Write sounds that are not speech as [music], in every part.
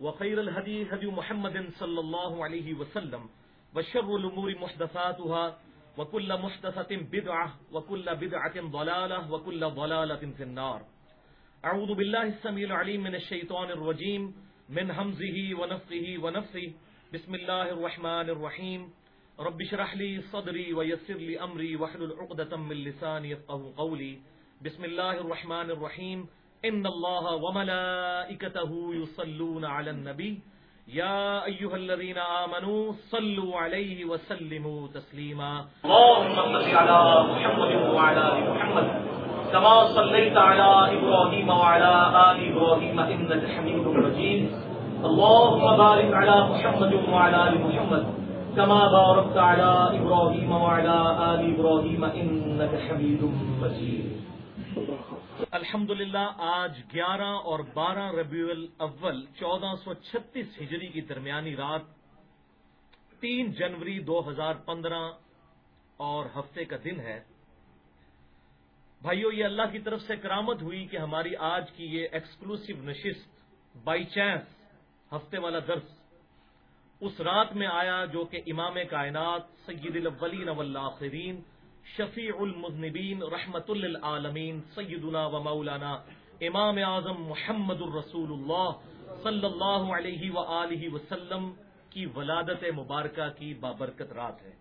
وخير الهدي هدي محمد صلى الله عليه وسلم وشر الأمور محدثاتها وكل محدثة بدعة وكل بدعة ضلالة وكل ضلالة في النار. أعوذ بالله السميع العليم من الشيطان الرجيم، من همزه ونفخه ونفثه بسم الله الرحمن الرحيم. رب اشرح لي صدري ويسر لي أمري واحلل عقدة من لساني يفقهوا قولي. بسم الله الرحمن الرحيم. إن الله وملائكته يصلون على النبي. يا أيها الذين آمنوا صلوا عليه وسلموا تسليما. اللهم صل على محمد وعلى ال محمد. كما صليت على ابراهيم وعلى ال ابراهيم انك حميد مجيد. اللهم بارك على محمد وعلى ال محمد. كما باركت على ابراهيم وعلى ال ابراهيم انك حميد مجيد. الحمد آج گیارہ اور بارہ ربیع الاول، چودہ سو چھتیس ہجری کی درمیانی رات، تین جنوری دو ہزار پندرہ اور ہفتے کا دن ہے۔ بھائیو، یہ اللہ کی طرف سے کرامت ہوئی کہ ہماری آج کی یہ ایکسکلوسیو نشست بائی چانس ہفتے والا درس اس رات میں آیا جو کہ امام کائنات سید الاولین والآخرین شفیع المذنبین رحمت للعالمین سیدنا و مولانا امام اعظم محمد الرسول اللہ صلی اللہ علیہ و وسلم کی ولادت مبارکہ کی بابرکت رات ہے۔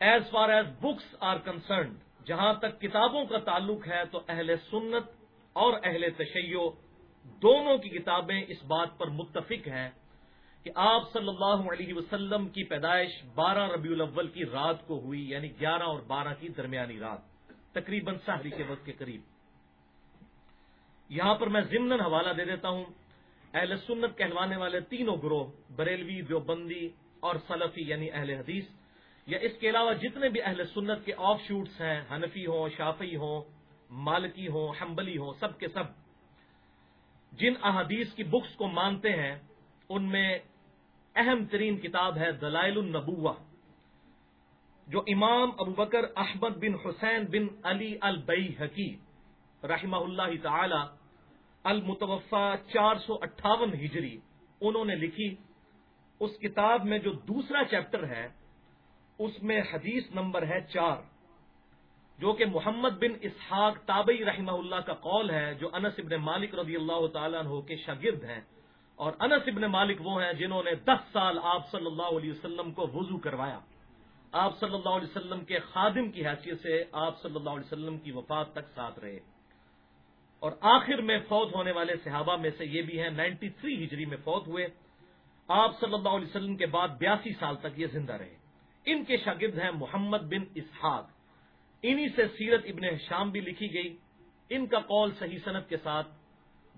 As far as books are concerned جہاں تک کتابوں کا تعلق ہے تو اہل سنت اور اہل تشیع دونوں کی کتابیں اس بات پر متفق ہیں کہ آپ صلی اللہ علیہ وسلم کی پیدائش بارہ ربیع الاول کی رات کو ہوئی یعنی گیارہ اور بارہ کی درمیانی رات، تقریباً سحری کے وقت کے قریب۔ یہاں پر میں ضمن حوالہ دے دیتا ہوں، اہل سنت کہلوانے والے تینوں گروہ، بریلوی، دیوبندی اور سلفی یعنی اہل حدیث، یا اس کے علاوہ جتنے بھی اہل سنت کے آف شوٹس ہیں، حنفی ہوں شافی ہوں، مالکی ہوں، حنبلی ہوں، سب کے سب، جن احادیث کی بکس کو مانتے ہیں، ان میں اہم ترین کتاب ہے دلائل النبوہ، جو امام ابو بکر احمد بن حسین بن علی البئی حکی رحمہ اللہ تعالی المتوفا چار سو اٹھاون ہجری انہوں نے لکھی۔ اس کتاب میں جو دوسرا چیپٹر ہے، اس میں حدیث نمبر ہے چار، جو کہ محمد بن اسحاق تابعی رحمہ اللہ کا قول ہے، جو انس ابن مالک رضی اللہ تعالیٰ عنہ کے شاگرد ہیں۔ اور انس ابن مالک وہ ہیں جنہوں نے دس سال آپ صلی اللہ علیہ وسلم کو وضو کروایا۔ آپ صلی اللہ علیہ وسلم کے خادم کی حیثیت سے آپ صلی اللہ علیہ وسلم کی وفات تک ساتھ رہے۔ اور آخر میں فوت ہونے والے صحابہ میں سے یہ بھی ہیں نائنٹی تھری ہجری میں فوت ہوئے۔ آپ صلی اللہ علیہ وسلم کے بعد بیاسی سال تک یہ زندہ رہے۔ ان کے شاگرد ہیں محمد بن اسحاق۔ انہی سے سیرت ابن شام بھی لکھی گئی۔ ان کا قول صحیح صنعت کے ساتھ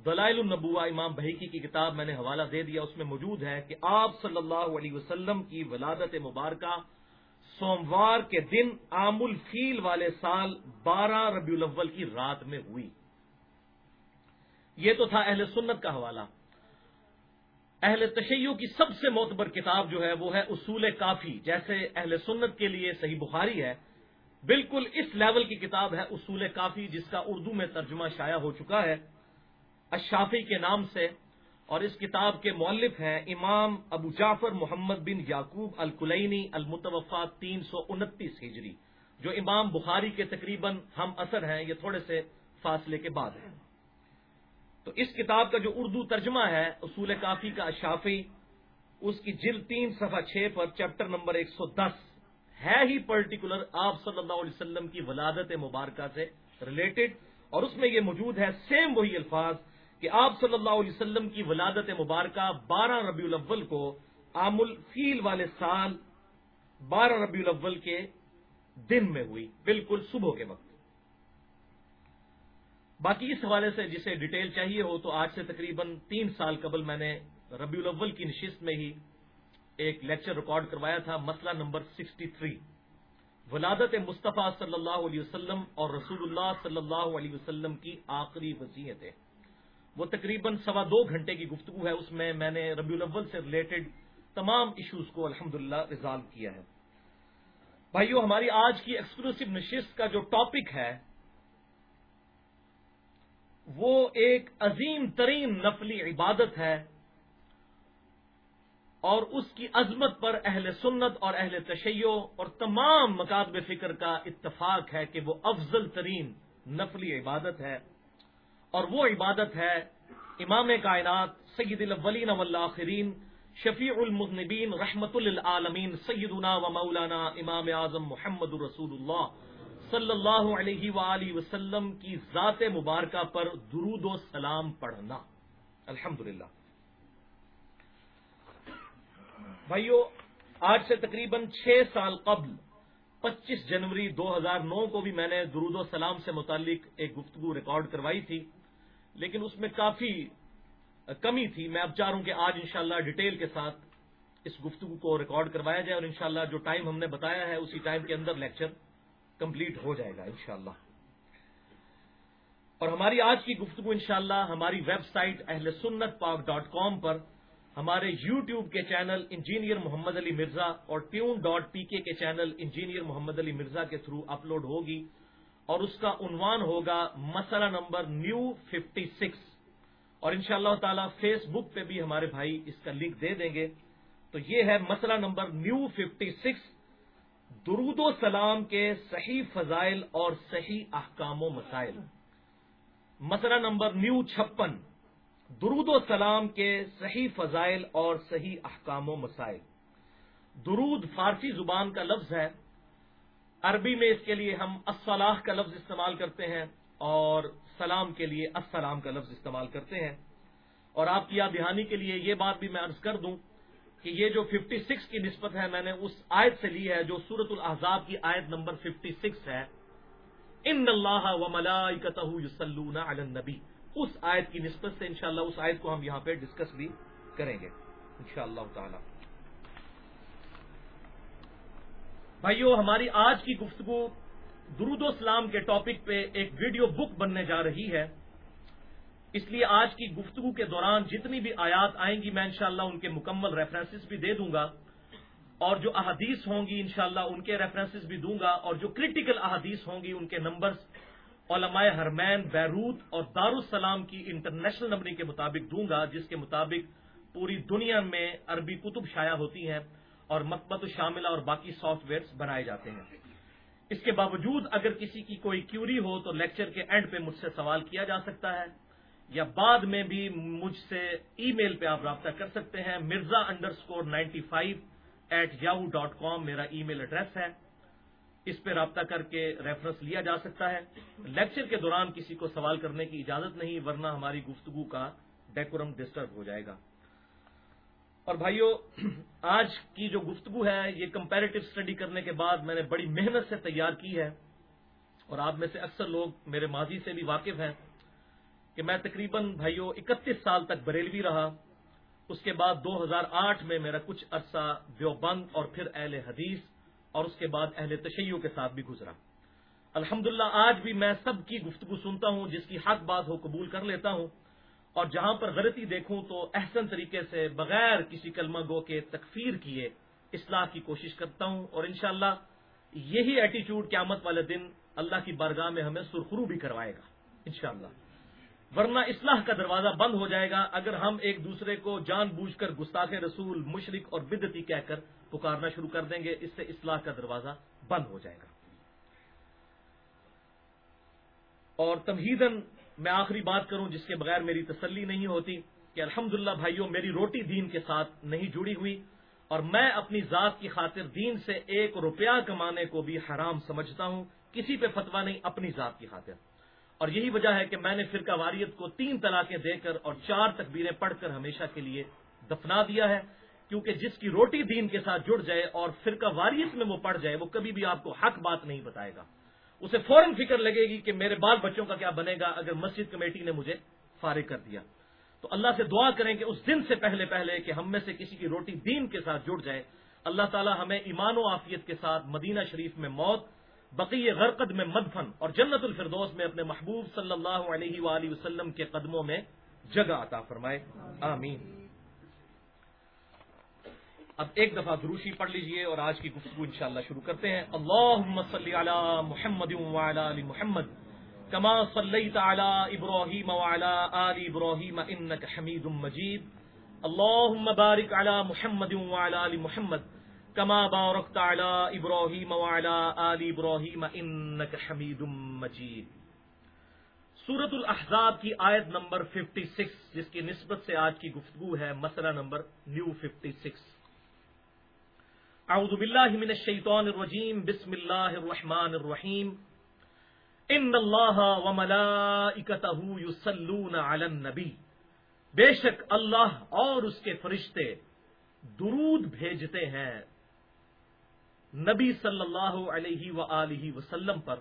دلائل النبوہ امام بحیکی کی کتاب میں نے حوالہ دے دیا، اس میں موجود ہے کہ آپ صلی اللہ علیہ وسلم کی ولادت مبارکہ سوموار کے دن عام الفیل والے سال بارہ ربیع الاول کی رات میں ہوئی۔ یہ تو تھا اہل سنت کا حوالہ۔ اہل تشیع کی سب سے معتبر کتاب جو ہے وہ ہے اصول کافی، جیسے اہل سنت کے لیے صحیح بخاری ہے۔ بالکل اس لیول کی کتاب ہے اصول کافی، جس کا اردو میں ترجمہ شائع ہو چکا ہے۔ اشافی کے نام سے اور اس کتاب کے مولف ہیں امام ابو جعفر محمد بن یعقوب الکلینی المتوفا تین سو انتیس ہجری، جو امام بخاری کے تقریباً ہم اثر ہیں، یہ تھوڑے سے فاصلے کے بعد ہیں۔ تو اس کتاب کا جو اردو ترجمہ ہے، اصول کافی کا اشافی اس کی جلد تین صفحہ چھ پر چیپٹر نمبر ایک سو دس ہے ہی پرٹیکولر آپ صلی اللہ علیہ وسلم کی ولادت مبارکہ سے ریلیٹڈ اور اس میں یہ موجود ہے سیم وہی الفاظ کہ آپ صلی اللہ علیہ وسلم کی ولادت مبارکہ بارہ ربیع الاول کو عام الفیل والے سال بارہ ربیع الاول کے دن میں ہوئی، بالکل صبح کے وقت۔ باقی اس حوالے سے جسے ڈیٹیل چاہیے ہو تو آج سے تقریباً تین سال قبل میں نے ربیع الاول کی نشست میں ہی ایک لیکچر ریکارڈ کروایا تھا، مسئلہ نمبر سکسٹی تھری۔ ولادت مصطفیٰ صلی اللہ علیہ وسلم اور رسول اللہ صلی اللہ علیہ وسلم کی آخری وسیعتیں۔ وہ تقریباً سوا دو گھنٹے کی گفتگو ہے، اس میں میں نے ربیع الاول سے ریلیٹڈ تمام ایشوز کو الحمد للہ ریزالو کیا ہے۔ بھائیو، ہماری آج کی ایکسکلوسو نشست کا جو ٹاپک ہے، وہ ایک عظیم ترین نفلی عبادت ہے اور اس کی عظمت پر اہل سنت اور اہل تشیع اور تمام مکاتب فکر کا اتفاق ہے کہ وہ افضل ترین نفلی عبادت ہے۔ اور وہ عبادت ہے امام کائنات، سید الاولین والآخرین، شفیع المذنبین، رحمت للعالمین، سیدنا و مولانا امام اعظم محمد رسول اللہ صلی اللہ علیہ وآلہ وسلم کی ذات مبارکہ پر درود و سلام پڑھنا۔ الحمدللہ۔ بھائیو، آج سے تقریباً چھ سال قبل، پچیس جنوری دو ہزار نو کو بھی میں نے درود و سلام سے متعلق ایک گفتگو ریکارڈ کروائی تھی۔ لیکن اس میں کافی کمی تھی۔ میں اب چاہ رہا ہوں کہ آج انشاءاللہ ڈیٹیل کے ساتھ اس گفتگو کو ریکارڈ کروایا جائے اور انشاءاللہ جو ٹائم ہم نے بتایا ہے اسی ٹائم کے اندر لیکچر کمپلیٹ ہو جائے گا انشاءاللہ۔ اور ہماری آج کی گفتگو انشاءاللہ ہماری ویب سائٹ اہل سنت پاک ڈاٹ کام پر، ہمارے یو ٹیوب کے چینل انجینئر محمد علی مرزا اور tune dot P K channel engineer Muhammad Ali Mirza کے تھرو اپلوڈ ہوگی۔ اور اس کا عنوان ہوگا مسئلہ نمبر نیو ففٹی سکس۔ اور ان شاء اللہ تعالی فیس بک پہ بھی ہمارے بھائی اس کا لنک دے دیں گے۔ تو یہ ہے مسئلہ نمبر نیو ففٹی سکس۔ درود و سلام کے صحیح فضائل اور صحیح احکام و مسائل۔ مسئلہ نمبر نیو چھپن۔ درود و سلام کے صحیح فضائل اور صحیح احکام و مسائل۔ درود فارسی زبان کا لفظ ہے۔ عربی میں اس کے لیے ہم الصلاح کا لفظ استعمال کرتے ہیں اور سلام کے لیے السلام کا لفظ استعمال کرتے ہیں۔ اور آپ کی یاد دہانی کے لیے یہ بات بھی میں عرض کر دوں کہ یہ جو 56 کی نسبت ہے، میں نے اس آیت سے لی ہے جو سورت الحضاب کی آیت نمبر 56 ہے۔ ان اللہ و یسلون علی النبی اس آیت کی نسبت سے انشاءاللہ اس آیت کو ہم یہاں پہ ڈسکس بھی کریں گے۔ انشاءاللہ تعالی۔ بھائیو، ہماری آج کی گفتگو درود و اسلام کے ٹاپک پہ ایک ویڈیو بک بننے جا رہی ہے۔ اس لیے آج کی گفتگو کے دوران جتنی بھی آیات آئیں گی، میں انشاءاللہ ان کے مکمل ریفرنسز بھی دے دوں گا۔ اور جو احادیث ہوں گی، انشاءاللہ ان کے ریفرنسز بھی دوں گا۔ اور جو کرٹیکل احادیث ہوں گی، ان کے نمبرز علماء حرمین، بیروت اور دارالسلام کی انٹرنیشنل نمبرنگ کے مطابق دوں گا، جس کے مطابق پوری دنیا میں عربی کتب شائع ہوتی ہیں۔ اور مکبت شاملہ اور باقی سافٹ ویئرس بنائے جاتے ہیں۔ اس کے باوجود اگر کسی کی کوئی کیوری ہو تو لیکچر کے اینڈ پہ مجھ سے سوال کیا جا سکتا ہے یا بعد میں بھی مجھ سے ای میل پہ آپ رابطہ کر سکتے ہیں۔ Mirza underscore ninety five at Yahoo dot com میرا ای میل ایڈریس ہے۔ اس پہ رابطہ کر کے ریفرنس لیا جا سکتا ہے۔ لیکچر کے دوران کسی کو سوال کرنے کی اجازت نہیں، ورنہ ہماری گفتگو کا ڈیکورم ڈسٹرب ہو جائے گا۔ اور بھائیو، آج کی جو گفتگو ہے، یہ کمپیریٹو اسٹڈی کرنے کے بعد میں نے بڑی محنت سے تیار کی ہے اور آپ میں سے اکثر لوگ میرے ماضی سے بھی واقف ہیں کہ میں تقریباً بھائیو اکتیس سال تک بریلوی رہا۔ اس کے بعد دو ہزار آٹھ میں میرا کچھ عرصہ دیوبند اور پھر اہل حدیث اور اس کے بعد اہل تشیعوں کے ساتھ بھی گزرا۔ الحمدللہ، آج بھی میں سب کی گفتگو سنتا ہوں، جس کی حق بات ہو قبول کر لیتا ہوں۔ اور جہاں پر غلطی دیکھوں تو احسن طریقے سے بغیر کسی کلمہ گو کے تکفیر کیے اصلاح کی کوشش کرتا ہوں اور انشاءاللہ یہی ایٹیچیوڈ قیامت والے دن اللہ کی بارگاہ میں ہمیں سرخرو بھی کروائے گا، انشاءاللہ۔ ورنہ اصلاح کا دروازہ بند ہو جائے گا اگر ہم ایک دوسرے کو جان بوجھ کر گستاخ رسول، مشرق اور بدتی کہہ کر پکارنا شروع کر دیں گے، اس سے اصلاح کا دروازہ بند ہو جائے گا۔ اور تمہیدن میں آخری بات کروں جس کے بغیر میری تسلی نہیں ہوتی کہ الحمدللہ بھائیوں میری روٹی دین کے ساتھ نہیں جڑی ہوئی اور میں اپنی ذات کی خاطر دین سے ایک روپیہ کمانے کو بھی حرام سمجھتا ہوں، کسی پہ فتوا نہیں، اپنی ذات کی خاطر۔ اور یہی وجہ ہے کہ میں نے فرقہ واریت کو تین طلاقیں دے کر اور چار تکبیریں پڑھ کر ہمیشہ کے لیے دفنا دیا ہے، کیونکہ جس کی روٹی دین کے ساتھ جڑ جائے اور فرقہ واریت میں وہ پڑ جائے، وہ کبھی بھی آپ کو حق بات نہیں بتائے گا۔ اسے فوراً فکر لگے گی کہ میرے بال بچوں کا کیا بنے گا اگر مسجد کمیٹی نے مجھے فارغ کر دیا۔ تو اللہ سے دعا کریں کہ اس دن سے پہلے پہلے کہ ہم میں سے کسی کی روٹی دین کے ساتھ جڑ جائے۔ اللہ تعالی ہمیں ایمان و عافیت کے ساتھ مدینہ شریف میں موت بقی غرقد میں مدفن اور جنت الفردوس میں اپنے محبوب صلی اللہ علیہ وآلہ وسلم کے قدموں میں جگہ عطا فرمائے۔ آمین۔ اب ایک دفعہ دروشی پڑھ لیجیے اور آج کی گفتگو انشاءاللہ شروع کرتے ہیں۔ اللہ صلی علی محمد وعلی علی محمد، کما صلی علی ابراہیم وعلی آل ابراہیم انک حمید مجید۔ اللہ بارک علی محمد وعلی آل محمد، کما بارکت علی ابراہیم وعلی آل ابراہیم انک حمید مجید۔ سورت الاحزاب کی آیت نمبر 56 جس کی نسبت سے آج کی گفتگو ہے، مسئلہ نمبر نیو 56 اعوذ باللہ من الشیطان الرجیم، بسم اللہ الرحمن الرحیم۔ ان اللہ وملائکتہ یصلون علی النبی۔ بے شک اللہ اور اس کے فرشتے درود بھیجتے ہیں۔ نبی صلی اللہ علیہ وآلہ وسلم پر۔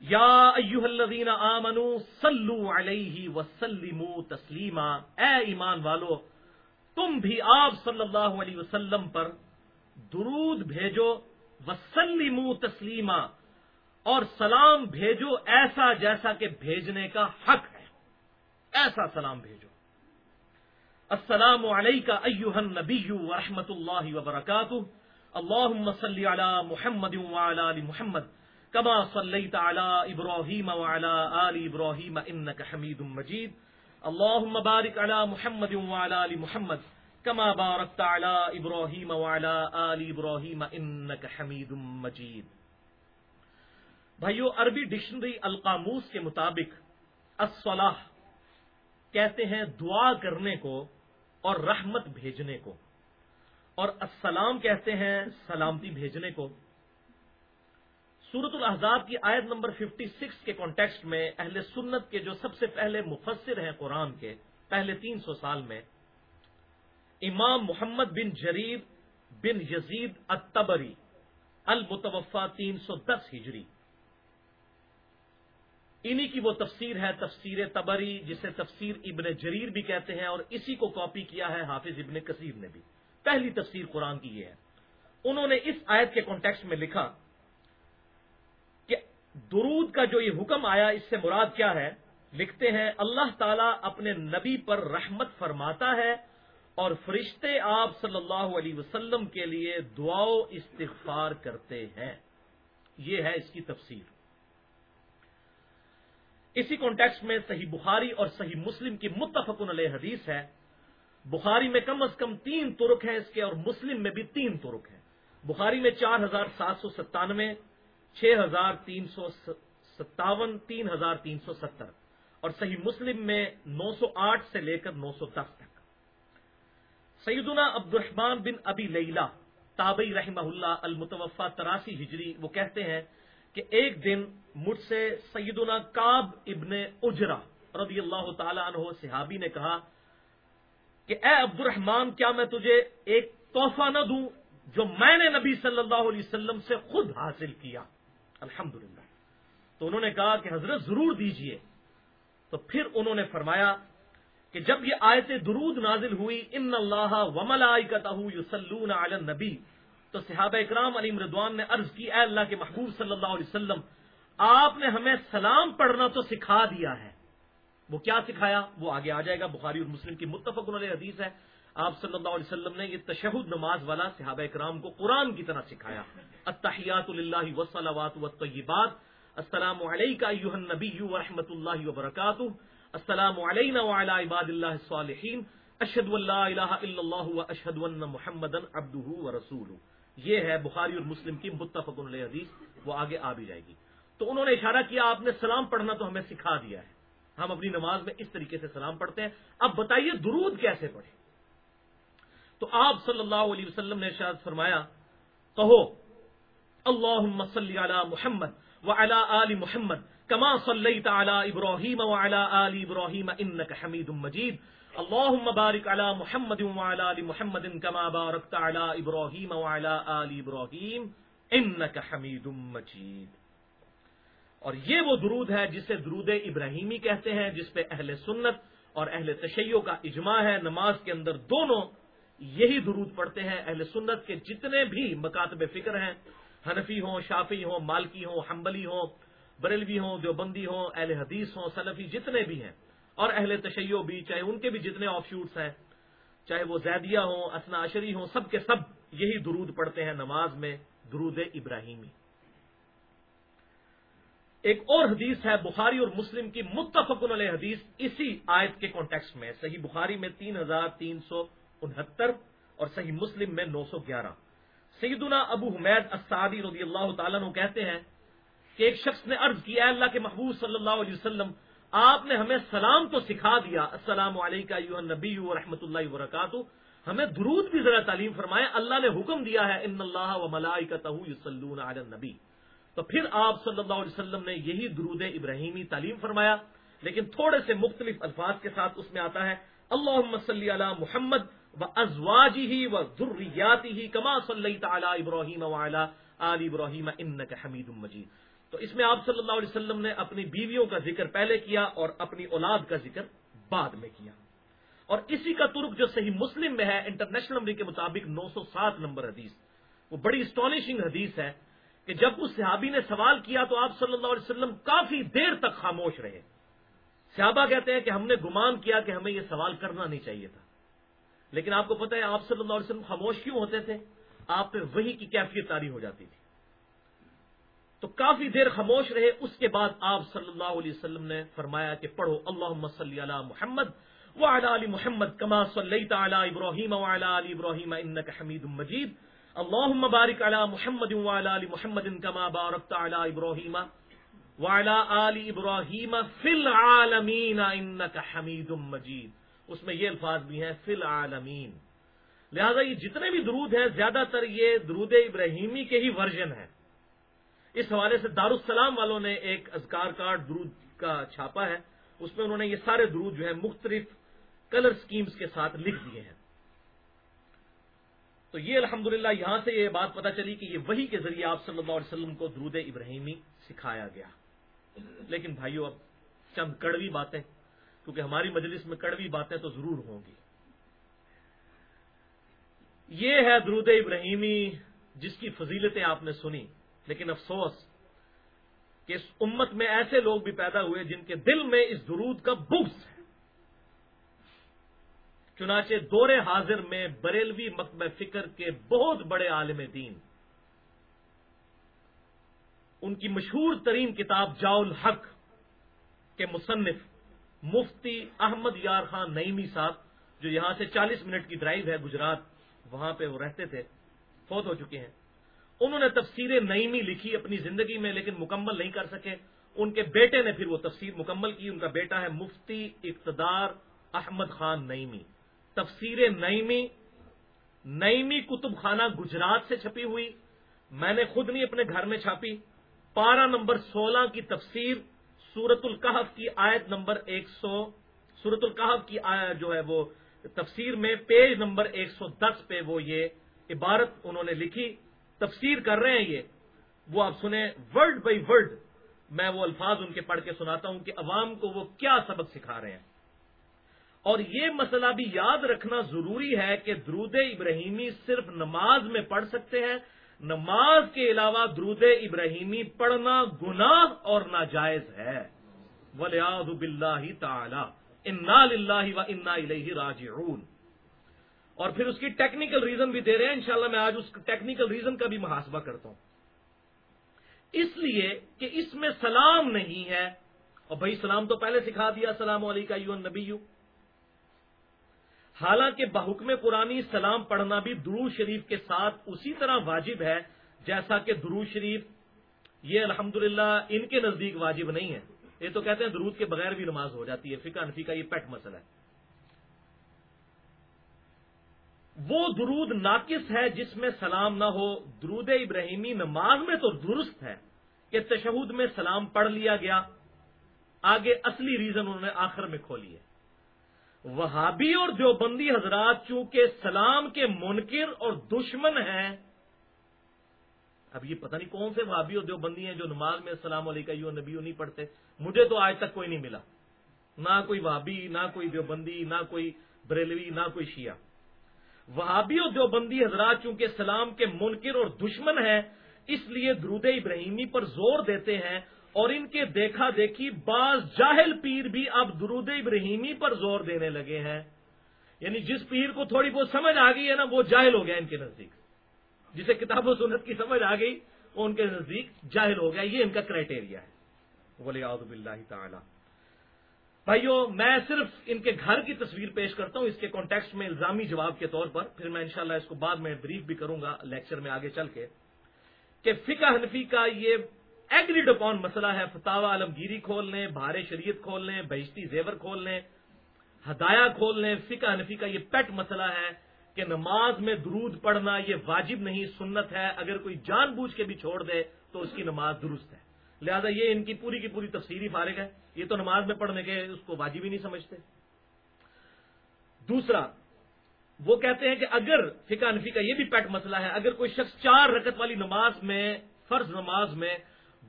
یا ایوہ الذین آمنوا صلو علیہ وسلموا تسلیما۔ اے ایمان والو تم بھی آپ صلی اللہ علیہ وسلم پر درود بھیجو وسلم تسلیما، اور سلام بھیجو ایسا جیسا کہ بھیجنے کا حق ہے۔ ایسا سلام بھیجو۔ السلام علیکہ ایوہ النبی ورحمۃ اللہ وبرکاتہ۔ اللہم صلی علی محمد وعلی آل محمد، کما صلیت علی ابراہیم وعلی آل ابراہیم انک حمید مجید۔ اللہ مبارک علی محمد وعلی آل محمد کما بارکت علی ابراہیم وعلی آل ابراہیم انک حمید مجید بھائیو، عربی ڈکشنری القاموس کے مطابق الصلاح کہتے ہیں دعا کرنے کو اور رحمت بھیجنے کو اور السلام کہتے ہیں سلامتی بھیجنے کو۔ سورت الحضاب کی آیت نمبر 56 کے کانٹیکسٹ میں اہل سنت کے جو سب سے پہلے مفسر ہیں قرآن کے، پہلے تین سو سال میں، امام محمد بن جریر بن یزید التبری المتوفا تین سو دس ہجری۔ انہی کی وہ تفسیر ہے تفسیر تبری، جسے تفسیر ابن جریر بھی کہتے ہیں اور اسی کو کاپی کیا ہے حافظ ابن کثیر نے بھی۔ پہلی تفسیر قرآن کی یہ ہے۔ انہوں نے اس آیت کے کانٹیکسٹ میں لکھا درود کا جو یہ حکم آیا، اس سے مراد کیا ہے؟ لکھتے ہیں، اللہ تعالیٰ اپنے نبی پر رحمت فرماتا ہے اور فرشتے آپ صلی اللہ علیہ وسلم کے لیے دعا و استغفار کرتے ہیں۔ یہ ہے اس کی تفسیر۔ اسی کانٹیکس میں صحیح بخاری اور صحیح مسلم کی متفق علیہ حدیث ہے۔ بخاری میں کم از کم تین ترک ہیں اس کے اور مسلم میں بھی تین ترک ہیں۔ بخاری میں چار ہزار سات سو ستانوے چھ ہزار تین سو ستاون، تین ہزار تین سو ستر اور صحیح مسلم میں نو سو آٹھ سے لے کر نو سو دس تک۔ سیدنا عبد الرحمان بن ابی لیلا تابعی رحمہ اللہ المتوفا تراسی ہجری، وہ کہتے ہیں کہ ایک دن مجھ سے سیدنا کاب ابن اجرا رضی اللہ تعالی عنہ صحابی نے کہا کہ اے عبد الرحمان کیا میں تجھے ایک تحفہ نہ دوں جو میں نے نبی صلی اللہ علیہ وسلم سے خود حاصل کیا؟ الحمد تو انہوں نے کہا کہ حضرت ضرور دیجیے۔ تو پھر انہوں نے فرمایا کہ جب یہ آیت درود نازل ہوئی، ان اللہ ومل یسلون علی النبی، تو صحابہ اکرام علی مردوان نے عرض کی، اے اللہ کے محبوب صلی اللہ علیہ وسلم، آپ نے ہمیں سلام پڑھنا تو سکھا دیا ہے۔ وہ کیا سکھایا؟ وہ آگے آ جائے گا، بخاری اور مسلم کی متفق علیہ حدیث ہے۔ آپ صلی اللہ علیہ وسلم نے یہ تشہد نماز والا صحابہ اکرام کو قرآن کی طرح سکھایا۔ اتحیات اللہ وسلوات و طیبات السلام علیکم النبی و رحمۃ اللہ وبرکاتہ۔ السلام علینا وعلى عباد اللہ الصالحین۔ اشہد اللہ الہ الا اللہ و اشہد ان محمد عبدہ و رسول یہ ہے بخاری اور مسلم کی متفق علیہ حدیث۔ وہ آگے آ بھی جائے گی۔ تو انہوں نے اشارہ کیا، آپ نے سلام پڑھنا تو ہمیں سکھا دیا ہے۔ ہم اپنی نماز میں اس طریقے سے سلام پڑھتے ہیں۔ اب بتائیے درود کیسے پڑھیں؟ تو آپ صلی اللہ علیہ وسلم نے ارشاد فرمایا، کہو اللہ صلی علی محمد وعلی آل محمد کما صلی تعالی ابراہیم وعلی آل ابراہیم انک حمید مجید۔ اللهم بارك على محمد وعلى ال محمد كما باركت على ابراهيم وعلى ال ابراهيم ان کا حمید مجید۔ اور یہ وہ درود ہے جسے درود ابراہیمی کہتے ہیں، جس پہ اہل سنت اور اہل تشیع کا اجماع ہے۔ نماز کے اندر دونوں یہی درود پڑھتے ہیں اہل سنت کے جتنے بھی مکاتب فکر ہیں، حنفی ہوں شافی ہوں، مالکی ہوں، حنبلی ہوں، بریلوی ہوں، دیوبندی ہوں، اہل حدیث ہوں، سلفی جتنے بھی ہیں، اور اہل تشیع بھی، چاہے ان کے بھی جتنے آف شوٹس ہیں، چاہے وہ زیدیہ ہوں اسنا عشری ہوں، سب کے سب یہی درود پڑھتے ہیں نماز میں درود ابراہیمی۔ ایک اور حدیث ہے بخاری اور مسلم کی متفق علیہ حدیث، اسی آیت کے کانٹیکس میں، صحیح بخاری میں تین ہزار تین سو انہتر اور صحیح مسلم میں نو سو گیارہ۔ سیدنا ابو حمید اسادی رضی اللہ تعالیٰ نے کہتے ہیں کہ ایک شخص نے عرض کیا اللہ کے محبوب صلی اللہ علیہ وسلم، آپ نے ہمیں سلام تو سکھا دیا۔ السلام علیکم نبی و رحمۃ اللہ وبرکاتہ۔ ہمیں درود بھی ذرا تعلیم فرمائے اللہ نے حکم دیا ہے، ان اللہ و ملائی کا نبی تو پھر آپ صلی اللہ علیہ وسلم نے یہی درود ابراہیمی تعلیم فرمایا، لیکن تھوڑے سے مختلف الفاظ کے ساتھ اس میں آتا ہے اللہ صلی علی محمد و ازواجی ہی و ضروریاتی ہی کما صلی تعالی ابراہیم علی ابراہیم ان حمید مجید تو اس میں آپ صلی اللہ علیہ وسلم نے اپنی بیویوں کا ذکر پہلے کیا اور اپنی اولاد کا ذکر بعد میں کیا۔ اور اسی کا ترک جو صحیح مسلم میں ہے، انٹرنیشنل نمبر کے مطابق نو سو سات نمبر حدیث۔ وہ بڑی اسٹانشنگ حدیث ہے کہ جب اس صحابی نے سوال کیا تو آپ صلی اللہ علیہ وسلم کافی دیر تک خاموش رہے۔ صحابہ کہتے ہیں کہ ہم نے گمان کیا کہ ہمیں یہ سوال کرنا نہیں چاہیے تھا۔ لیکن آپ کو پتا ہے، آپ صلی اللہ علیہ وسلم خاموش کیوں ہوتے تھے؟ آپ پہ وہی کی کیفیت تاری ہو جاتی تھی۔ تو کافی دیر خاموش رہے، اس کے بعد آپ صلی اللہ علیہ وسلم نے فرمایا کہ پڑھو اللہ صلی علی محمد وعلى آل محمد كما صليت على إبراهيم وعلى آل إبراهيم إنك حميد مجيد اللهم بارك على محمد وعلى آل محمد كما باركت على إبراهيم وعلى آل إبراهيم في العالمين إنك حميد مجيد اس میں یہ الفاظ بھی ہیں، فی العالمین۔ لہذا یہ جتنے بھی درود ہیں، زیادہ تر یہ درود ابراہیمی کے ہی ورژن ہیں۔ اس حوالے سے دارالسلام والوں نے ایک ازکار کارڈ درود کا چھاپا ہے۔ اس میں انہوں نے یہ سارے درود جو ہے مختلف کلر سکیمز کے ساتھ لکھ دیے ہیں۔ تو یہ الحمدللہ یہاں سے یہ بات پتا چلی کہ یہ وہی کے ذریعے آپ صلی اللہ علیہ وسلم کو درود ابراہیمی سکھایا گیا۔ لیکن بھائیو، اب چند کڑوی باتیں۔ کیونکہ ہماری مجلس میں کڑوی باتیں تو ضرور ہوں گی۔ یہ ہے درود ابراہیمی جس کی فضیلتیں آپ نے سنی، لیکن افسوس کہ اس امت میں ایسے لوگ بھی پیدا ہوئے جن کے دل میں اس درود کا بغض ہے۔ چنانچہ دور حاضر میں بریلوی مکب فکر کے بہت بڑے عالم دین، ان کی مشہور ترین کتاب جاؤل حق کے مصنف مفتی احمد یار خان نئیمی صاحب، جو یہاں سے چالیس منٹ کی ڈرائیو ہے گجرات، وہاں پہ وہ رہتے تھے، فوت ہو چکے ہیں۔ انہوں نے تفسیر نئیمی لکھی اپنی زندگی میں، لیکن مکمل نہیں کر سکے۔ ان کے بیٹے نے پھر وہ تفسیر مکمل کی۔ ان کا بیٹا ہے مفتی اقتدار احمد خان نئیمی تفسیر نئیمی نئیمی کتب خانہ گجرات سے چھپی ہوئی۔ میں نے خود نہیں اپنے گھر میں چھاپی۔ پارہ نمبر سولہ کی تفسیر سورت القحف کی آیت نمبر ایک سو سورت القحف کی آیت جو ہے وہ تفسیر میں پیج نمبر ایک سو دس پہ وہ یہ عبارت انہوں نے لکھی، تفسیر کر رہے ہیں یہ۔ وہ آپ سنیں، ورڈ بائی ورڈ میں وہ الفاظ ان کے پڑھ کے سناتا ہوں کہ عوام کو وہ کیا سبق سکھا رہے ہیں۔ اور یہ مسئلہ بھی یاد رکھنا ضروری ہے کہ درود ابراہیمی صرف نماز میں پڑھ سکتے ہیں نماز کے علاوہ درود ابراہیمی پڑھنا گناہ اور ناجائز ہے۔ ولیاد بلّہ تعالی انا و انا راج اور پھر اس کی ٹیکنیکل ریزن بھی دے رہے ہیں، انشاءاللہ میں آج اس ٹیکنیکل ریزن کا بھی محاسبہ کرتا ہوں۔ اس لیے کہ اس میں سلام نہیں ہے۔ اور بھائی سلام تو پہلے سکھا دیا، سلام علیکم نبی حالانکہ بحکم قرآن سلام پڑھنا بھی درو شریف کے ساتھ اسی طرح واجب ہے، جیسا کہ درو شریف، یہ الحمد ان کے نزدیک واجب نہیں ہے۔ یہ تو کہتے ہیں درود کے بغیر بھی نماز ہو جاتی ہے۔ فقہ نفی کا یہ پیٹ مسئلہ ہے۔ وہ درود ناقص ہے جس میں سلام نہ ہو۔ درود ابراہیمی نماز میں تو درست ہے کہ تشہد میں سلام پڑھ لیا گیا۔ آگے اصلی ریزن انہوں نے آخر میں کھولی ہے۔ وہابی اور دیوبندی حضرات چونکہ سلام کے منکر اور دشمن ہیں، اب یہ پتہ نہیں کون سے وابی اور دیوبندی ہیں جو نماز میں السلام علیکم یو نبی نہیں پڑھتے۔ مجھے تو آج تک کوئی نہیں ملا۔ نہ کوئی وابی نہ کوئی دیوبندی، نہ کوئی بریلوی، نہ کوئی شیعہ۔ وہابی اور دیوبندی حضرات چونکہ اسلام کے منکر اور دشمن ہیں، اس لیے درود ابراہیمی پر زور دیتے ہیں اور ان کے دیکھا دیکھی بعض جاہل پیر بھی اب درود ابراہیمی پر زور دینے لگے ہیں۔ یعنی جس پیر کو تھوڑی بہت سمجھ آ گئی ہے نا، وہ جاہل ہو گیا ان کے نزدیک۔ جسے کتاب و سنت کی سمجھ آ گئی، وہ ان کے نزدیک جاہل ہو گیا۔ یہ ان کا کرائٹیریا ہے۔ بولے آدب اللہ تعالی۔ بھائیو، میں صرف ان کے گھر کی تصویر پیش کرتا ہوں۔ اس کے کانٹیکس میں الزامی جواب کے طور پر۔ پھر میں انشاءاللہ اس کو بعد میں بریف بھی کروں گا لیکچر میں آگے چل کے۔ کہ فقہ حنفی کا یہ ایگریڈ اپون مسئلہ ہے فتح عالمگیری کھول لیں بھارے شریعت کھول لیں، بہشتی زیور کھول لیں ہدایا کھول لیں، فقہ حنفی کا یہ پیٹ مسئلہ ہے کہ نماز میں درود پڑھنا یہ واجب نہیں، سنت ہے، اگر کوئی جان بوجھ کے بھی چھوڑ دے تو اس کی نماز درست ہے۔ لہذا یہ ان کی پوری کی پوری تفصیلی فارغ ہے۔ یہ تو نماز میں پڑھنے کے اس کو واجب ہی نہیں سمجھتے۔ دوسرا، وہ کہتے ہیں کہ اگر فقہ انفی کا یہ بھی پیٹ مسئلہ ہے، اگر کوئی شخص چار رکت والی نماز میں، فرض نماز میں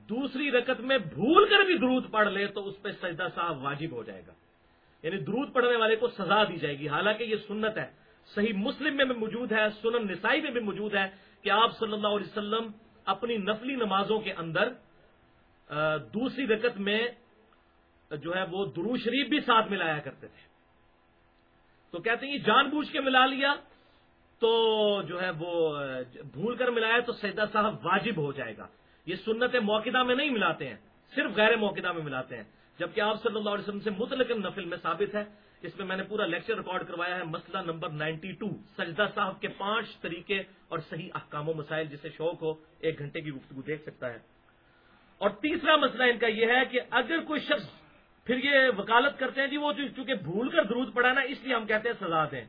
دوسری رکت میں بھول کر بھی درود پڑھ لے تو اس پہ سجدہ صاحب واجب ہو جائے گا۔ یعنی درود پڑھنے والے کو سزا دی جائے گی۔ حالانکہ یہ سنت ہے۔ صحیح مسلم میں بھی موجود ہے، سنن نسائی میں بھی موجود ہے کہ آپ صلی اللہ علیہ وسلم اپنی نفلی نمازوں کے اندر دوسری رکت میں جو ہے وہ درو شریف بھی ساتھ ملایا کرتے تھے۔ تو کہتے ہیں یہ جان بوجھ کے ملا لیا تو جو ہے وہ بھول کر ملایا تو سیدہ صاحب واجب ہو جائے گا۔ یہ سنت موقع میں نہیں ملاتے ہیں، صرف غیر موقع میں ملاتے ہیں۔ جبکہ آپ صلی اللہ علیہ وسلم سے مطلق نفل میں ثابت ہے، اس میں میں نے پورا لیکچر ریکارڈ کروایا ہے مسئلہ نمبر نائنٹی ٹو، سجدہ صاحب کے پانچ طریقے اور صحیح احکام و مسائل، جسے شوق ہو ایک گھنٹے کی گفتگو دیکھ سکتا ہے۔ اور تیسرا مسئلہ ان کا یہ ہے کہ اگر کوئی شخص پھر یہ وکالت کرتے ہیں جی وہ چونکہ بھول کر درود پڑا نا، اس لیے ہم کہتے ہیں سزا دیں۔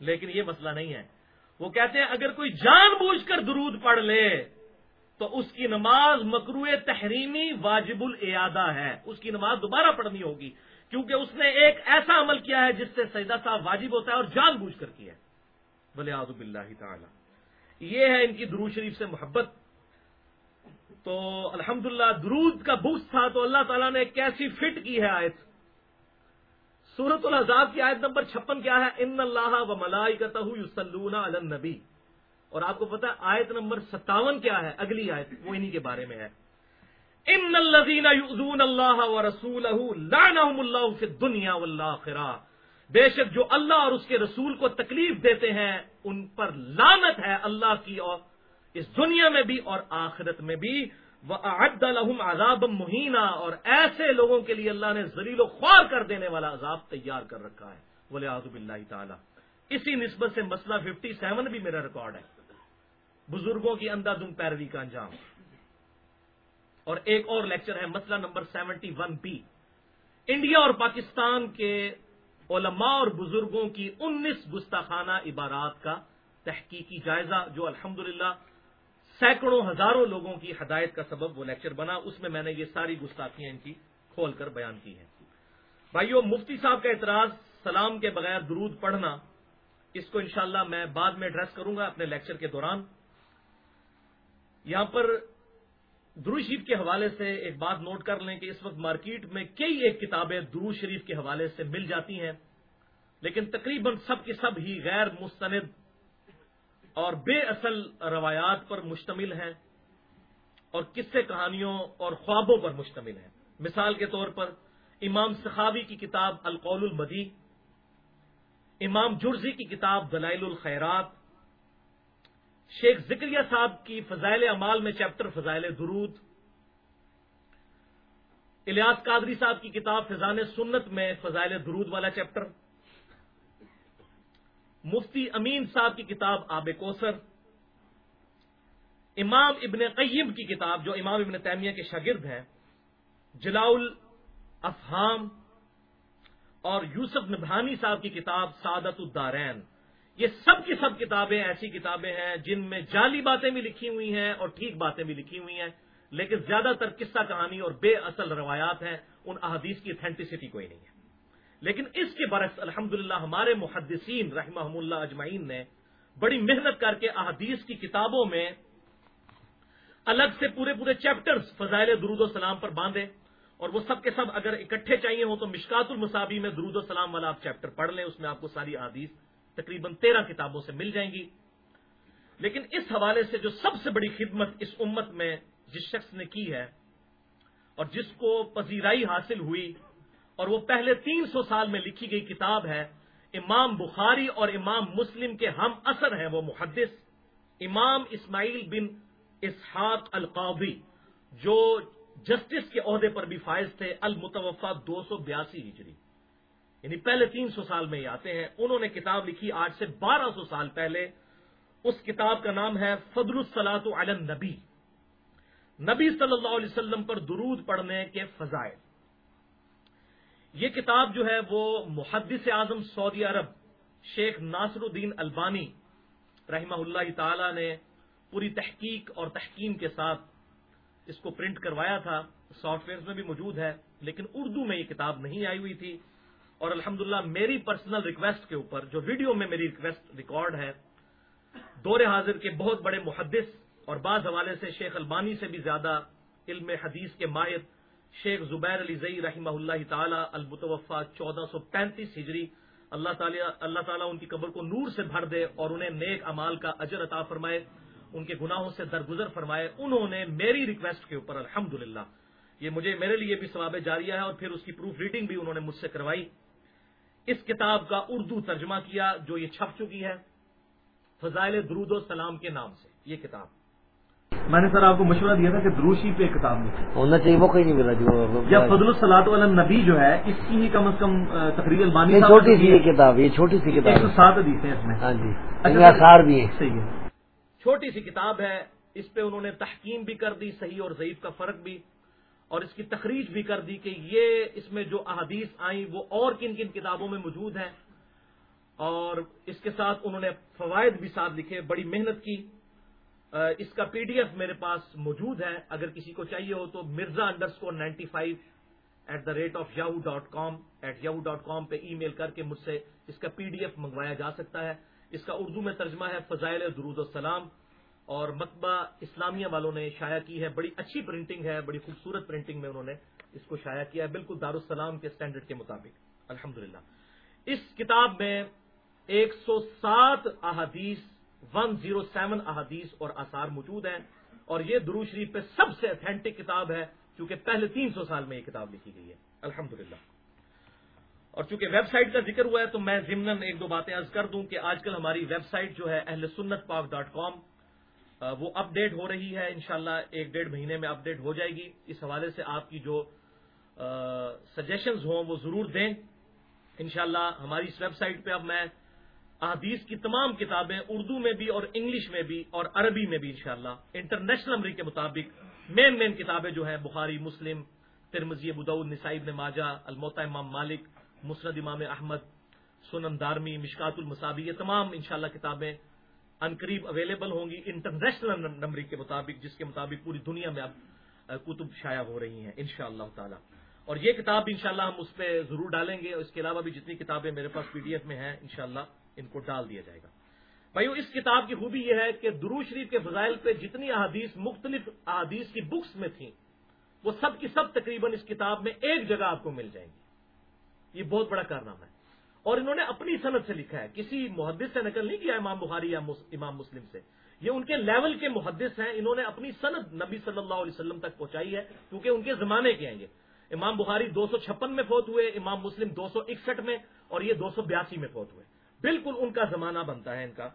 لیکن یہ مسئلہ نہیں ہے۔ وہ کہتے ہیں اگر کوئی جان بوجھ کر درود پڑھ لے تو اس کی نماز مکرو تحریمی واجب الادا ہے۔ اس کی نماز دوبارہ پڑھنی ہوگی، کیونکہ اس نے ایک ایسا عمل کیا ہے جس سے سجدہ صاحب واجب ہوتا ہے اور جان بوجھ کر کیا ہے۔ بلے آزب اللہ تعالی۔ یہ ہے ان کی درو شریف سے محبت۔ تو الحمد درود کا بوس تھا تو اللہ تعالیٰ نے کیسی فٹ کی ہے آیت؟ سورت الحضاب کی آیت نمبر چھپن کیا ہے؟ ان اللہ و ملائی کا النبی۔ اور آپ کو پتا آیت نمبر ستاون کیا ہے؟ اگلی آیت، وہ انہی کے بارے میں ہے۔ ان الزین اللہ و رسول اللہ دنیا والآخرہ بے شک جو اللہ اور اس کے رسول کو تکلیف دیتے ہیں، ان پر لانت ہے اللہ کی اور اس دنیا میں بھی اور آخرت میں بھی۔ وہ الحم عذاب مہینہ اور ایسے لوگوں کے لیے اللہ نے زلیل و خوار کر دینے والا عذاب تیار کر رکھا ہے۔ بولے آزب اللہ تعالی اسی نسبت سے مسئلہ ففٹی سیون بھی میرا ریکارڈ ہے۔ بزرگوں کی اندھا دن پیروی کا انجام۔ اور ایک اور لیکچر ہے مسئلہ number seventy one B. India اور پاکستان کے علماء اور بزرگوں کی انیس گستاخانہ عبارات کا تحقیقی جائزہ، جو الحمدللہ سینکڑوں ہزاروں لوگوں کی ہدایت کا سبب وہ لیکچر بنا۔ اس میں میں نے یہ ساری گستاخیاں ان کی کھول کر بیان کی ہیں۔ بھائیو، مفتی صاحب کا اعتراض سلام کے بغیر درود پڑھنا، اس کو انشاءاللہ میں بعد میں ایڈریس کروں گا اپنے لیکچر کے دوران۔ یہاں پر درو شریف کے حوالے سے ایک بات نوٹ کر لیں کہ اس وقت مارکیٹ میں کئی ایک کتابیں درو شریف کے حوالے سے مل جاتی ہیں، لیکن تقریباً سب کی سب ہی غیر مستند اور بے اصل روایات پر مشتمل ہیں اور قصے کہانیوں اور خوابوں پر مشتمل ہیں۔ مثال کے طور پر امام سخاوی کی کتاب القول المدی، امام جرزی کی کتاب دلائل الخیرات شیخ ذکریہ صاحب کی فضائل اعمال میں چیپٹر فضائل درود۔ الیاس قادری صاحب کی کتاب فضان سنت میں فضائل درود والا چیپٹر۔ مفتی امین صاحب کی کتاب آب کوثر۔ امام ابن قیم کی کتاب جو امام ابن تیمیہ کے شاگرد ہیں۔ جلاؤل افہام اور یوسف نبھانی صاحب کی کتاب سعادت الدارین۔ یہ سب کی سب کتابیں ایسی کتابیں ہیں جن میں جعلی باتیں بھی لکھی ہوئی ہیں اور ٹھیک باتیں بھی لکھی ہوئی ہیں، لیکن زیادہ تر قصہ کہانی اور بے اصل روایات ہیں، ان احادیث کی اتھینٹسٹی کوئی نہیں ہے۔ لیکن اس کے برعکس الحمد ہمارے محدثین رحمہ اللہ اجمعین نے بڑی محنت کر کے احادیث کی کتابوں میں الگ سے پورے پورے چیپٹرز فضائل درود و سلام پر باندھے۔ اور وہ سب کے سب اگر اکٹھے چاہیے ہوں تو مشکات المصابی میں درود و سلام والا آپ چیپٹر پڑھ لیں، اس میں آپ کو ساری حدیث تقریباً تیرہ کتابوں سے مل جائیں گی۔ لیکن اس حوالے سے جو سب سے بڑی خدمت اس امت میں جس شخص نے کی ہے اور جس کو پذیرائی حاصل ہوئی اور وہ پہلے تین سو سال میں لکھی گئی کتاب ہے، امام بخاری اور امام مسلم کے ہم اثر ہیں وہ محدث۔ امام اسماعیل بن اسحاق القاضی، جو جسٹس کے عہدے پر بھی فائز تھے المتوفا دو سو بیاسی ہجری۔ یعنی پہلے تین سو سال میں ہی آتے ہیں۔ انہوں نے کتاب لکھی آج سے بارہ سو سال پہلے۔ اس کتاب کا نام ہے فضل السلاط علی نبی نبی صلی اللہ علیہ وسلم پر درود پڑھنے کے فضائل۔ یہ کتاب جو ہے وہ محدث اعظم سعودی عرب شیخ ناصر الدین البانی رحمہ اللہ تعالی نے پوری تحقیق اور تحکیم کے ساتھ اس کو پرنٹ کروایا تھا۔ سافٹ ویئر میں بھی موجود ہے، لیکن اردو میں یہ کتاب نہیں آئی ہوئی تھی۔ اور الحمدللہ میری پرسنل ریکویسٹ کے اوپر جو ویڈیو میں میری ریکویسٹ ریکارڈ ہے، دور حاضر کے بہت بڑے محدث اور بعض حوالے سے شیخ البانی سے بھی زیادہ علم حدیث کے ماہر شیخ زبیر علی زئی رحمہ اللہ تعالی المتوفا چودہ سو پینتیس ہجری۔ اللہ تعالیٰ اللہ تعالیٰ ان کی قبر کو نور سے بھر دے اور انہیں نیک امال کا اجر عطا فرمائے، ان کے گناہوں سے درگزر فرمائے۔ انہوں نے میری ریکویسٹ کے اوپر الحمد یہ مجھے میرے لیے بھی ثواب جاریہ ہے اور پھر اس کی پروف ریڈنگ بھی انہوں نے مجھ سے کروائی۔ اس کتاب کا اردو ترجمہ کیا جو یہ چھپ چکی ہے فضائل درود و سلام کے نام سے یہ کتاب۔ میں نے سر آپ کو مشورہ دیا تھا کہ دروشی پہ کتاب ہونا چاہیے وہ کوئی نہیں ملا جو یا فضل الصلاط والا نبی جو ہے اس کی ہی کم از کم تقریر یہ چھوٹی سی یہ کتاب یہ چھوٹی سی ایک سو کتاب سات حدیث ہیں اس میں۔ ہاں جی۔ اچھا، آثار بھی ہیں۔ صحیح ہے۔ چھوٹی سی کتاب ہے اس پہ انہوں نے تحکیم بھی کر دی صحیح اور ضعیف کا فرق بھی۔ اور اس کی تخریج بھی کر دی کہ یہ اس میں جو احادیث آئیں وہ اور کن کن کتابوں میں موجود ہیں۔ اور اس کے ساتھ انہوں نے فوائد بھی ساتھ لکھے، بڑی محنت کی۔ اس کا پی ڈی ایف میرے پاس موجود ہے۔ اگر کسی کو چاہیے ہو تو Mirza underscore ninety five at the rate of Yahoo dot com, at Yahoo dot com پہ ای میل کر کے مجھ سے اس کا پی ڈی ایف منگوایا جا سکتا ہے۔ اس کا اردو میں ترجمہ ہے فضائل درود السلام۔ اور مکبہ اسلامیہ والوں نے شائع کی ہے۔ بڑی اچھی پرنٹنگ ہے، بڑی خوبصورت پرنٹنگ میں انہوں نے اس کو شائع کیا ہے۔ بالکل دارالسلام کے اسٹینڈرڈ کے مطابق۔ الحمد اس کتاب میں ایک سو سات احادیث ون زیرو سیون احادیث اور آثار موجود ہیں۔ اور یہ درو شریف پہ سب سے اتھینٹک کتاب ہے کیونکہ پہلے تین سو سال میں یہ کتاب لکھی گئی ہے۔ الحمد اور چونکہ ویب سائٹ کا ذکر ہوا ہے، تو میں ضمن ایک دو باتیں عرض کر دوں کہ آج کل ہماری ویب سائٹ جو ہے، اہل سنت پاک ڈاٹ کام وہ اپ ڈیٹ ہو رہی ہے، انشاءاللہ ایک ڈیڑھ مہینے میں اپ ڈیٹ ہو جائے گی۔ اس حوالے سے آپ کی جو سجیشنز ہوں، وہ ضرور دیں۔ انشاءاللہ ہماری اس ویب سائٹ پہ اب میں احادیث کی تمام کتابیں اردو میں بھی اور انگلش میں بھی اور عربی میں بھی انشاءاللہ انٹرنیشنل امریک کے مطابق مین مین کتابیں جو ہیں، بخاری، مسلم ترمزی ابود نسائب نے ماجا الموتا امام مالک مسرد امام احمد، سنن دارمی، مشکات المصابی یہ تمام انشاءاللہ کتابیں انقریب اویلیبل ہوں گی انٹرنیشنل نمبر کے مطابق، جس کے مطابق پوری دنیا میں اب کتب شائع ہو رہی ہیں ان اللہ تعالی۔ اور یہ کتاب بھی انشاءاللہ ہم اس پہ ضرور ڈالیں گے اور اس کے علاوہ بھی جتنی کتابیں میرے پاس پی ڈی ایف میں ہیں، انشاءاللہ ان کو ڈال دیا جائے گا۔ بھائیو، اس کتاب کی خوبی یہ ہے کہ درو شریف کے فضائل پہ جتنی احادیث، مختلف احادیث کی بکس میں تھیں، وہ سب کی سب تقریباً اس کتاب میں ایک جگہ آپ کو مل جائیں گی۔ یہ بہت بڑا کارنامہ ہے۔ اور انہوں نے اپنی صنعت سے لکھا ہے۔ کسی محدث سے نقل نہیں کیا امام بخاری یا امام مسلم سے۔ یہ ان کے لیول کے محدث ہیں، انہوں نے اپنی صنعت نبی صلی اللہ علیہ وسلم تک پہنچائی ہے، کیونکہ ان کے زمانے کے ہیں یہ۔ امام بخاری دو سو چھپن میں فوت ہوئے، امام مسلم دو سو اکسٹھ میں، اور یہ دو سو بیاسی میں فوت ہوئے۔ بالکل ان کا زمانہ بنتا ہے ان کا۔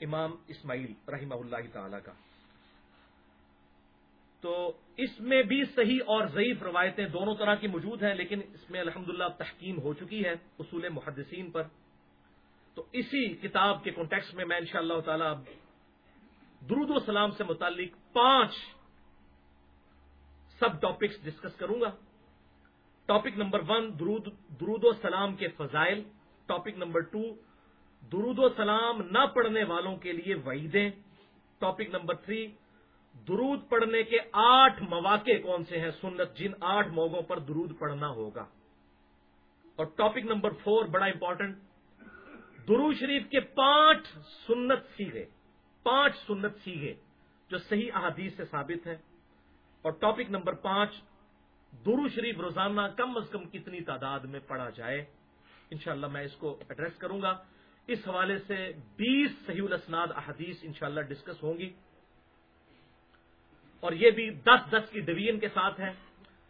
امام اسماعیل رحمہ اللہ تعالی کا۔ تو اس میں بھی صحیح اور ضعیف روایتیں دونوں طرح کی موجود ہیں، لیکن اس میں الحمدللہ تحکیم ہو چکی ہے اصول محدثین پر۔ تو اسی کتاب کے کانٹیکس میں میں انشاءاللہ اللہ تعالی درود و سلام سے متعلق پانچ سب ٹاپکس ڈسکس کروں گا۔ ٹاپک نمبر ون درود و سلام کے فضائل۔ ٹاپک نمبر ٹو درود و سلام نہ پڑھنے والوں کے لیے وعیدیں۔ ٹاپک نمبر تھری درود پڑھنے کے آٹھ مواقع کون سے ہیں؟ سنت، جن آٹھ موقعوں پر درود پڑھنا ہوگا۔ اور ٹاپک نمبر فور بڑا امپورٹنٹ درود شریف کے پانچ سنت سیگے پانچ سنت سیگے جو صحیح احادیث سے ثابت ہے اور ٹاپک نمبر پانچ درو شریف روزانہ کم از کم کتنی تعداد میں پڑھا جائے؟ انشاءاللہ میں اس کو ایڈریس کروں گا۔ اس حوالے سے بیس صحیح الاسناد احادیث انشاءاللہ ڈسکس ہوں گی۔ اور یہ بھی دس دس کی ڈویژن کے ساتھ ہے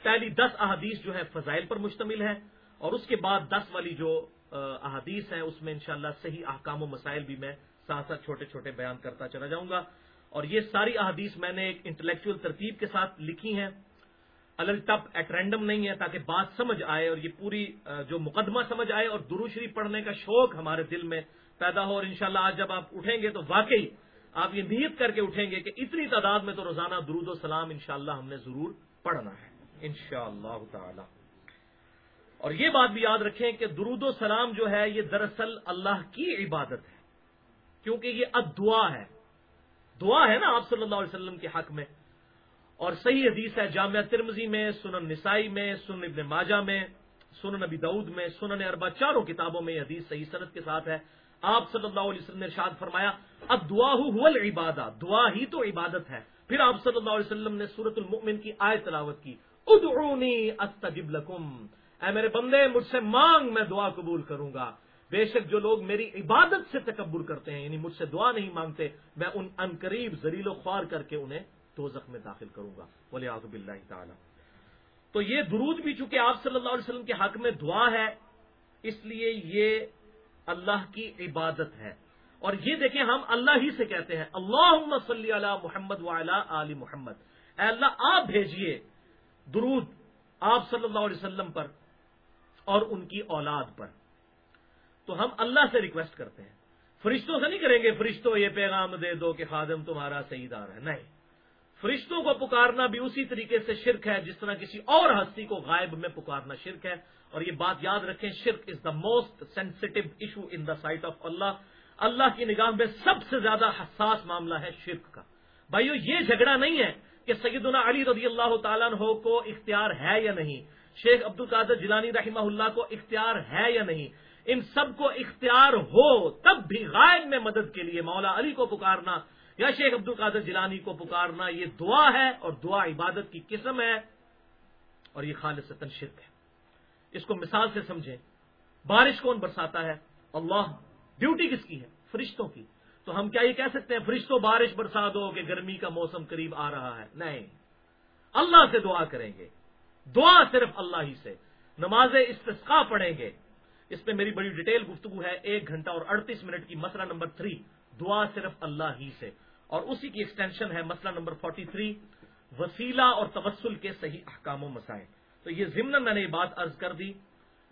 پہلی دس احادیث جو ہے فضائل پر مشتمل ہے اور اس کے بعد دس والی جو احادیث ہے اس میں انشاءاللہ صحیح احکام و مسائل بھی میں ساتھ ساتھ چھوٹے چھوٹے بیان کرتا چلا جاؤں گا۔ اور یہ ساری احادیث میں نے ایک انٹلیکچل ترتیب کے ساتھ لکھی ہیں۔ الگ ٹپ ایٹ رینڈم نہیں ہے تاکہ بات سمجھ آئے اور یہ پوری جو مقدمہ سمجھ آئے اور درو شریف پڑھنے کا شوق ہمارے دل میں پیدا ہو اور انشاءاللہ آج جب آپ اٹھیں گے تو واقعی آپ یہ نیت کر کے اٹھیں گے کہ اتنی تعداد میں تو روزانہ درود و سلام انشاءاللہ ہم نے ضرور پڑھنا ہے، انشاءاللہ تعالی۔ اور یہ بات بھی یاد رکھیں کہ درود و سلام جو ہے، یہ دراصل اللہ کی عبادت ہے، کیونکہ یہ اب دعا ہے۔ دعا ہے نا آپ صلی اللہ علیہ وسلم کے حق میں۔ اور صحیح حدیث ہے جامعہ ترمزی میں، سنن نسائی میں، سنن ابن ماجہ میں، سنن نبی دعود میں، سنن اربا چاروں کتابوں میں یہ حدیث صحیح صنعت کے ساتھ ہے۔ آپ صلی اللہ علیہ وسلم نے ارشاد فرمایا اب دعا عبادہ دعا ہی تو عبادت ہے۔ پھر آپ صلی اللہ علیہ وسلم نے سورت المؤمن کی آئے تلاوت کی، ادعونی استجب لکم۔ اے میرے بندے، مجھ سے مانگ میں دعا قبول کروں گا۔ بے شک جو لوگ میری عبادت سے تکبر کرتے ہیں یعنی مجھ سے دعا نہیں مانگتے، میں ان انقریب زریل و خوار کر کے انہیں دوزخ میں داخل کروں گا۔ ولی آزب اللہ تعالی۔ تو یہ درود بھی چونکہ آپ صلی اللہ علیہ وسلم کے حق میں دعا ہے، اس لیے یہ اللہ کی عبادت ہے۔ اور یہ دیکھیں ہم اللہ ہی سے کہتے ہیں اللہ صلی علی محمد وعلی علی محمد۔ اے اللہ، آپ بھیجیے درود آپ صلی اللہ علیہ وسلم پر اور ان کی اولاد پر۔ تو ہم اللہ سے ریکویسٹ کرتے ہیں۔ فرشتوں سے نہیں کریں گے فرشتوں یہ پیغام دے دو کہ خادم تمہارا صحیح دار ہے۔ نہیں۔ فرشتوں کو پکارنا بھی اسی طریقے سے شرک ہے، جس طرح کسی اور ہستی کو غائب میں پکارنا شرک ہے۔ اور یہ بات یاد رکھیں، شرک is the most sensitive issue in the sight of Allah Allah کی نگاہ میں سب سے زیادہ حساس معاملہ ہے شرک کا۔ بھائیو، یہ جھگڑا نہیں ہے کہ سیدنا علی رضی اللہ تعالیٰ عنہ کو اختیار ہے یا نہیں۔ شیخ عبد القادر جیلانی رحمہ اللہ کو اختیار ہے یا نہیں۔ ان سب کو اختیار ہو تب بھی غائب میں مدد کے لیے مولا علی کو پکارنا یا شیخ عبد القادر جیلانی کو پکارنا یہ دعا ہے اور دعا عبادت کی قسم ہے اور یہ خالص شرک ہے۔ اس کو مثال سے سمجھیں۔ بارش کون برساتا ہے؟ اللہ۔ ڈیوٹی کس کی ہے؟ فرشتوں کی۔ تو ہم کیا یہ کہہ سکتے ہیں؟ فرشتوں بارش برسا دو کہ گرمی کا موسم قریب آ رہا ہے۔ نہیں۔ اللہ سے دعا کریں گے۔ دعا صرف اللہ ہی سے۔ نماز استسقا پڑھیں گے۔ اس پہ میری بڑی ڈیٹیل گفتگو ہے۔ ایک گھنٹہ اور اڑتیس منٹ کی مسئلہ نمبر تھری۔ دعا صرف اللہ ہی سے۔ اور اسی کی ایکسٹینشن ہے مسئلہ نمبر 43 وسیلہ اور تبسل کے صحیح احکام و مسائل۔ تو یہ ضمن میں نے یہ بات عرض کر دی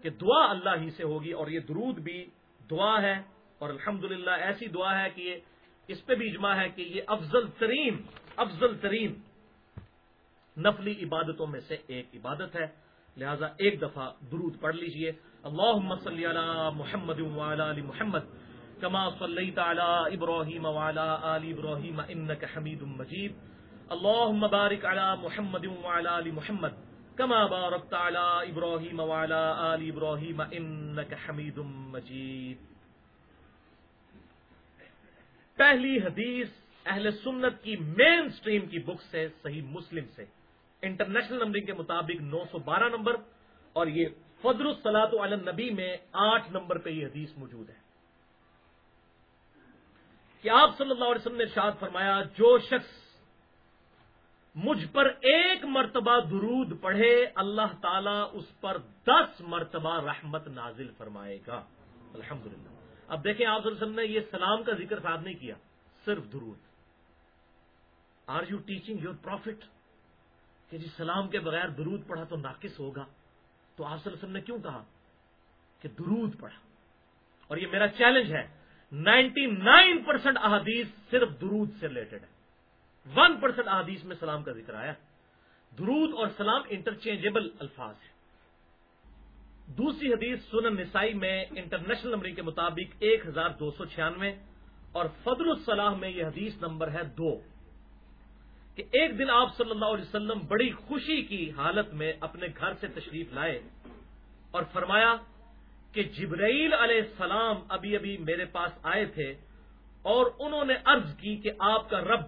کہ دعا اللہ ہی سے ہوگی اور یہ درود بھی دعا ہے اور الحمد ایسی دعا ہے کہ یہ اس پہ بھی اجماع ہے کہ یہ افضل ترین افضل ترین نفلی عبادتوں میں سے ایک عبادت ہے۔ لہذا ایک دفعہ درود پڑھ لیجیے۔ اللہ صلی علی محمد علی محمد۔ كما صليت على إبراهيم وعلى آل إبراهيم إنك حميد مجيد. اللهم بارك على محمد وعلى آل محمد كما باركت على إبراهيم وعلى آل إبراهيم إنك حميد مجيد. پہلی حدیث اہل سنت کی مین سٹریم کی بک سے، صحیح مسلم سے۔ انٹرنیشنل نمبرنگ کے مطابق نو سو بارہ نمبر اور یہ فدر الصلاۃ علی النبی میں آٹھ نمبر پہ یہ حدیث موجود ہے۔ کہ آپ صلی اللہ علیہ وسلم نے شاد فرمایا، جو شخص مجھ پر ایک مرتبہ درود پڑھے، اللہ تعالیٰ اس پر دس مرتبہ رحمت نازل فرمائے گا۔ الحمد اب دیکھیں، آپ صلی اللہ علیہ وسلم نے یہ سلام کا ذکر ساتھ نہیں کیا، صرف درود۔ Are you teaching your prophet کہ جی سلام کے بغیر درود پڑھا تو ناقص ہوگا؟ تو آپ صلی اللہ علیہ وسلم نے کیوں کہا کہ درود پڑھا؟ اور یہ میرا چیلنج ہے۔ نائنٹی نائن پرسینٹ احادیث صرف درود سے ریلیٹڈ ہے ون پرسینٹ احادیث میں سلام کا ذکر آیا۔ درود اور سلام انٹرچینجبل الفاظ ہے دوسری حدیث سنن نسائی میں انٹرنیشنل نمبرنگ کے مطابق ایک ہزار دو سو چھیانوے اور فضل الصلاح میں یہ حدیث نمبر ہے دو۔ کہ ایک دن آپ صلی اللہ علیہ وسلم بڑی خوشی کی حالت میں اپنے گھر سے تشریف لائے اور فرمایا کہ جبرائیل علیہ السلام ابھی ابھی میرے پاس آئے تھے اور انہوں نے عرض کی کہ آپ کا رب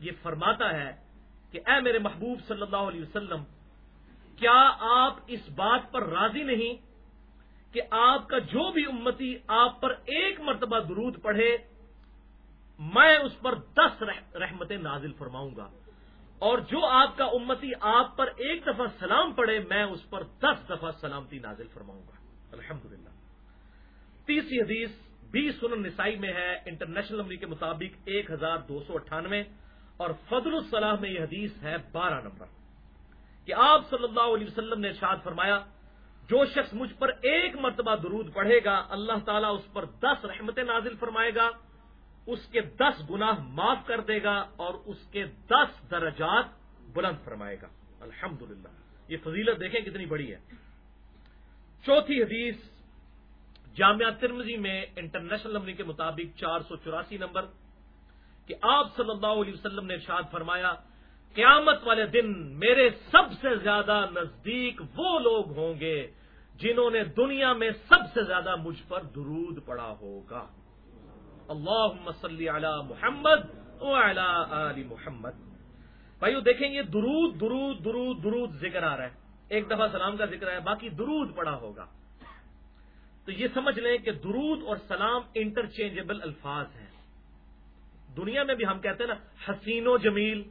یہ فرماتا ہے کہ اے میرے محبوب صلی اللہ علیہ وسلم، کیا آپ اس بات پر راضی نہیں کہ آپ کا جو بھی امتی آپ پر ایک مرتبہ درود پڑھے، میں اس پر دس رحمتیں نازل فرماؤں گا؟ اور جو آپ کا امتی آپ پر ایک دفعہ سلام پڑھے، میں اس پر دس دفعہ سلامتی نازل فرماؤں گا۔ الحمدللہ۔ تیسری حدیث بھی سنن نسائی میں ہے، انٹرنیشنل نمبر کے مطابق ایک ہزار دو سو اٹھانوے، اور فضل الصلاح میں یہ حدیث ہے بارہ نمبر۔ کہ آپ صلی اللہ علیہ وسلم نے ارشاد فرمایا، جو شخص مجھ پر ایک مرتبہ درود پڑھے گا، اللہ تعالیٰ اس پر دس رحمتیں نازل فرمائے گا، اس کے دس گناہ معاف کر دے گا، اور اس کے دس درجات بلند فرمائے گا۔ الحمد یہ فضیلت دیکھیں کتنی بڑی ہے۔ چوتھی حدیث جامعہ ترمزی میں انٹرنیشنل نمبر کے مطابق چار سو چوراسی نمبر کہ آپ صلی اللہ علیہ وسلم نے ارشاد فرمایا، قیامت والے دن میرے سب سے زیادہ نزدیک وہ لوگ ہوں گے جنہوں نے دنیا میں سب سے زیادہ مجھ پر درود پڑا ہوگا۔ اللہ مسلی علی محمد علی محمد۔ بھائیو، دیکھیں گے درود درود درود درود ذکر آ رہا ہے۔ ایک دفعہ سلام کا ذکر ہے باقی درود پڑا ہوگا۔ تو یہ سمجھ لیں کہ درود اور سلام انٹرچینجبل الفاظ ہیں۔ دنیا میں بھی ہم کہتے ہیں نا، حسین و جمیل۔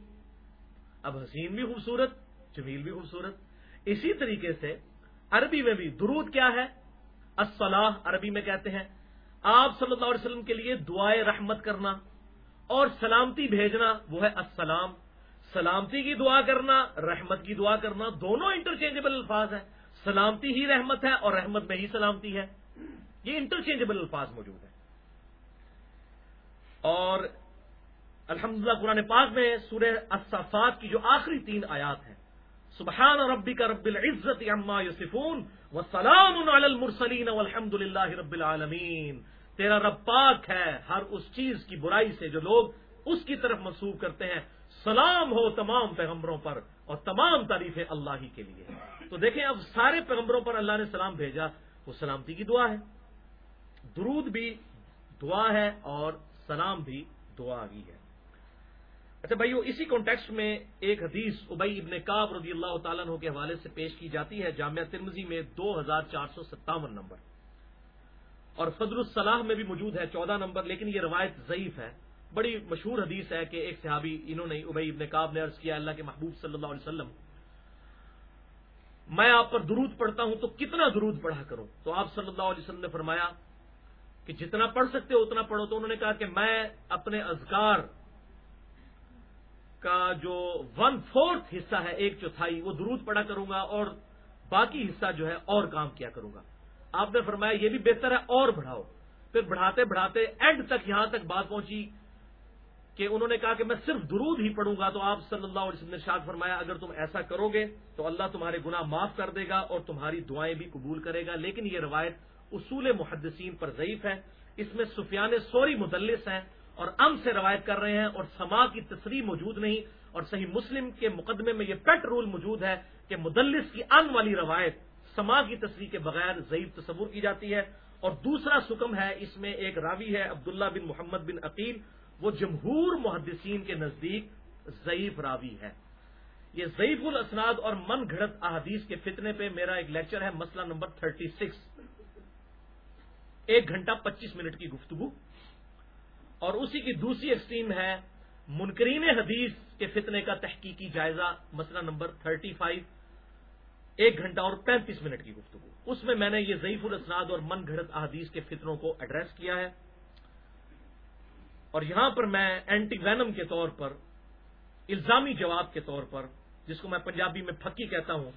اب حسین بھی خوبصورت، جمیل بھی خوبصورت۔ اسی طریقے سے عربی میں بھی درود کیا ہے؟ الصلاح عربی میں کہتے ہیں۔ آپ صلی اللہ علیہ وسلم کے لیے دعائیں رحمت کرنا اور سلامتی بھیجنا، وہ ہے السلام۔ سلامتی کی دعا کرنا، رحمت کی دعا کرنا دونوں انٹرچینجبل الفاظ ہیں۔ سلامتی ہی رحمت ہے اور رحمت میں ہی سلامتی ہے۔ یہ انٹرچینجبل الفاظ موجود ہیں۔ اور الحمدللہ قرآن پاک میں سورہ الصفات کی جو آخری تین آیات ہیں، سبحان ربی کا رب العزت عما یوسفون و سلام المرسلین والحمد للہ رب العالمین۔ تیرا رب پاک ہے، ہر اس چیز کی برائی سے جو لوگ اس کی طرف منسوخ کرتے ہیں۔ سلام ہو تمام پیغمبروں پر اور تمام تعریفیں اللہ ہی کے لیے۔ تو دیکھیں اب سارے پیغمبروں پر اللہ نے سلام بھیجا، وہ سلامتی کی دعا ہے۔ درود بھی دعا ہے اور سلام بھی دعا ہی ہے۔ اچھا بھائیو، اسی کانٹیکسٹ میں ایک حدیث ابئی ابن کاب رضی اللہ تعالیٰ عنہ کے حوالے سے پیش کی جاتی ہے، جامعہ ترمزی میں دو ہزار چار سو ستاون نمبر۔ اور فضل الصلاح میں بھی موجود ہے، چودہ نمبر، لیکن یہ روایت ضعیف ہے۔ بڑی مشہور حدیث ہے کہ ایک صحابی، انہوں نے ابئی ابن کاب نے عرض کیا، اللہ کے محبوب صلی اللہ علیہ وسلم، میں آپ پر درود پڑھتا ہوں تو کتنا درود پڑھا کروں تو آپ صلی اللہ علیہ وسلم نے فرمایا کہ جتنا پڑھ سکتے ہو اتنا پڑھو۔ تو انہوں نے کہا کہ میں اپنے ازگار کا جو ون فورتھ حصہ ہے، ایک چوتھائی، وہ درود پڑا کروں گا اور باقی حصہ جو ہے اور کام کیا کروں گا۔ آپ نے فرمایا یہ بھی بہتر ہے، اور بڑھاؤ۔ پھر بڑھاتے بڑھاتے اینڈ تک یہاں تک بات پہنچی کہ انہوں نے کہا کہ میں صرف درود ہی پڑھوں گا تو آپ صلی اللہ علیہ وسلم نے شاد فرمایا، اگر تم ایسا کرو گے تو اللہ تمہارے گناہ معاف کر دے گا اور تمہاری دعائیں بھی قبول کرے گا۔ لیکن یہ روایت اصول محدثین پر ضعیف ہے۔ اس میں سفیان سوری مدلس ہیں اور ام سے روایت کر رہے ہیں اور سما کی تصریح موجود نہیں۔ اور صحیح مسلم کے مقدمے میں یہ پیٹ رول موجود ہے کہ مدلس کی ان والی روایت سما کی تصریح کے بغیر ضعیف تصور کی جاتی ہے۔ اور دوسرا سکم ہے، اس میں ایک راوی ہے، عبداللہ بن محمد بن عقیل۔ وہ جمہور محدثین کے نزدیک ضعیف راوی ہے یہ ضعیف الاسناد اور من گھڑت احادیث کے فتنے پہ میرا ایک لیکچر ہے مسئلہ نمبر تھرٹی سکس۔ ایک گھنٹہ پچیس منٹ کی گفتگو۔ اور اسی کی دوسری ایکسٹریم ہے منکرین حدیث کے فتنے کا تحقیقی جائزہ، مسئلہ نمبر تھرٹی فائیو۔ ایک گھنٹہ اور پینتیس منٹ کی گفتگو۔ اس میں میں نے یہ ضعیف الاسناد اور من گھڑت احادیث کے فتنوں کو ایڈریس کیا ہے۔ اور یہاں پر میں اینٹی وینم کے طور پر، الزامی جواب کے طور پر، جس کو میں پنجابی میں پھکی کہتا ہوں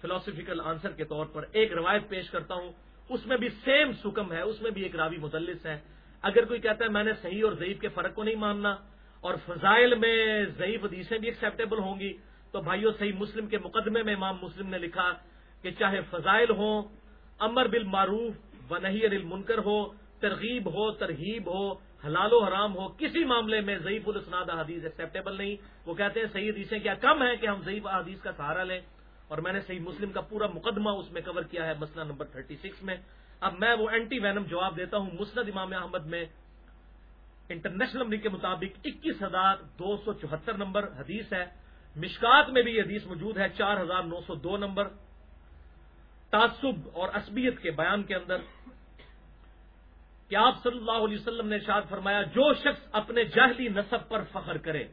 فلاسفیکل آنسر کے طور پر ایک روایت پیش کرتا ہوں۔ اس میں بھی سیم سکم ہے، اس میں بھی ایک راوی مدلس ہے اگر کوئی کہتا ہے میں نے صحیح اور ضعیف کے فرق کو نہیں ماننا، اور فضائل میں ضعیف حدیثیں بھی ایکسیپٹیبل ہوں گی، تو بھائیو صحیح مسلم کے مقدمے میں امام مسلم نے لکھا کہ چاہے فضائل ہوں، امر بل معروف و نہیں المنکر ہو، ترغیب ہو ترغیب ہو حلال و حرام ہو کسی معاملے میں ضعیف الاسناد حدیث ایکسیپٹیبل نہیں۔ وہ کہتے ہیں صحیح حدیثیں کیا کم ہے کہ ہم ضعیف حدیث کا سہارا لیں؟ اور میں نے صحیح مسلم کا پورا مقدمہ اس میں کور کیا ہے مسئلہ نمبر 36 میں۔ اب میں وہ اینٹی وینم جواب دیتا ہوں مسند امام احمد میں۔ انٹرنیشنل نمبر کے مطابق اکیس ہزار دو سو چوہتر نمبر حدیث ہے۔ مشکات میں بھی یہ حدیث موجود ہے چار ہزار نو سو دو نمبر۔ تعصب اور عصبیت کے بیان کے اندر۔ کہ آپ صلی اللہ علیہ وسلم نے ارشاد فرمایا، جو شخص اپنے جہلی نصب پر فخر کرے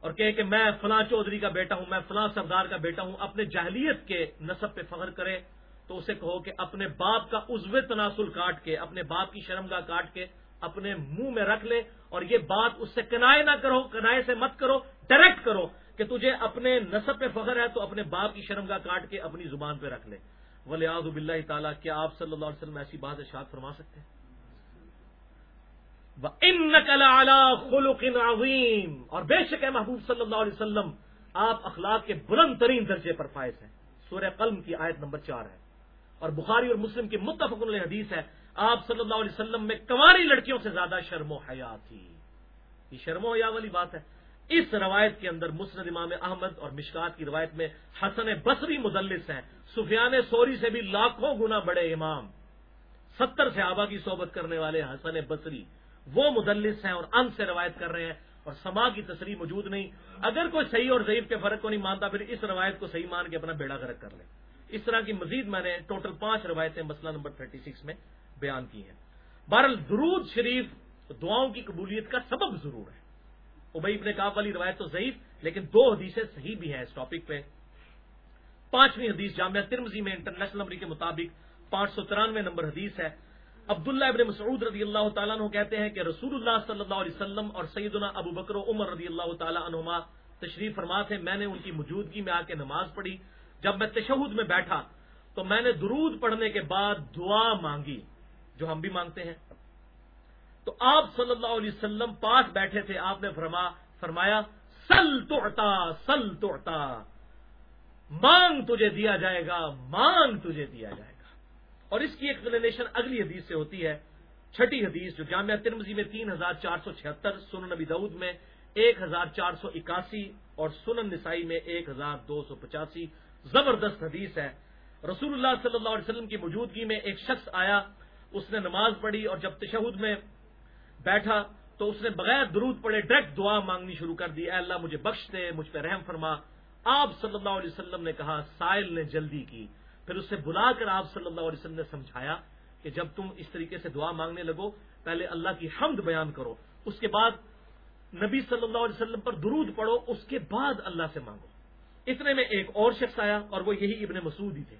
اور کہے کہ میں فلاں چودھری کا بیٹا ہوں، میں فلاں سردار کا بیٹا ہوں، اپنے جہلیت کے نصب پہ فخر کرے، تو اسے کہو کہ اپنے باپ کا عزو تناسل کاٹ کے، اپنے باپ کی شرم کاٹ کے اپنے منہ میں رکھ لے اور یہ بات اس سے کنائے نہ کرو، کنائے سے مت کرو، ڈائریکٹ کرو کہ تجھے اپنے نصب پہ فخر ہے تو اپنے باپ کی شرم کا کاٹ کے اپنی زبان پہ رکھ لے۔ ولی آزب اللہ تعالیٰ، کیا آپ صلی اللہ علیہ وسلم ایسی بات ارشاد فرما سکتے ہیں؟ خلق عظیم اور بے شک ہے محبوب صلی اللہ علیہ وسلم، آپ اخلاق کے بلند ترین درجے پر فائز ہیں۔ سورہ قلم کی آیت نمبر چار ہے۔ اور بخاری اور مسلم کی متفق علیہ حدیث ہے، آپ صلی اللہ علیہ وسلم میں کماری لڑکیوں سے زیادہ شرم و حیا تھی۔ یہ شرم و حیا والی بات ہے۔ اس روایت کے اندر مسند امام احمد اور مشکات کی روایت میں حسن بصری مدلس ہیں۔ سفیان سوری سے بھی لاکھوں گنا بڑے امام، ستر سے آبا کی صحبت کرنے والے حسن بصری وہ مدلس ہیں اور ان سے روایت کر رہے ہیں اور سما کی تصریح موجود نہیں۔ اگر کوئی صحیح اور ضعیف کے فرق کو نہیں مانتا، پھر اس روایت کو صحیح مان کے اپنا بیڑا گرک کر لے اس طرح کی مزید میں نے ٹوٹل پانچ روایتیں مسئلہ نمبر 36 میں بیان کی ہیں۔ بہرحال درود شریف دعاؤں کی قبولیت کا سبب ضرور ہے۔ ابئی ابن کاف والی روایت تو ضعیف، لیکن دو حدیثیں صحیح بھی ہیں اس ٹاپک پہ۔ پانچویں حدیث جامعہ ترمزی میں انٹرنیشنل نمبر کے مطابق پانچ سو ترانوے نمبر حدیث ہے۔ عبداللہ ابن مسعود رضی اللہ تعالیٰ عنہ کہتے ہیں کہ رسول اللہ صلی اللہ علیہ وسلم اور سیدنا ابو بکر و عمر رضی اللہ تعالیٰ عنہما تشریف فرما تھے۔ میں نے ان کی موجودگی میں آ کے نماز پڑھی۔ جب میں تشہد میں بیٹھا تو میں نے درود پڑھنے کے بعد دعا مانگی، جو ہم بھی مانگتے ہیں۔ تو آپ صلی اللہ علیہ وسلم پاس بیٹھے تھے، آپ نے فرما فرمایا، سل توڑتا سل توڑتا مانگ تجھے دیا جائے گا، مانگ تجھے دیا جائے گا۔ اور اس کی ایکسپلینیشن اگلی حدیث سے ہوتی ہے۔ چھٹی حدیث جو جامعہ ترمزی میں تین ہزار چار سو چھہتر، سنن نبی دعود میں ایک ہزار چار سو اکاسی اور سنن نسائی میں ایک ہزار دو سو پچاسی۔ زبردست حدیث ہے۔ رسول اللہ صلی اللہ علیہ وسلم کی موجودگی میں ایک شخص آیا، اس نے نماز پڑھی اور جب تشہد میں بیٹھا تو اس نے بغیر درود پڑے ڈائریکٹ دعا مانگنی شروع کر دی، اے اللہ مجھے بخش دے، مجھ پہ رحم فرما۔ آپ صلی اللہ علیہ وسلم نے کہا، سائل نے جلدی کی۔ پھر اسے بلا کر آپ صلی اللہ علیہ وسلم نے سمجھایا کہ جب تم اس طریقے سے دعا مانگنے لگو، پہلے اللہ کی حمد بیان کرو، اس کے بعد نبی صلی اللہ علیہ وسلم پر درود پڑھو اس کے بعد اللہ سے مانگو۔ اتنے میں ایک اور شخص آیا اور وہ یہی ابن مسعود ہی تھے۔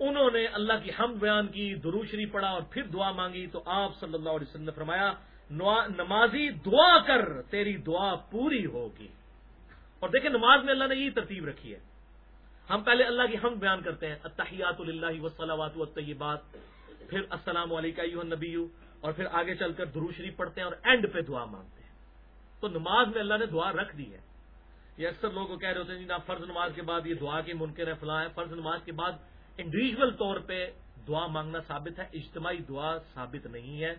انہوں نے اللہ کی حمد بیان کی دروشری پڑھا اور پھر دعا مانگی، تو آپ صلی اللہ علیہ وسلم نے فرمایا نمازی دعا کر، تیری دعا پوری ہوگی۔ اور دیکھیں، نماز میں اللہ نے یہی ترتیب رکھی ہے۔ ہم پہلے اللہ کی ہم بیان کرتے ہیں اتحیات اللہ وسلامات الطیبات پھر السلام علیکم نبی اور پھر آگے چل کر دروشری پڑھتے ہیں اور اینڈ پہ دعا مانگتے ہیں۔ تو نماز میں اللہ نے دعا رکھ دی ہے۔ یہ اکثر لوگوں کو کہہ رہے ہوتے ہیں جی فرض نماز کے بعد یہ دعا کی ممکن ہے، فلاں ہے۔ فرض نماز کے بعد انڈیویجل طور پہ دعا مانگنا ثابت ہے، اجتماعی دعا ثابت نہیں ہے۔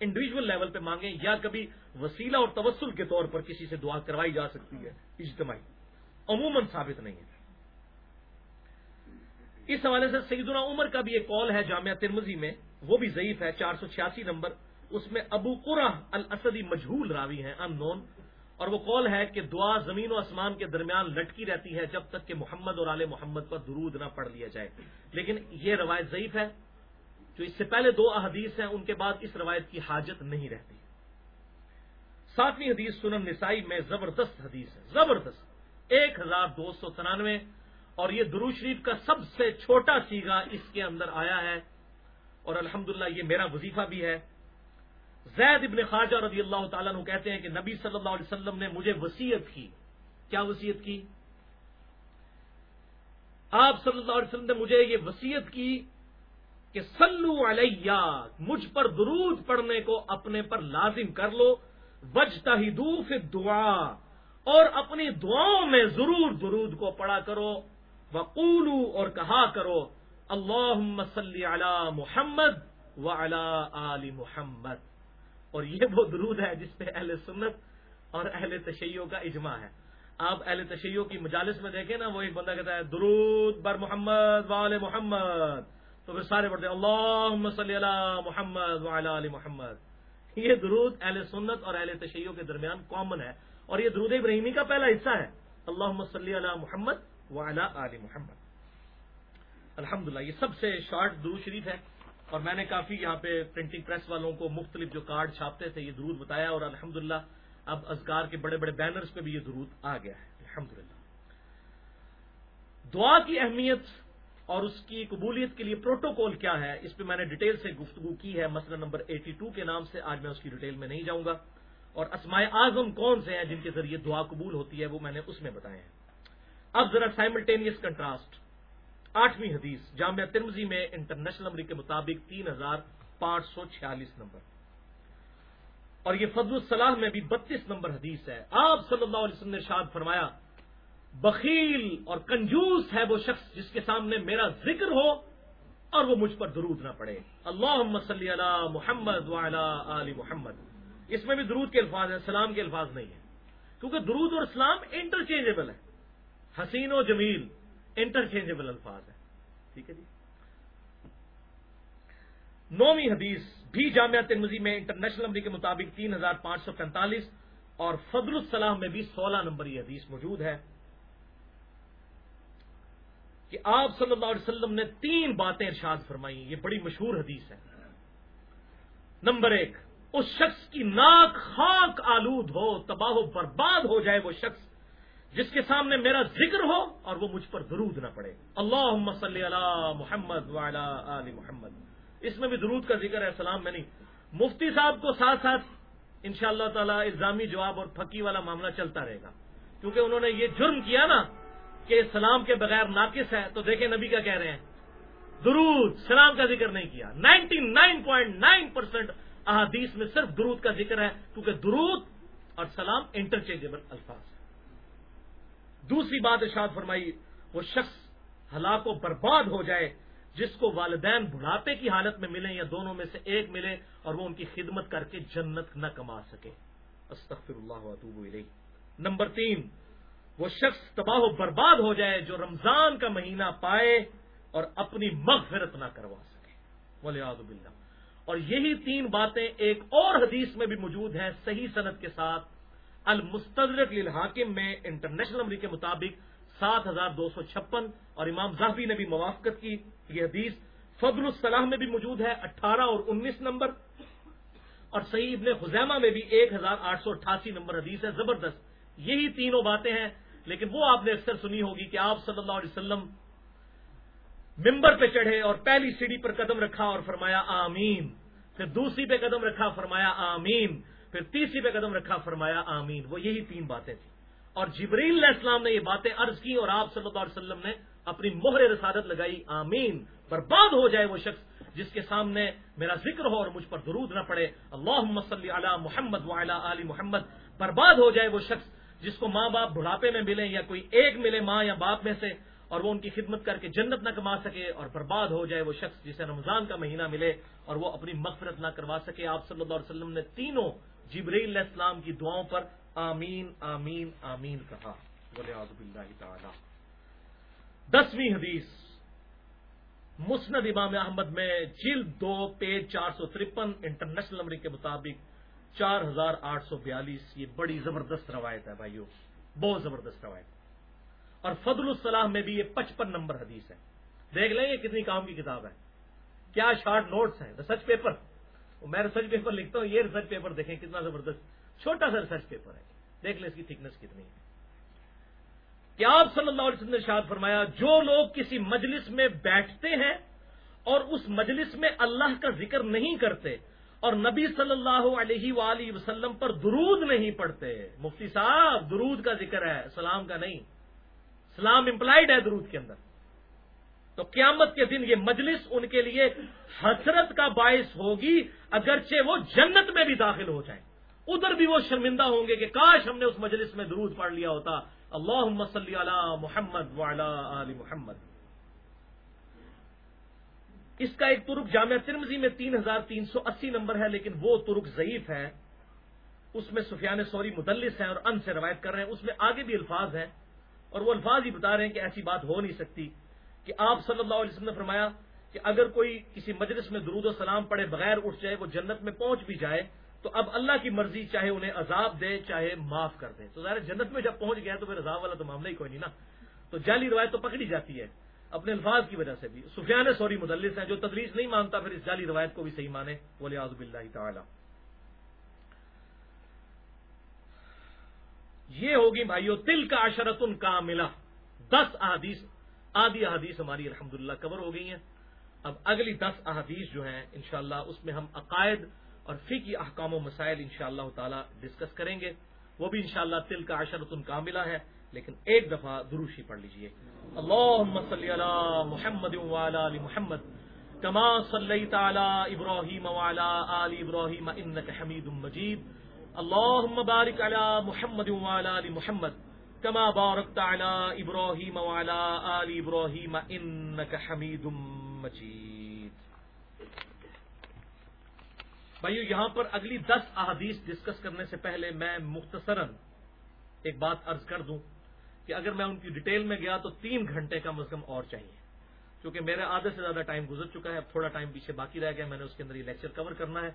انڈیویجل لیول پہ مانگیں، یا کبھی وسیلہ اور توسل کے طور پر کسی سے دعا کروائی جا سکتی ہے، اجتماعی۔ عموماً ثابت نہیں ہے۔ اس حوالے سے سیدنا عمر کا بھی ایک کال ہے جامعہ ترمزی میں، وہ بھی ضعیف ہے، چار سو چھیاسی نمبر، اس میں ابو قرہ الاسدی مجہول راوی ہیں، ان نون اور وہ کال ہے کہ دعا زمین و آسمان کے درمیان لٹکی رہتی ہے جب تک کہ محمد اور آل محمد پر درود نہ پڑھ لیا جائے۔ لیکن یہ روایت ضعیف ہے، جو اس سے پہلے دو احادیث ہیں، ان کے بعد اس روایت کی حاجت نہیں رہتی۔ ساتویں حدیث سنن نسائی میں زبردست حدیث ہے، زبردست، ایک ہزار دو سو ترانوے اور یہ درو شریف کا سب سے چھوٹا سیگا اس کے اندر آیا ہے اور الحمدللہ یہ میرا وظیفہ بھی ہے۔ زید ابن خواجہ رضی اللہ تعالیٰ نے کہتے ہیں کہ نبی صلی اللہ علیہ وسلم نے مجھے وسیعت کی۔ کیا وسیعت کی؟ آپ صلی اللہ علیہ وسلم نے مجھے یہ وسیعت کی کہ سلو علیہ، مجھ پر درود پڑھنے کو اپنے پر لازم کر لو وجتا ہی دعا اور اپنی دعاؤں میں ضرور درود کو پڑھا کرو۔ وقولو اور کہا کرو اللہ مسلی علی محمد و علی محمد۔ اور یہ وہ درود ہے جس پہ اہل سنت اور اہل تشیعوں کا اجماع ہے۔ آپ اہل تشیعوں کی مجالس میں دیکھیں نا، وہ ایک بندہ کہتا ہے، درود بر محمد وال محمد۔ تو پھر سارے پڑھتے ہیں اللہ صلی علی محمد وعلی علی محمد۔ یہ درود اہل سنت اور اہل تشیعوں کے درمیان کامن ہے۔ اور یہ درود ابراہیمی کا پہلا حصہ ہے۔ اللہ صلی علی محمد وعلی آل محمد۔ الحمدللہ، یہ سب سے شارٹ درود شریف ہے۔ اور میں نے کافی یہاں پہ پرنٹنگ پریس والوں کو مختلف جو کارڈ چھاپتے تھے، یہ درود بتایا۔ اور الحمدللہ، اب ازگار کے بڑے بڑے بینرز پہ بھی یہ درود آ گیا ہے۔ الحمدللہ۔ دعا کی اہمیت اور اس کی قبولیت کے لیے پروٹوکول کیا ہے، اس پہ میں نے ڈیٹیل سے گفتگو کی ہے۔ مسئلہ نمبر ایٹی ٹو کے نام سے آج میں اس کی ڈیٹیل میں نہیں جاؤں گا۔ اور اسماء اعظم کون سے ہیں جن کے ذریعے دعا قبول ہوتی ہے، وہ میں نے اس میں بتایا ہے اب ذرا سائملٹینیس کنٹراسٹ آٹھویں حدیث، جامعہ ترمزی میں انٹرنیشنل نمبر کے مطابق تین ہزار پانچ سو چھیالیس نمبر۔ اور یہ فضل الصلاح میں بھی بتیس نمبر حدیث ہے۔ آپ صلی اللہ علیہ وسلم نے شاد فرمایا، بخیل اور کنجوس ہے وہ شخص جس کے سامنے میرا ذکر ہو اور وہ مجھ پر درود نہ پڑے۔ اللہ صلی علی محمد علی محمد۔ اس میں بھی درود کے الفاظ ہیں، سلام کے الفاظ نہیں ہیں۔ کیونکہ درود اور اسلام انٹرچینجبل ہے حسین و جمیل انٹرچینجبل الفاظ ہیں۔ ٹھیک ہے جی۔ نویں حدیث بھی جامعہ ترمزی میں انٹرنیشنل نمبر کے مطابق تین ہزار پانچ سو پینتالیس اور فضل السلام میں بھی سولہ نمبر یہ حدیث موجود ہے کہ آپ صلی اللہ علیہ وسلم نے تین باتیں ارشاد فرمائی یہ بڑی مشہور حدیث ہے۔ نمبر ایک، اس شخص کی ناک خاک آلود ہو، تباہ و برباد ہو جائے وہ شخص جس کے سامنے میرا ذکر ہو اور وہ مجھ پر درود نہ پڑے۔ اللہ صلی علی محمد وعلی آل محمد۔ اس میں بھی درود کا ذکر ہے، سلام میں نہیں۔ مفتی صاحب کو ساتھ ساتھ ان شاء اللہ تعالی الزامی جواب اور پھکی والا معاملہ چلتا رہے گا۔ کیونکہ انہوں نے یہ جرم کیا نا کہ سلام کے بغیر ناقص ہے، تو دیکھیں نبی کا کہہ رہے ہیں۔ درود، سلام کا ذکر نہیں کیا۔ Ninety nine point nine percent احادیث میں صرف درود کا ذکر ہے، کیونکہ درود اور سلام انٹرچینجبل الفاظ۔ دوسری بات ارشاد فرمائی، وہ شخص ہلاک و برباد ہو جائے، جس کو والدین بڑھاپے کی حالت میں ملیں یا دونوں میں سے ایک ملے اور وہ ان کی خدمت کر کے جنت نہ کما سکے۔ استغفر اللہ علیہ نمبر تین، وہ شخص تباہ و برباد ہو جائے جو رمضان کا مہینہ پائے اور اپنی مغفرت نہ کروا سکے۔ ولیاد بلّہ اور یہی تین باتیں ایک اور حدیث میں بھی موجود ہیں، صحیح صنعت کے ساتھ۔ المستدرک للحاکم میں انٹرنیشنل نمبر کے مطابق سات ہزار دو سو چھپن اور امام زاہبی نے بھی موافقت کی۔ یہ حدیث فضل الصلاح میں بھی موجود ہے، اٹھارہ اور انیس نمبر۔ اور صحیح ابن خزیمہ میں بھی ایک ہزار آٹھ سو اٹھاسی نمبر حدیث ہے۔ زبردست۔ یہی تینوں باتیں ہیں، لیکن وہ آپ نے اکثر سنی ہوگی کہ آپ صلی اللہ علیہ وسلم ممبر پہ چڑھے اور پہلی سیڑھی پر قدم رکھا اور فرمایا آمین۔ پھر دوسری پہ قدم رکھا، فرمایا آمین۔ پھر تیسری پہ قدم رکھا، فرمایا، آمین۔ وہ یہی تین باتیں تھیں۔ اور جبریل علیہ السلام نے یہ باتیں عرض کی اور آپ صلی اللہ علیہ وسلم نے اپنی مہر رسادت لگائی، آمین۔ برباد ہو جائے وہ شخص جس کے سامنے میرا ذکر ہو اور مجھ پر درود نہ پڑے۔ اللہ صلی علی محمد وعلی علی محمد۔ برباد ہو جائے وہ شخص جس کو ماں باپ بڑھاپے میں ملے یا کوئی ایک ملے ماں یا باپ میں سے اور وہ ان کی خدمت کر کے جنت نہ کما سکے اور برباد ہو جائے وہ شخص جسے رمضان کا مہینہ ملے اور وہ اپنی مغفرت نہ کروا سکے۔ آپ صلی اللہ علیہ وسلم نے تینوں جبریل علیہ السلام کی دعاؤں پر آمین آمین آمین کہا۔ تعالی۔ دسویں حدیث۔ مسند امام احمد میں جلد دو، پیج چار سو ترپن انٹرنیشنل نمبر کے مطابق چار ہزار آٹھ سو بیالیس۔ یہ بڑی زبردست روایت ہے بھائیو، بہت زبردست روایت۔ اور فضل الصلاح میں بھی یہ پچپن نمبر حدیث ہے۔ دیکھ لیں یہ کتنی کام کی کتاب ہے۔ کیا شارٹ نوٹس ہیں؟ Research paper. میں ریسرچ پیپر لکھتا ہوں، یہ ریسرچ پیپر دیکھیں کتنا زبردست، چھوٹا سا ریسرچ پیپر ہے۔ دیکھ لیں اس کی تھکنس کتنی ہے۔ کیا آپ صلی اللہ علیہ وسلم نے شاد فرمایا، جو لوگ کسی مجلس میں بیٹھتے ہیں اور اس مجلس میں اللہ کا ذکر نہیں کرتے اور نبی صلی اللہ علیہ وآلہ وسلم پر درود نہیں پڑھتے، مفتی صاحب، درود کا ذکر ہے، سلام کا نہیں۔ سلام امپلائڈ ہے درود کے اندر۔ تو قیامت کے دن یہ مجلس ان کے لیے حسرت کا باعث ہوگی، اگرچہ وہ جنت میں بھی داخل ہو جائیں۔ ادھر بھی وہ شرمندہ ہوں گے کہ کاش ہم نے اس مجلس میں درود پڑھ لیا ہوتا۔ اللہ صلی علی محمد آل محمد۔ اس کا ایک ترک جامعہ ترمزی میں تین ہزار تین سو اسی نمبر ہے، لیکن وہ ترک ضعیف ہے۔ اس میں سفیان سوری مدلس ہیں اور ان سے روایت کر رہے ہیں۔ اس میں آگے بھی الفاظ ہیں اور وہ الفاظ ہی بتا رہے ہیں کہ ایسی بات ہو نہیں سکتی۔ کہ آپ صلی اللہ علیہ وسلم نے فرمایا کہ اگر کوئی کسی مجلس میں درود و سلام پڑے بغیر اٹھ جائے، وہ جنت میں پہنچ بھی جائے، تو اب اللہ کی مرضی چاہے انہیں عذاب دے، چاہے معاف کر دے۔ تو ظاہر جنت میں جب پہنچ گیا تو پھر عذاب والا تو معاملہ ہی کوئی نہیں نا۔ تو جعلی روایت تو پکڑی جاتی ہے اپنے الفاظ کی وجہ سے بھی۔ سفیان سوری مدلس ہیں جو تدریس نہیں مانتا، پھر اس جعلی روایت کو بھی صحیح مانے۔ بولے آزب اللہ تعالی۔ یہ ہوگی بھائیو تل کا اشرت ان کا ملا دس احادیث۔ آدھی احادیث ہماری الحمدللہ کور ہو گئی ہیں۔ اب اگلی دس احادیث جو ہیں، انشاءاللہ اس میں ہم عقائد اور فی احکام و مسائل انشاءاللہ تعالی ڈسکس کریں گے۔ وہ بھی انشاءاللہ تل کا اشرت ان کا ملا ہے، لیکن ایک دفعہ دروشی پڑھ لیجیے۔ اللہم صلی علی محمد وعلا علی محمد، کما صلی تعالی ابراہیم وعلا آل ابراہیم انک حمید مجید۔ اللہم بارک علی محمد وعلا علی محمد۔ کما بارکت علی ابراہیم وعلا آل ابراہیم انک حمید مجید بھائیو، یہاں پر اگلی دس احادیث ڈسکس کرنے سے پہلے میں مختصراً ایک بات عرض کر دوں کہ اگر میں ان کی ڈیٹیل میں گیا تو تین گھنٹے کا کم اور چاہیے۔ کیونکہ میرے آدھے سے زیادہ ٹائم گزر چکا ہے، اب تھوڑا ٹائم پیچھے باقی رہ گیا، میں نے اس کے اندر یہ لیکچر کور کرنا ہے۔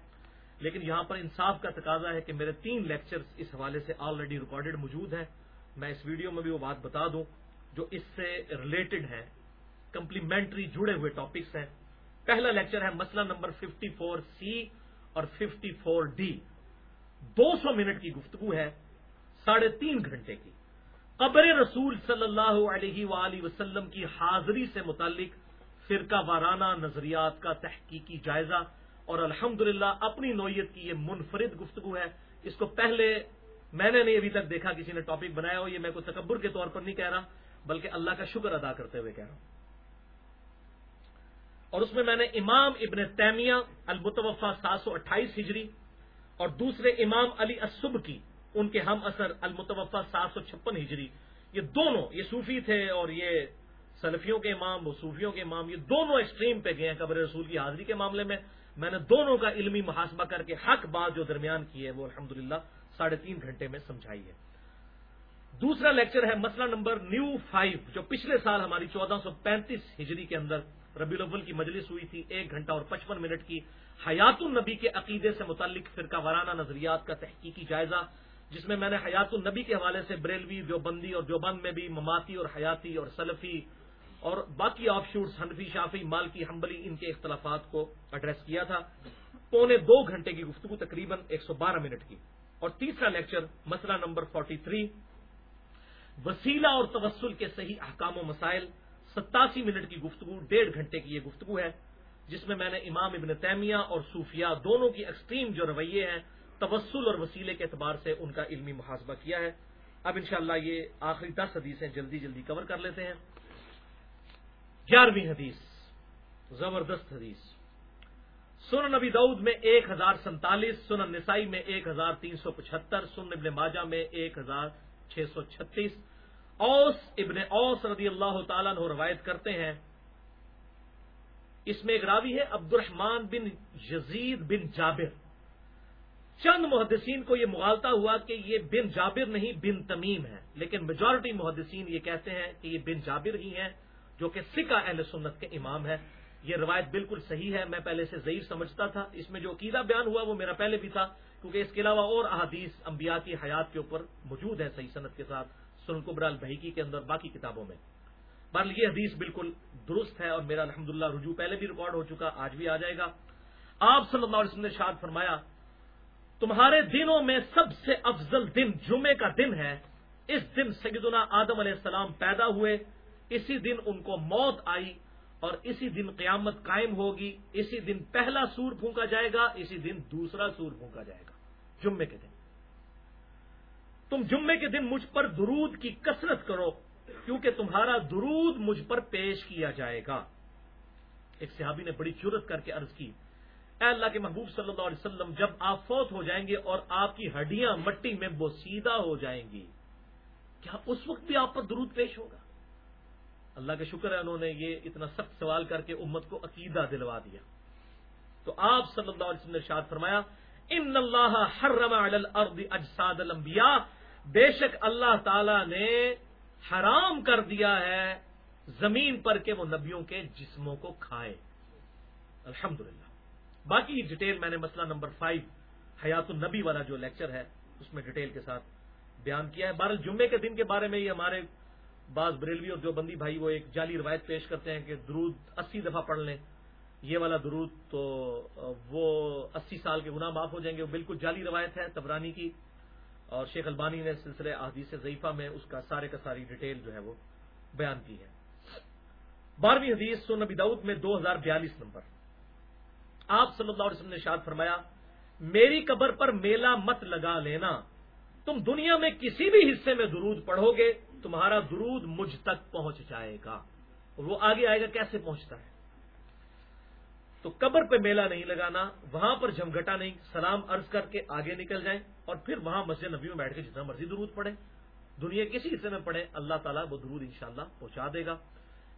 لیکن یہاں پر انصاف کا تقاضا ہے کہ میرے تین لیکچر اس حوالے سے آلریڈی ریکارڈڈ موجود ہیں۔ میں اس ویڈیو میں بھی وہ بات بتا دوں جو اس سے ریلیٹڈ ہیں کمپلیمنٹری جڑے ہوئے ٹاپکس ہیں۔ پہلا لیکچر ہے مسئلہ نمبر 54 سی اور 54 ڈی دو سو منٹ کی گفتگو ہے، ساڑھے تین گھنٹے کی۔ قبر رسول صلی اللہ علیہ وآلہ وسلم کی حاضری سے متعلق فرقہ وارانہ نظریات کا تحقیقی جائزہ اور الحمد اپنی نوعیت کی یہ منفرد گفتگو ہے۔ اس کو پہلے میں نے نہیں ابھی تک دیکھا کسی نے ٹاپک بنایا ہو، یہ میں کوئی تکبر کے طور پر نہیں کہہ رہا، بلکہ اللہ کا شکر ادا کرتے ہوئے کہہ رہا ہوں۔ اور اس میں میں نے امام ابن تیمیہ المتوفا سات سو اٹھائیس ہجری اور دوسرے امام علی اسب کی ان کے ہم اثر المتوفا سات سو چھپن ہجری، یہ دونوں، یہ صوفی تھے اور یہ سلفیوں کے امام، وہ صوفیوں کے امام، یہ دونوں ایکسٹریم پہ گئے ہیں قبر رسول کی حاضری کے معاملے میں۔ میں نے دونوں کا علمی محاسبہ کر کے حق بات جو درمیان کی ہے، وہ الحمد للہ ساڑھے تین گھنٹے میں سمجھائی ہے دوسرا لیکچر ہے مسئلہ نمبر نیو فائیو، جو پچھلے سال ہماری چودہ سو پینتیس ہجری کے اندر ربی الاول کی مجلس ہوئی تھی، ایک گھنٹہ اور پچپن منٹ کی حیات النبی کے عقیدے سے متعلق فرقہ وارانہ نظریات کا تحقیقی جائزہ، جس میں میں نے حیات النبی کے حوالے سے بریلوی، دیوبندی اور دیوبند میں بھی مماتی اور حیاتی اور سلفی اور باقی آف شوٹس حنفی شافی مالکی، حنبلی، ان کے اختلافات کو ایڈریس کیا تھا۔ پونے دو گھنٹے کی گفتگو تقریباً ایک سو بارہ منٹ کی۔ اور تیسرا لیکچر مسئلہ نمبر فورٹی تھری وسیلہ اور توسل کے صحیح احکام و مسائل، ستاسی منٹ کی گفتگو، ڈیڑھ گھنٹے کی یہ گفتگو ہے، جس میں میں نے امام ابن تیمیہ اور صوفیہ دونوں کی ایکسٹریم جو رویے ہیں، توسل اور وسیلے کے اعتبار سے ان کا علمی محاسبہ کیا ہے۔ اب انشاءاللہ یہ آخری دس حدیثیں جلدی جلدی کور کر لیتے ہیں۔ گیارہویں حدیث، زبردست حدیث۔ سن نبی دعود میں ایک ہزار سینتالیس سن نسائی میں ایک ہزار تین سو پچہتر سن ابن ماجہ میں ایک ہزار چھ سو چھتیس۔ اوس ابن اوس رضی اللہ تعالیٰ نے روایت کرتے ہیں۔ اس میں ایک راوی ہے عبد الرحمان بن یزید بن جابر۔ چند محدثین کو یہ مغالتا ہوا کہ یہ بن جابر نہیں، بن تمیم ہے لیکن میجورٹی محدثین یہ کہتے ہیں کہ یہ بن جابر ہی ہیں، جو کہ سکہ اہل سنت کے امام ہے یہ روایت بالکل صحیح ہے، میں پہلے سے ضعیف سمجھتا تھا۔ اس میں جو عقیدہ بیان ہوا وہ میرا پہلے بھی تھا، کیونکہ اس کے علاوہ اور احادیث انبیاء کی حیات کے اوپر موجود ہے صحیح صنعت کے ساتھ سن قبر البحیکی کے اندر، باقی کتابوں میں۔ بہرحال یہ حدیث بالکل درست ہے اور میرا الحمد رجوع پہلے بھی ریکارڈ ہو چکا، آج بھی آ جائے گا۔ آپ صلی اللہ علیہ وسلم نے شاد فرمایا، تمہارے دنوں میں سب سے افضل دن جمعے کا دن ہے۔ اس دن سیدنا آدم علیہ السلام پیدا ہوئے، اسی دن ان کو موت آئی اور اسی دن قیامت قائم ہوگی، اسی دن پہلا سور پھونکا جائے گا، اسی دن دوسرا سور پھونکا جائے گا۔ جمعے کے دن۔ تم جمعے کے دن مجھ پر درود کی کثرت کرو، کیونکہ تمہارا درود مجھ پر پیش کیا جائے گا۔ ایک صحابی نے بڑی چورت کر کے عرض کی، اے اللہ کے محبوب صلی اللہ علیہ وسلم، جب آپ فوت ہو جائیں گے اور آپ کی ہڈیاں مٹی میں بوسیدہ ہو جائیں گی، کیا اس وقت بھی آپ پر درود پیش ہوگا؟ اللہ کا شکر ہے انہوں نے یہ اتنا سخت سوال کر کے امت کو عقیدہ دلوا دیا۔ تو آپ صلی اللہ علیہ وسلم نے شاد فرمایا، ان اللہ حرم علی الارض اجساد الانبیاء بے شک اللہ تعالی نے حرام کر دیا ہے زمین پر کہ وہ نبیوں کے جسموں کو کھائے۔ الحمدللہ۔ باقی ڈیٹیل میں نے مسئلہ نمبر فائیو، حیات النبی والا جو لیکچر ہے، اس میں ڈیٹیل کے ساتھ بیان کیا ہے۔ بہرحال جمعے کے دن کے بارے میں یہ ہمارے بعض بریلوی اور جو بندی بھائی وہ ایک جعلی روایت پیش کرتے ہیں کہ درود اسی دفعہ پڑھ لیں۔ یہ والا درود تو وہ اسی سال کے گناہ معاف ہو جائیں گے۔ وہ بالکل جعلی روایت ہے تبرانی کی۔ اور شیخ البانی نے سلسلے احادیث ضعیفہ میں اس کا سارے کا ساری ڈیٹیل جو ہے وہ بیان کی ہے۔ بارہویں حدیث سو نبی دعود میں دو ہزار بیالیس نمبر۔ آپ صلی اللہ علیہ وسلم نے شاد فرمایا، میری قبر پر میلہ مت لگا لینا۔ تم دنیا میں کسی بھی حصے میں درود پڑھو گے تمہارا درود مجھ تک پہنچ جائے گا۔ اور وہ آگے آئے گا، کیسے پہنچتا ہے؟ تو قبر پہ میلہ نہیں لگانا، وہاں پر جھمگٹا نہیں، سلام عرض کر کے آگے نکل جائیں اور پھر وہاں مسجد نبی میں بیٹھ کے جتنا مرضی درود پڑے دنیا کسی حصے میں پڑھے اللہ تعالیٰ وہ درود انشاءاللہ پہنچا دے گا۔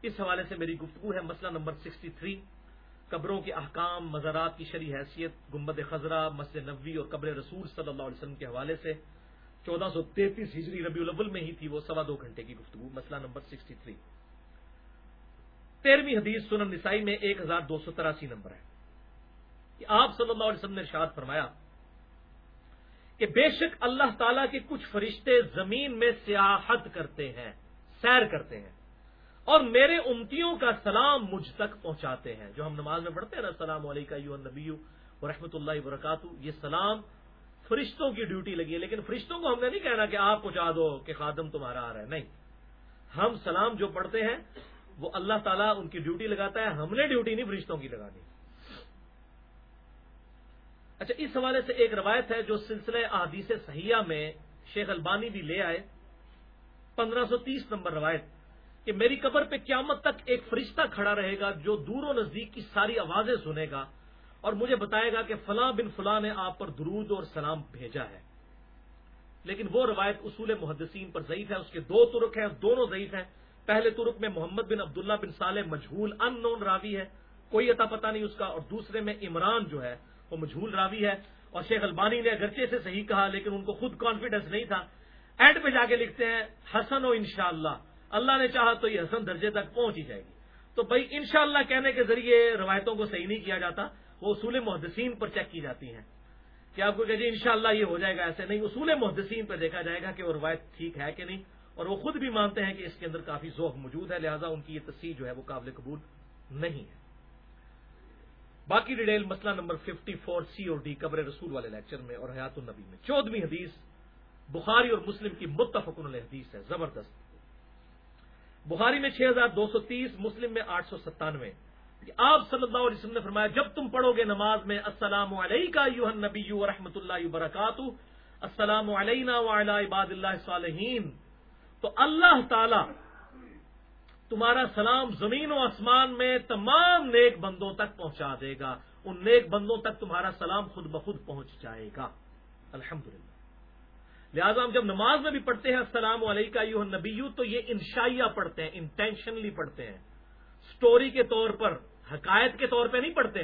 اس حوالے سے میری گفتگو ہے مسئلہ نمبر سکسٹی تھری، قبروں کے احکام، مزارات کی شرح حیثیت گمبد خزرہ مسجد نبوی اور قبر رسول صلی اللہ علیہ وسلم کے حوالے سے۔ چودہ سو تینتیس ہجری ربیع الاول میں ہی تھی وہ سوا دو گھنٹے کی گفتگو، مسئلہ نمبر سکسٹی تھری۔ تیرہویں حدیث سنن نسائی میں ایک ہزار دو سو تراسی نمبر ہے۔ کہ آپ صلی اللہ علیہ وسلم نے ارشاد فرمایا کہ بے شک اللہ تعالی کے کچھ فرشتے زمین میں سیاحت کرتے ہیں، سیر کرتے ہیں، اور میرے امتیوں کا سلام مجھ تک پہنچاتے ہیں۔ جو ہم نماز میں پڑھتے ہیں نا، السلام علیکم یو نبی و رحمۃ اللہ وبرکاتہ، یہ سلام فرشتوں کی ڈیوٹی لگی ہے، لیکن فرشتوں کو ہم نے نہیں کہنا کہ آپ پہنچا دو کہ خادم تمہارا آ رہا ہے، نہیں۔ ہم سلام جو پڑھتے ہیں، وہ اللہ تعالیٰ ان کی ڈیوٹی لگاتا ہے۔ ہم نے ڈیوٹی نہیں فرشتوں کی لگانی۔ اچھا اس حوالے سے ایک روایت ہے جو سلسلہ احادیث صحیحہ میں شیخ البانی بھی لے آئے۔ پندرہ سو تیس نمبر روایت، کہ میری قبر پہ قیامت تک ایک فرشتہ کھڑا رہے گا جو دور و نزدیک کی ساری آوازیں سنے گا۔ اور مجھے بتائے گا کہ فلاں بن فلاں نے آپ پر درود اور سلام بھیجا ہے۔ لیکن وہ روایت اصول محدثین پر ضعیف ہے، اس کے دو ترک ہیں، دونوں ضعیف ہیں۔ پہلے ترک میں محمد بن عبداللہ بن صالح مجھول ان نون راوی ہے، کوئی عطا پتہ نہیں اس کا، اور دوسرے میں عمران جو ہے، وہ مجھول راوی ہے۔ اور شیخ البانی نے اگرچہ سے صحیح کہا، لیکن ان کو خود کانفیڈنس نہیں تھا۔ اینڈ پہ جا کے لکھتے ہیں، حسن و انشاءاللہ۔ اللہ نے چاہا تو یہ حسن درجے تک پہنچ ہی جائے گی۔ تو بھائی، انشاءاللہ کہنے کے ذریعے روایتوں کو صحیح نہیں کیا جاتا۔ وہ اصول محدثین پر چیک کی جاتی ہیں۔ کہ آپ کو کہ جی انشاءاللہ یہ ہو جائے گا؟ ایسے نہیں، اصول محدثین پر دیکھا جائے گا کہ وہ روایت ٹھیک ہے کہ نہیں۔ اور وہ خود بھی مانتے ہیں کہ اس کے اندر کافی ذوق موجود ہے، لہٰذا ان کی یہ تصحیح جو ہے وہ قابل قبول نہیں ہے۔ باقی ڈیٹیل مسئلہ نمبر 54 سی اور ڈی قبر رسول والے لیکچر میں اور حیات النبی میں۔ چودہویں حدیث، بخاری اور مسلم کی متفق علیہ حدیث ہے، زبردست۔ بخاری میں 6230 مسلم میں 897 کہ آپ صلی اللہ علیہ وسلم نے فرمایا، جب تم پڑھو گے نماز میں، السلام علیکہ یوہ نبی و رحمۃ اللہ وبرکاتہ، السلام علینا وعلی عباد اللہ صالحین۔ تو اللہ تعالی تمہارا سلام زمین و آسمان میں تمام نیک بندوں تک پہنچا دے گا۔ ان نیک بندوں تک تمہارا سلام خود بخود پہنچ جائے گا۔ الحمدللہ۔ لہٰذا ہم جب نماز میں بھی پڑھتے ہیں، السلام علیکہ یوہ نبیو تو یہ انشائیہ پڑھتے ہیں، انٹینشنلی پڑھتے ہیں۔ سٹوری کے طور پر، حقائق کے طور پہ نہیں پڑھتے۔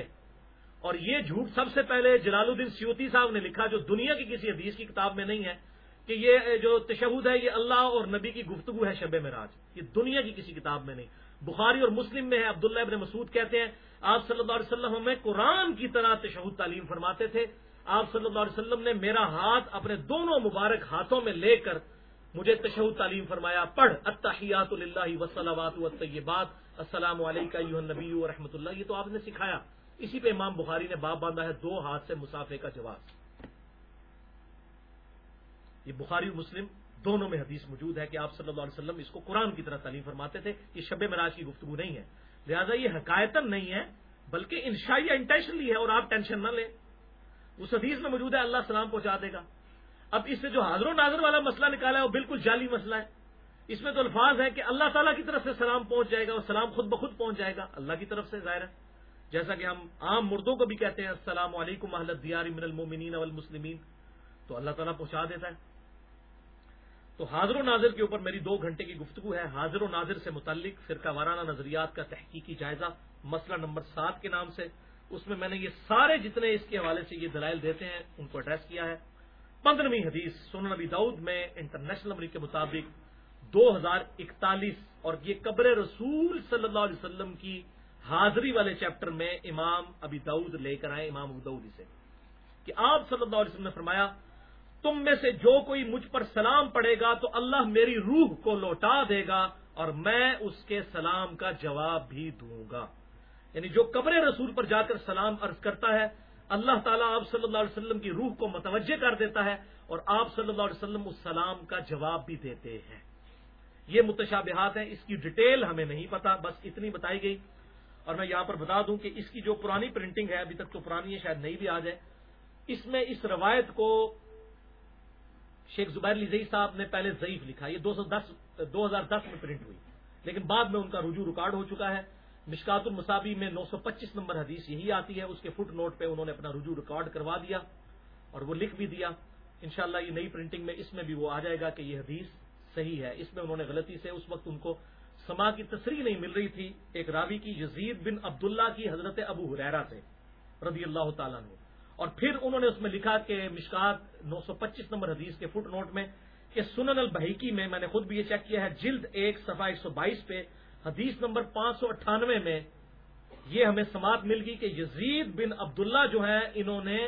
اور یہ جھوٹ سب سے پہلے جلال الدین سیوتی صاحب نے لکھا، جو دنیا کی کسی حدیث کی کتاب میں نہیں ہے، کہ یہ جو تشہد ہے، یہ اللہ اور نبی کی گفتگو ہے شب مراج یہ دنیا کی کسی کتاب میں نہیں۔ بخاری اور مسلم میں ہے، عبداللہ ابن مسعود کہتے ہیں، آپ صلی اللہ علیہ وسلم ہمیں قرآن کی طرح تشہد تعلیم فرماتے تھے۔ آپ صلی اللہ علیہ وسلم نے میرا ہاتھ اپنے دونوں مبارک ہاتھوں میں لے کر مجھے تشہد تعلیم فرمایا، پڑھ اتحیات اللہ وسلمات الطیبات السلام علیکم نبی و رحمۃ اللہ۔ یہ تو آپ نے سکھایا۔ اسی پہ امام بخاری نے باپ باندھا ہے، دو ہاتھ سے مسافے کا جواب۔ یہ بخاری مسلم دونوں میں حدیث موجود ہے کہ آپ صلی اللہ علیہ وسلم اس کو قرآن کی طرح تعلیم فرماتے تھے۔ یہ شب مراج کی گفتگو نہیں ہے۔ لہذا یہ حقائق نہیں ہے، بلکہ انشاء انٹینشنلی ہے اور آپ ٹینشن نہ لیں۔ اس حدیث میں موجود ہے، اللہ سلام پہنچا دے گا۔ اب اس سے جو حاضر و ناظر والا مسئلہ نکالا ہے، وہ بالکل جعلی مسئلہ ہے۔ اس میں تو الفاظ ہے کہ اللہ تعالیٰ کی طرف سے سلام پہنچ جائے گا اور سلام خود بخود پہنچ جائے گا، اللہ کی طرف سے ظاہر ہے۔ جیسا کہ ہم عام مردوں کو بھی کہتے ہیں، السلام علیکم دیار من المومنین والمسلمین۔ تو اللہ تعالیٰ پہنچا دیتا ہے۔ تو حاضر و ناظر کے اوپر میری دو گھنٹے کی گفتگو ہے۔ حاضر و ناظر سے متعلق فرقہ وارانہ نظریات کا تحقیقی جائزہ مسئلہ نمبر سات کے نام سے۔ اس میں میں نے یہ سارے جتنے اس کے حوالے سے یہ دلائل دیتے ہیں، ان کو ایڈریس کیا ہے۔ پندرہویں حدیث سون نبی دعود میں انٹرنیشنل نمبر کے مطابق دو ہزار اکتالیس اور یہ قبر رسول صلی اللہ علیہ وسلم کی حاضری والے چیپٹر میں امام ابی دعود لے کر آئے، امام ابو دعود اسے۔ کہ آپ صلی اللہ علیہ وسلم نے فرمایا، تم میں سے جو کوئی مجھ پر سلام پڑے گا تو اللہ میری روح کو لوٹا دے گا اور میں اس کے سلام کا جواب بھی دوں گا۔ یعنی جو قبر رسول پر جا کر سلام عرض کرتا ہے، اللہ تعالیٰ آپ صلی اللہ علیہ وسلم کی روح کو متوجہ کر دیتا ہے اور آپ صلی اللہ علیہ وسلم اس سلام کا جواب بھی دیتے ہیں۔ یہ متشابہات ہیں، اس کی ڈیٹیل ہمیں نہیں پتا، بس اتنی بتائی گئی۔ اور میں یہاں پر بتا دوں کہ اس کی جو پرانی پرنٹنگ ہے، ابھی تک تو پرانی ہے، شاید نہیں بھی آ جائے۔ اس میں اس روایت کو شیخ زبیر لزئی صاحب نے پہلے ضعیف لکھا۔ یہ دو سو دس، دو ہزار دس میں پرنٹ ہوئی۔ لیکن بعد میں ان کا رجوع ریکارڈ ہو چکا ہے۔ مشکات المصابی میں نو سو پچیس نمبر حدیث یہی آتی ہے، اس کے فٹ نوٹ پہ انہوں نے اپنا رجوع ریکارڈ کروا دیا اور وہ لکھ بھی دیا۔ انشاءاللہ یہ نئی پرنٹنگ میں اس میں بھی وہ آ جائے گا کہ یہ حدیث صحیح ہے۔ اس میں انہوں نے غلطی سے اس وقت ان کو سما کی تصریح نہیں مل رہی تھی، ایک راوی کی یزید بن عبداللہ کی حضرت ابو حریرا سے، رضی اللہ تعالیٰ نے اور پھر انہوں نے اس میں لکھا کہ مشکات نو سو پچیس نمبر حدیث کے فٹ نوٹ میں کہ سنن البحیکی میں میں نے خود بھی یہ چیک کیا ہے، جلد ایک صفحہ ایک سو بائیس پہ حدیث نمبر پانچ سو اٹھانوے میں یہ ہمیں سماعت مل گئی کہ یزید بن عبداللہ جو ہے انہوں نے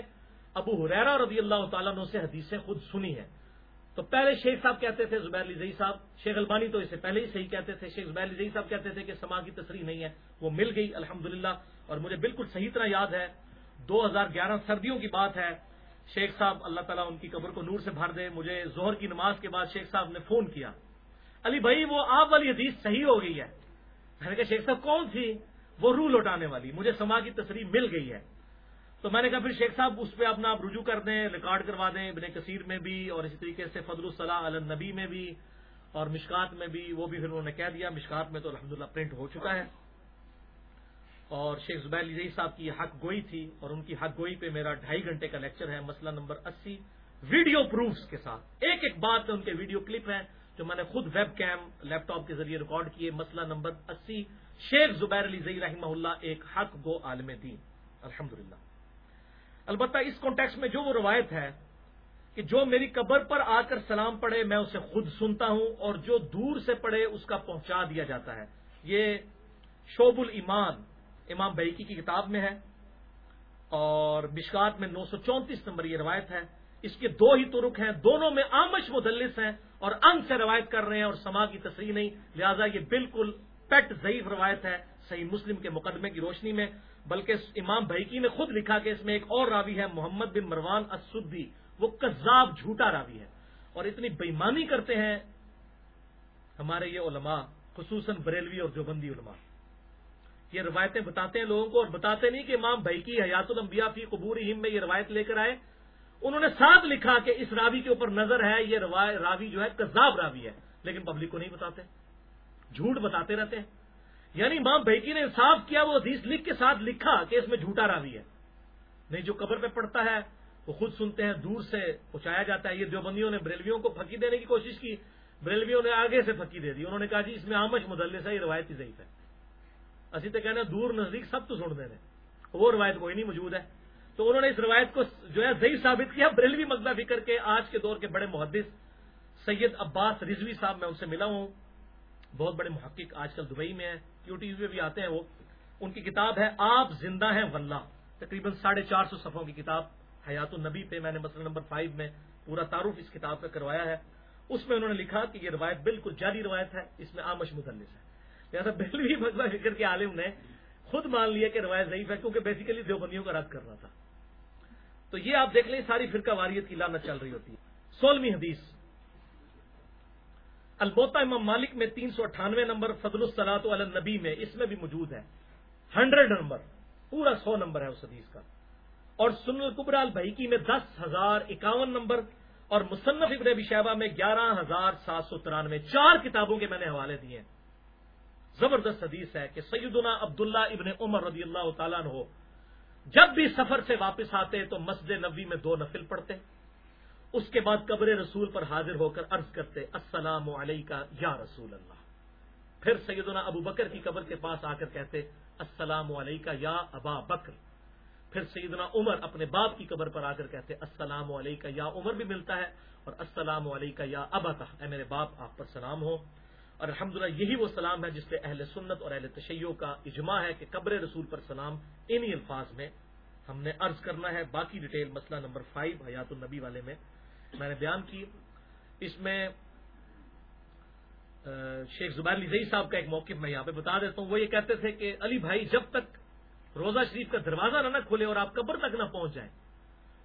ابو حریرا رضی اللہ تعالیٰ عنہ سے حدیثیں خود سنی ہے تو پہلے شیخ صاحب کہتے تھے، زبیر علی صاحب، شیخ البانی تو اسے پہلے ہی صحیح کہتے تھے۔ شیخ زبیر علی صاحب کہتے تھے کہ سما کی تصریح نہیں ہے، وہ مل گئی الحمد اور مجھے بالکل صحیح طرح یاد ہے، دو ہزار گیارہ سردیوں کی بات ہے، شیخ صاحب اللہ تعالیٰ ان کی قبر کو نور سے بھر دے۔ مجھے زہر کی نماز کے بعد شیخ صاحب نے فون کیا، علی بھائی، وہ آپ والی حدیث صحیح ہو گئی ہے۔ میں نے کہا، شیخ صاحب کون تھی؟ وہ روح لوٹانے والی، مجھے سما کی تصریح مل گئی ہے۔ تو میں نے کہا پھر شیخ صاحب، اس پہ اپنا آپ رجوع کر دیں، ریکارڈ کروا دیں ابن کثیر میں بھی اور اسی طریقے سے فضل الصلاح النبی میں بھی اور مشکات میں بھی، وہ بھی پھر انہوں نے کہہ دیا۔ مشکات میں تو الحمدللہ پرنٹ ہو چکا ہے۔ اور شیخ زبیر علی صاحب کی حق گوئی تھی اور ان کی حق گوئی پہ میرا ڈھائی گھنٹے کا لیکچر ہے، مسئلہ نمبر اسی۔ ویڈیو پروفس کے ساتھ۔ ایک ایک بات ان کے ویڈیو کلپ ہیں جو میں نے خود ویب کیم لیپ ٹاپ کے ذریعے ریکارڈ کیے۔ مسئلہ نمبر اسی۔ شیخ زبیر علی زئی رحمہ اللہ ایک حق گو عالم دین۔ الحمد البتہ اس کانٹیکس میں جو وہ روایت ہے کہ جو میری قبر پر آ کر سلام پڑھے میں اسے خود سنتا ہوں اور جو دور سے پڑھے اس کا پہنچا دیا جاتا ہے۔ یہ شوب الایمان، امام بیکی کی کتاب میں ہے اور مشکات میں نو سو چونتیس نمبر یہ روایت ہے۔ اس کے دو ہی ترک ہیں، دونوں میں آمش مدلس ہیں اور انگ سے روایت کر رہے ہیں اور سما کی تصریح نہیں، لہذا یہ بالکل پیٹ ضعیف روایت ہے۔ صحیح مسلم کے مقدمے کی روشنی میں بلکہ امام بھائیکی نے خود لکھا کہ اس میں ایک اور راوی ہے، محمد بن مروان اسدی وہ کذاب جھوٹا راوی ہے۔ اور اتنی بےمانی کرتے ہیں ہمارے یہ علماء، خصوصاً بریلوی اور دیوبندی علماء۔ یہ روایتیں بتاتے ہیں لوگوں کو اور بتاتے نہیں کہ امام بھائی کی حیات الانبیاء فی قبور ہم میں یہ روایت لے کر آئے۔ انہوں نے ساتھ لکھا کہ اس راوی کے اوپر نظر ہے، یہ راوی جو ہے کذاب راوی ہے، لیکن پبلک کو نہیں بتاتے۔ جھوٹ بتاتے رہتے ہیں۔ یعنی امام بھائی نے انصاف کیا، وہ حدیث لکھ کے ساتھ لکھا کہ اس میں جھوٹا راوی ہے۔ نہیں، جو قبر پہ پڑتا ہے، وہ خود سنتے ہیں، دور سے پہنچایا جاتا ہے۔ یہ دیوبندیوں نے بریلویوں کو پھکی دینے کی کوشش کی، بریلویوں نے آگے سے پھکی دے دی۔ انہوں نے کہا جی اس میں آمش مدلس ہے یہ روایتی ضعیف ہے۔ اسی تو کہنا، دور نزدیک سب تو سن دینے وہ روایت کوئی نہیں موجود ہے۔ تو انہوں نے اس روایت کو جو ہے ضعیف ثابت کیا۔ بریلوی مقدہ فکر کے آج کے دور کے بڑے محدث سید عباس رضوی صاحب، میں ان سے ملا ہوں۔ بہت بڑے محقق آج کل دبئی میں ہیں۔ یو میں بھی آتے ہیں وہ. ان کی کتاب ہے آپ زندہ ہیں ولہ تقریباً ساڑھے چار سو صفوں کی کتاب حیات النبی پہ میں نے مسئلہ نمبر فائیو میں پورا تعارف اس کتاب کا کروایا ہے. اس میں انہوں نے لکھا کہ یہ روایت بالکل جاری روایت ہے. اس میں آمش مدلس ہے. لہٰذا بہلوی مذہب فکر کے عالم نے خود مان لیا کہ روایت ضعیف ہے کیونکہ بیسیکلی دیوبندیوں کا رد کرنا تھا. تو یہ آپ دیکھ لیں ساری فرقہ واریت کی لانت چل رہی ہوتی ہے. سولہویں حدیث. البوتا امام مالک میں تین سو اٹھانوے نمبر، فضل الصلاط النبی میں اس میں بھی موجود ہے۔ ہنڈریڈ نمبر، پورا سو نمبر ہے اس حدیث کا۔ اور سن القبرا البحیکی میں دس ہزار اکاون نمبر اور مصنف ابن ابی شہبہ میں گیارہ ہزار سات سو ترانوے۔ چار کتابوں کے میں نے حوالے دیے۔ ہیں زبردست حدیث ہے کہ سیدنا عبداللہ ابن عمر رضی اللہ تعالیٰ ہو جب بھی سفر سے واپس آتے تو مسجد نبی میں دو نفل پڑھتے۔ اس کے بعد قبر رسول پر حاضر ہو کر عرض کرتے، السلام علیکہ یا رسول اللہ۔ پھر سیدنا ابو بکر کی قبر کے پاس آ کر کہتے، السلام علیکہ یا ابا بکر۔ پھر سیدنا عمر اپنے باپ کی قبر پر آ کر کہتے، السلام علیکہ یا عمر بھی ملتا ہے اور السلام علیکہ یا ابا اے میرے باپ، آپ پر سلام ہو۔ اور الحمدللہ یہی وہ سلام ہے جس پہ اہل سنت اور اہل تشیع کا اجماع ہے کہ قبر رسول پر سلام انہی الفاظ میں ہم نے عرض کرنا ہے۔ باقی ڈیٹیل مسئلہ نمبر فائیو حیات النبی والے میں۔ میں نے بیان کی۔ اس میں شیخ زبیر علی زئی صاحب کا ایک موقف میں یہاں پہ بتا دیتا ہوں۔ وہ یہ کہتے تھے کہ علی بھائی جب تک روزہ شریف کا دروازہ نہ نہ کھلے اور آپ قبر تک نہ پہنچ جائیں،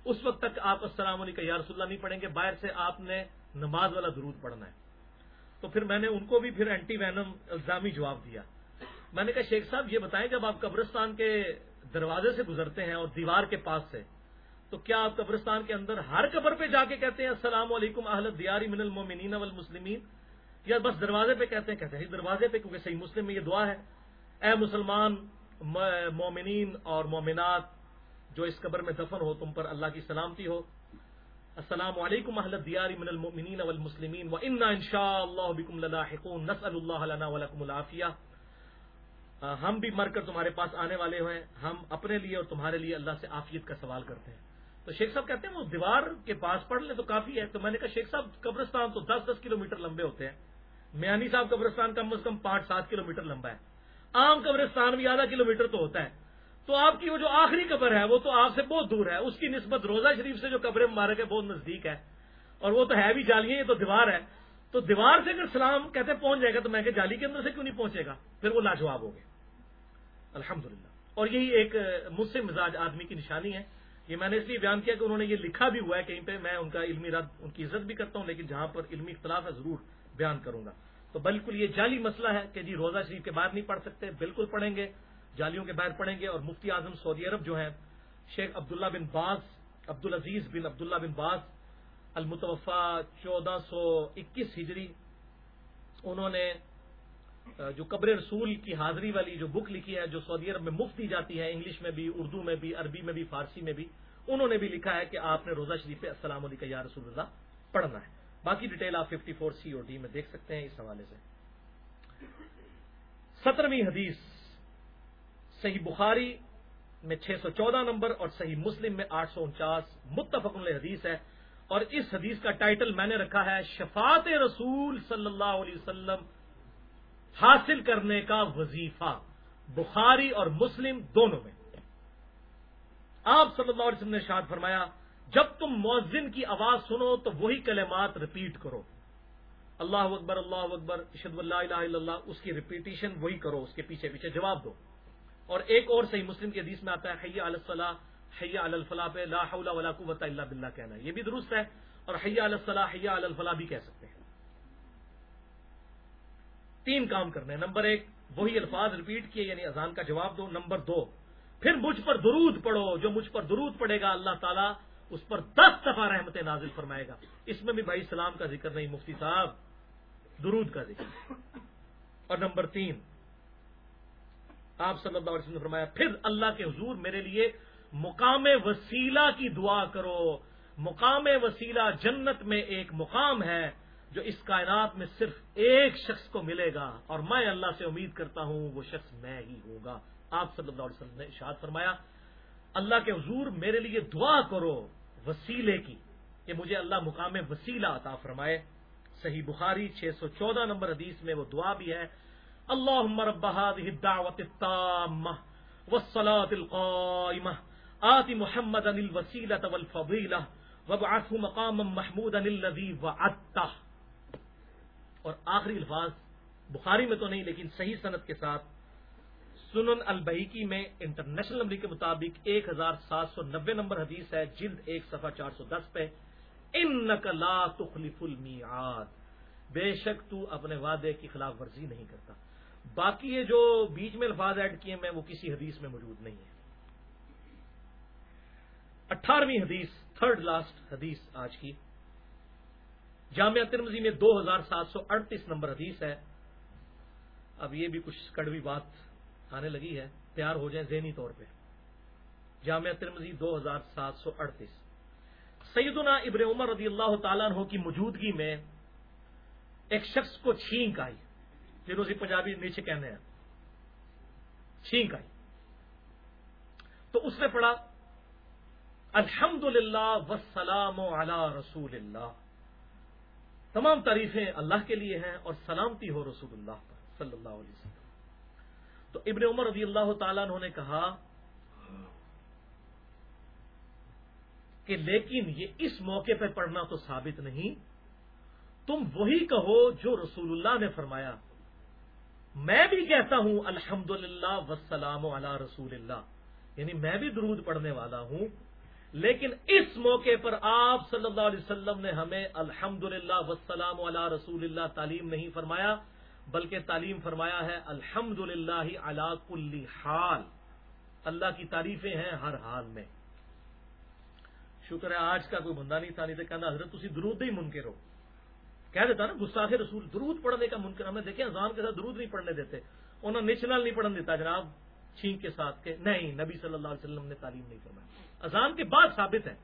اس وقت تک آپ السلام علیکم یا رسول اللہ نہیں پڑھیں گے، باہر سے آپ نے نماز والا درود پڑھنا ہے۔ تو پھر میں نے ان کو بھی پھر اینٹی وینم الزامی جواب دیا۔ میں نے کہا، شیخ صاحب یہ بتائیں جب آپ قبرستان کے دروازے سے گزرتے ہیں اور دیوار کے پاس سے تو کیا آپ قبرستان کے اندر ہر قبر پہ جا کے کہتے ہیں، السلام علیکم اہل دیاری من المومنین والمسلمین؟ یا بس دروازے پہ کہتے ہیں کہتے ہیں دروازے پہ کیونکہ صحیح مسلم میں یہ دعا ہے۔ اے مسلمان مومنین اور مومنات، جو اس قبر میں دفن ہو، تم پر اللہ کی سلامتی ہو۔ السلام علیکم اہل دیاری من المؤمنین والمسلمین، و انا انشاء اللہ بکم للاحقون، نسأل اللہ لنا ولکم العافیہ۔ ہم بھی مر کر تمہارے پاس آنے والے ہیں۔ ہم اپنے لیے اور تمہارے لیے اللہ سے عافیت کا سوال کرتے ہیں۔ تو شیخ صاحب کہتے ہیں وہ دیوار کے پاس پڑھ لیں تو کافی ہے۔ تو میں نے کہا شیخ صاحب قبرستان تو دس دس کلو لمبے ہوتے ہیں۔ میانی صاحب قبرستان کم از کم پانچ سات کلو لمبا ہے۔ عام قبرستان بھی آدھا کلو میٹر تو ہوتا ہے۔ تو آپ کی وہ جو آخری قبر ہے وہ تو آپ سے بہت دور ہے۔ اس کی نسبت روزہ شریف سے جو قبر مبارک ہے بہت نزدیک ہے۔ اور وہ تو ہے بھی جالیاں یہ تو دیوار ہے۔ تو دیوار سے اگر سلام کہتے پہنچ جائے گا تو میں کہ جالی کے اندر سے کیوں نہیں پہنچے گا؟ پھر وہ لاجواب ہو گئے۔ الحمد اور یہی ایک مجھ سے مزاج آدمی کی نشانی ہے۔ یہ میں نے اس لیے بیان کیا کہ انہوں نے یہ لکھا بھی ہوا ہے کہیں پہ، میں ان کا علمی رد، ان کی عزت بھی کرتا ہوں، لیکن جہاں پر علمی اختلاف ہے، ضرور بیان کروں گا۔ تو بالکل یہ جعلی مسئلہ ہے کہ جی روزہ شریف کے بعد نہیں پڑھ سکتے بالکل پڑھیں گے جالیوں کے باہر پڑھیں گے۔ اور مفتی اعظم سعودی عرب جو ہیں، شیخ عبداللہ بن باز عبد العزیز بن عبداللہ بن باز المتوفا چودہ سو اکیس ہجری، انہوں نے جو قبر رسول کی حاضری والی جو بک لکھی ہے، جو سعودی عرب میں مفت دی جاتی ہے، انگلش میں بھی، اردو میں بھی، عربی میں بھی، فارسی میں بھی، انہوں نے بھی لکھا ہے کہ آپ نے روزہ شریف السلام علیکم یا رسول اللہ پڑھنا ہے۔ باقی ڈیٹیل آپ ففٹی فور سی اور ڈی میں دیکھ سکتے ہیں اس حوالے سے۔ سترویں حدیث، صحیح بخاری میں چھ سو چودہ نمبر اور صحیح مسلم میں آٹھ سو انچاس۔ متفق حدیث ہے۔ اور اس حدیث کا ٹائٹل میں نے رکھا ہے، شفاعت رسول صلی اللہ علیہ وسلم حاصل کرنے کا وظیفہ بخاری اور مسلم دونوں میں۔ آپ صلی اللہ علیہ وسلم نے شاد فرمایا، جب تم مؤذن کی آواز سنو تو وہی کلمات رپیٹ کرو۔ اللہ اکبر اللہ اکبر اشد اللہ الہ الا اللہ، اس کی ریپیٹیشن وہی کرو، اس کے پیچھے پیچھے جواب دو۔ اور ایک اور صحیح مسلم کی حدیث میں آتا ہے حیا الفلاح حیا الفلاح پہ لا حول ولا قوت الا باللہ کہنا ہے۔ یہ بھی درست ہے اور حیا الصلاح حیا الفلاح بھی کہہ سکتے ہیں۔ تین کام کرنے نمبر ایک، وہی الفاظ ریپیٹ کیے یعنی اذان کا جواب دو۔ نمبر دو، پھر مجھ پر درود پڑھو۔ جو مجھ پر درود پڑے گا، اللہ تعالیٰ اس پر دس دفعہ رحمت نازل فرمائے گا۔ اس میں بھی بھائی سلام کا ذکر نہیں، مفتی صاحب، درود کا ذکر۔ اور نمبر تین، آپ صلی اللہ علیہ وسلم نے فرمایا، پھر اللہ کے حضور میرے لیے مقام وسیلہ کی دعا کرو۔ مقام وسیلہ جنت میں ایک مقام ہے۔ جو اس کائنات میں صرف ایک شخص کو ملے گا اور میں اللہ سے امید کرتا ہوں وہ شخص میں ہی ہوگا۔ آپ صلی اللہ علیہ وسلم نے اشاد فرمایا، اللہ کے حضور میرے لیے دعا کرو وسیلے کی کہ مجھے اللہ مقام وسیلہ عطا فرمائے۔ صحیح بخاری چھ سو چودہ نمبر حدیث میں وہ دعا بھی ہے۔ اللہ الدعوت التامہ والصلاة القائمہ۔ آتی محمد انل وسیلۃ وابعثه مقاما محمودا الذي وعدته اور آخری الفاظ بخاری میں تو نہیں، لیکن صحیح صنعت کے ساتھ سنن البحیکی میں انٹرنیشنل نمبر کے مطابق ایک ہزار سات سو نبے نمبر حدیث ہے، جلد ایک صفحہ چار سو دس پہ۔ ان لا تخلف المیعاد۔ بے شک تو اپنے وعدے کی خلاف ورزی نہیں کرتا۔ باقی یہ جو بیچ میں الفاظ ایڈ کیے میں وہ کسی حدیث میں موجود نہیں ہے اٹھارہویں حدیث، تھرڈ لاسٹ حدیث آج کی۔ جامعہ ترمزی میں دو ہزار سات سو اڑتیس نمبر حدیث ہے۔ اب یہ بھی کچھ کڑوی بات آنے لگی ہے۔ تیار ہو جائیں ذہنی طور پہ۔ جامعہ ترمزی دو ہزار سات سو اڑتیس۔ سیدنا ابن عمر رضی اللہ تعالیٰ عنہ کی موجودگی میں ایک شخص کو چھینک آئی، جنہوں سے پنجابی نیچے کہنے ہیں۔ چھینک آئی۔ تو اس نے پڑھا الحمد للہ وسلام علی رسول اللہ۔ تمام تعریفیں اللہ کے لیے ہیں اور سلامتی ہو رسول اللہ پر، صلی اللہ علیہ وسلم۔ تو ابن عمر رضی اللہ تعالیٰ انہوں نے کہا کہ لیکن یہ اس موقع پہ پڑھنا تو ثابت نہیں۔ تم وہی کہو جو رسول اللہ نے فرمایا۔ میں بھی کہتا ہوں الحمد للہ وسلام علی رسول اللہ۔ یعنی میں بھی درود پڑھنے والا ہوں۔ لیکن اس موقع پر آپ صلی اللہ علیہ وسلم نے ہمیں الحمد للہ وسلام علی رسول اللہ تعلیم نہیں فرمایا، بلکہ تعلیم فرمایا ہے الحمد للہ اللہ کل حال۔ اللہ کی تعریفیں ہیں ہر حال میں۔ شکر ہے آج کا کوئی بندہ نہیں تھا، نہیں تو کہنا حضرت تھی درود ہی منکر ہو۔ کہہ دیتا نا، گستاخ رسول، درود پڑھنے کا منکر، ہمیں دیکھیں اذان کے ساتھ درود نہیں پڑھنے دیتے۔ انہوں نے نیشنل نہیں پڑھنے دیتا، جناب، چھینک کے ساتھ کہ نہیں، نبی صلی اللہ علیہ وسلم نے تعلیم نہیں فرمائی۔ اذان کے بعد ثابت ہے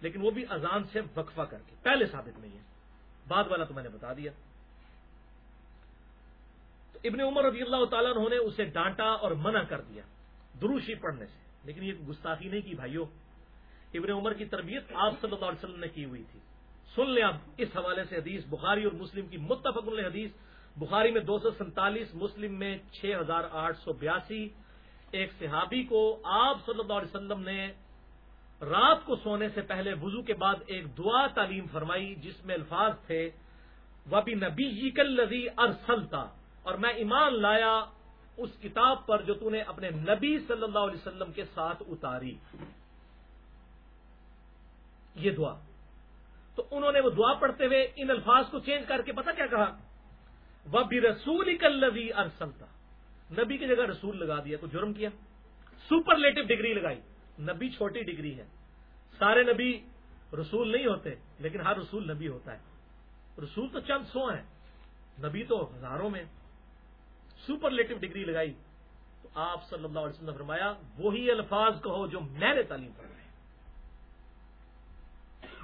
لیکن وہ بھی اذان سے وقفہ کر کے، پہلے ثابت نہیں ہے۔ بعد والا تو میں نے بتا دیا۔ تو ابن عمر رضی اللہ تعالیٰ نے اسے ڈانٹا اور منع کر دیا، دروشی پڑھنے سے۔ لیکن یہ گستاخی نہیں کی بھائیوں ابن عمر کی تربیت آپ صلی اللہ علیہ وسلم نے کی ہوئی تھی۔ سن لیں اب اس حوالے سے حدیث بخاری اور مسلم کی متفق حدیث بخاری میں دو سو سینتالیس مسلم میں چھ ہزار آٹھ سو بیاسی۔ ایک صحابی کو آپ صلی اللہ علیہ وسلم نے رات کو سونے سے پہلے وضو کے بعد ایک دعا تعلیم فرمائی جس میں الفاظ تھے وبی نبی کلزی ارسلتا اور میں ایمان لایا اس کتاب پر جو تو نے اپنے نبی صلی اللہ علیہ وسلم کے ساتھ اتاری۔ یہ دعا۔ تو انہوں نے وہ دعا پڑھتے ہوئے ان الفاظ کو چینج کر کے پتا کیا کہا؟ وہ بھی رسول کلوی ارسلتا نبی کی جگہ رسول لگا دیا، کوئی جرم کیا؟ سپرلیٹو ڈگری لگائی۔ نبی چھوٹی ڈگری ہے۔ سارے نبی رسول نہیں ہوتے، لیکن ہر رسول نبی ہوتا ہے۔ رسول تو چند سو ہیں، نبی تو ہزاروں میں۔ سپرلیٹو ڈگری لگائی۔ تو آپ صلی اللہ علیہ وسلم نے فرمایا، وہی الفاظ کہو جو میں نے تعلیم فرمایا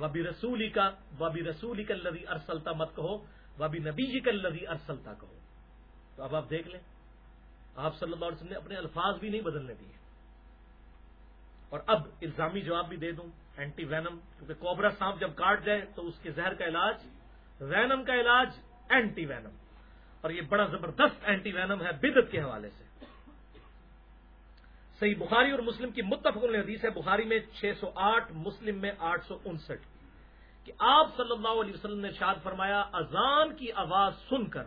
وبی رسولی کا وبی رسولی کا لدی ارسلتا مت کہو وبی نبی جی کا لدی ارسلتا کہو۔ تو اب آپ دیکھ لیں۔ آپ صلی اللہ علیہ وسلم نے اپنے الفاظ بھی نہیں بدلنے دیے۔ اور اب الزامی جواب بھی دے دوں اینٹی وینم کیونکہ کوبرا سانپ جب کاٹ جائے تو اس کے زہر کا علاج وینم کا علاج اینٹی وینم اور یہ بڑا زبردست اینٹی وینم ہے بدت کے حوالے سے۔ صحیح بخاری اور مسلم کی متفق حدیث ہے، بخاری میں چھ سو آٹھ، مسلم میں آٹھ سو انسٹھ۔ کہ آپ صلی اللہ علیہ وسلم نے شاد فرمایا، اذان کی آواز سن کر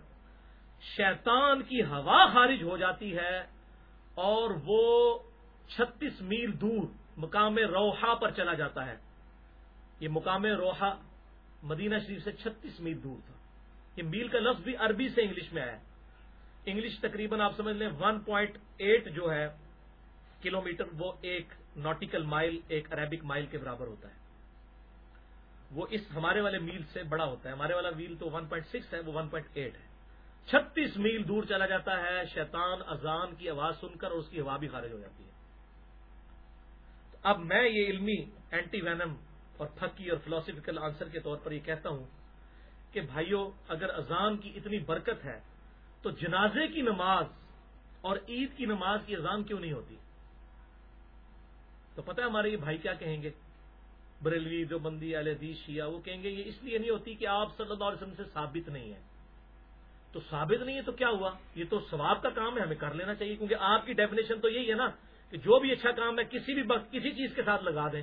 شیطان کی ہوا خارج ہو جاتی ہے اور وہ چھتیس میل دور مقام روحا پر چلا جاتا ہے۔ یہ مقام روحا مدینہ شریف سے چھتیس میل دور تھا۔ یہ میل کا لفظ بھی عربی سے انگلش میں آیا انگلش تقریباً آپ سمجھ لیں ون پوائنٹ ایٹ جو ہے کلو میٹر وہ ایک نوٹیکل مائل، ایک عربک مائل کے برابر ہوتا ہے۔ وہ اس ہمارے والے میل سے بڑا ہوتا ہے۔ ہمارے والا میل تو 1.6 ہے، وہ 1.8 ہے۔ چھتیس میل دور چلا جاتا ہے، شیطان اذان کی آواز سن کر اور اس کی ہوا بھی خارج ہو جاتی ہے۔ تو اب میں یہ علمی اینٹی وینم اور پھکی اور فلاسفیکل آنسر کے طور پر یہ کہتا ہوں کہ بھائیوں اگر اذان کی اتنی برکت ہے تو جنازے کی نماز اور عید کی نماز کی اذان کیوں نہیں ہوتی؟ تو پتہ ہے ہمارے یہ بھائی کیا کہیں گے؟ بریلوی جو بندی حدیث شیعہ وہ کہیں گے، یہ اس لیے نہیں ہوتی کہ آپ صلی اللہ علیہ وسلم سے ثابت نہیں ہے تو ثابت نہیں ہے تو کیا ہوا؟ یہ تو ثواب کا کام ہے، ہمیں کر لینا چاہیے، کیونکہ آپ کی ڈیفینیشن تو یہی ہے نا کہ جو بھی اچھا کام ہے، کسی بھی وقت کسی چیز کے ساتھ لگا دیں۔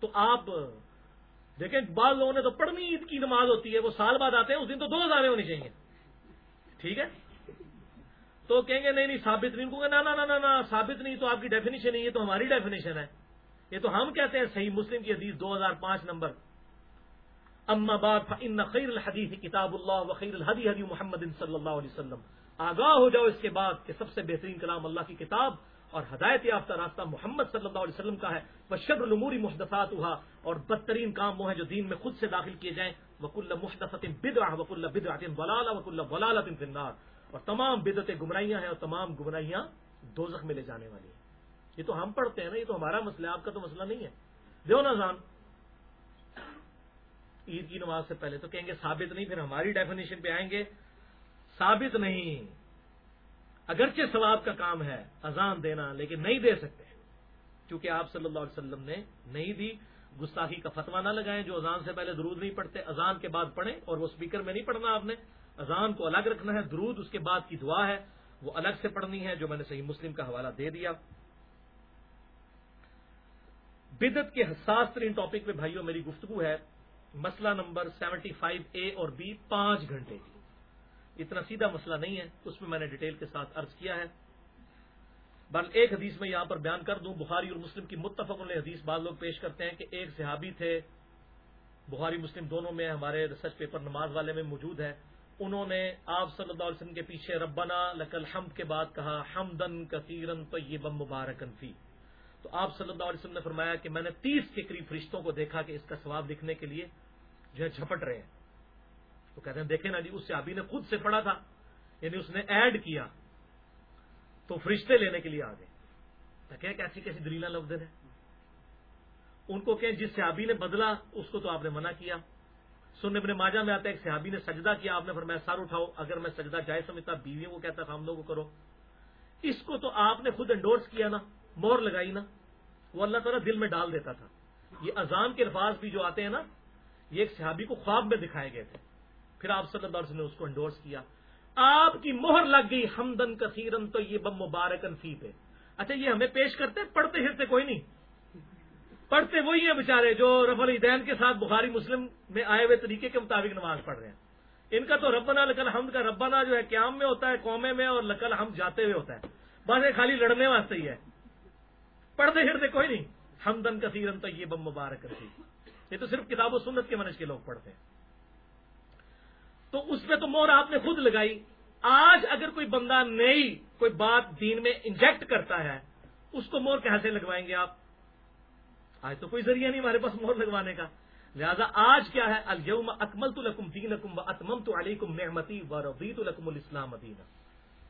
تو آپ، دیکھیں، بعض لوگوں نے تو پڑھنی عید کی نماز ہوتی ہے، وہ سال بعد آتے ہیں، اس دن تو دو ہزار ہونی چاہیے۔ ٹھیک ہے؟ تو کہیں گے، نہیں نہیں، ثابت نہیں۔ کہوں گے نہ نہ ثابت نہیں تو آپ کی ڈیفینیشن نہیں ہے، تو ہماری ڈیفینیشن ہے۔ یہ تو ہم کہتے ہیں، صحیح مسلم کی حدیث دو ہزار پانچ نمبر۔ اما باد ان خیر الحدیث کتاب اللہ و الحدی حدی محمد صلی اللہ علیہ وسلم آگاہ ہو جاؤ اس کے بعد کہ سب سے بہترین کلام اللہ کی کتاب اور ہدایت یافتہ راستہ محمد صلی اللہ علیہ وسلم کا ہے۔ وہ شبر الموری محدثات ہوا اور بدترین کام وہ ہے جو دین میں خود سے داخل کیے جائیں۔ وک اللہ محدثت بد وک اللہ بد ولالا وک اللہ ولالا فنار اور تمام بدتیں گمراہیاں ہیں اور تمام گمراہیاں دوزخ میں لے جانے والی ہیں۔ یہ تو ہم پڑھتے ہیں نا، یہ تو ہمارا مسئلہ ہے، آپ کا تو مسئلہ نہیں ہے۔ دیو نظان عید کی نماز سے پہلے تو کہیں گے ثابت نہیں، پھر ہماری ڈیفینیشن پہ آئیں گے۔ ثابت نہیں۔ اگرچہ ثواب کا کام ہے اذان دینا، لیکن نہیں دے سکتے۔ کیونکہ آپ صلی اللہ علیہ وسلم نے نہیں دی۔ گستاخی کا فتوا نہ لگائیں جو اذان سے پہلے درود نہیں پڑھتے، اذان کے بعد پڑھیں اور وہ اسپیکر میں نہیں پڑھنا آپ نے۔ اذان کو الگ رکھنا ہے، درود اس کے بعد کی دعا ہے، وہ الگ سے پڑھنی ہے، جو میں نے صحیح مسلم کا حوالہ دے دیا۔ بدت کے حساس ترین ٹاپک پہ بھائیوں میری گفتگو ہے۔ مسئلہ نمبر سیونٹی فائیو اے اور بی پانچ گھنٹے کی۔ اتنا سیدھا مسئلہ نہیں ہے، اس میں میں نے ڈیٹیل کے ساتھ عرض کیا ہے۔ بل ایک حدیث میں یہاں پر بیان کر دوں، بخاری اور مسلم کی متفق علیہ حدیث بعض لوگ پیش کرتے ہیں کہ ایک صحابی تھے، بخاری مسلم دونوں میں ہمارے ریسرچ پیپر نماز والے میں موجود ہے انہوں نے آپ صلی اللہ علیہ وسلم کے پیچھے ربنا لکل حمد کے بعد کہا، حمدن کثیرن تو یہ بم مبارکن فی۔ تو آپ صلی اللہ علیہ وسلم نے فرمایا کہ میں نے تیس کے قریب فرشتوں کو دیکھا کہ اس کا ثواب لکھنے کے لیے جو ہے جھپٹ رہے ہیں۔ تو کہتے ہیں، دیکھیں نا جی اس سے نے خود سے پڑھا تھا یعنی اس نے ایڈ کیا۔ تو فرشتے لینے کے لیے آ گئے۔ کہ کیسی کیسی دلیل لفظ ہیں ان کو کہ جس صحابی نے بدلا اس کو تو آپ نے منع کیا۔ سن، ابن ماجہ میں آتا ہے، ایک صحابی نے سجدہ کیا، آپ نے فرمایا، سر اٹھاؤ، اگر میں سجدہ جائے سمجھتا، بیویوں کو کہتا تھا ہم لوگوں کو کرو۔ اس کو تو آپ نے خود انڈورس کیا نا۔ مور لگائی نا، وہ اللہ تعالیٰ دل میں ڈال دیتا تھا۔ یہ اذان کے الفاظ بھی جو آتے ہیں نا، یہ ایک صحابی کو خواب میں دکھائے گئے تھے۔ پھر آپ صلی اللہ علیہ وسلم نے اس کو انڈورس کیا۔ آپ کی مہر لگ گئی ہمدن کثیرن تو یہ بم مبارک فی پہ۔ اچھا یہ ہمیں پیش کرتے، پڑھتے ہرتے کوئی نہیں۔ پڑھتے وہی ہیں بےچارے جو رف الدین کے ساتھ بخاری، مسلم میں آئے ہوئے طریقے کے مطابق نماز پڑھ رہے ہیں۔ ان کا تو ربنا لکل حمد کا ربنا جو ہے، قیام میں ہوتا ہے، قومے میں اور لکل حمد جاتے ہوئے ہوتا ہے۔ بس یہ خالی لڑنے واسطے ہی ہے۔ پڑھتے ہرتے کوئی نہیں۔ ہمدن کثیرن تو یہ بم مبارک فی یہ تو صرف کتاب و سنت کے منج کے لوگ پڑھتے ہیں۔ تو اس پہ تو مور آپ نے خود لگائی۔ آج اگر کوئی بندہ نئی کوئی بات دین میں انجیکٹ کرتا ہے، اس کو مور کہاں سے لگوائیں گے آپ؟ آج تو کوئی ذریعہ نہیں ہمارے پاس مور لگوانے کا۔ لہذا آج کیا ہے؟ الجوم اکمل تو لکم دین اکم و اتمم تو علیکم نعمتی و ربیت الکم الاسلام دین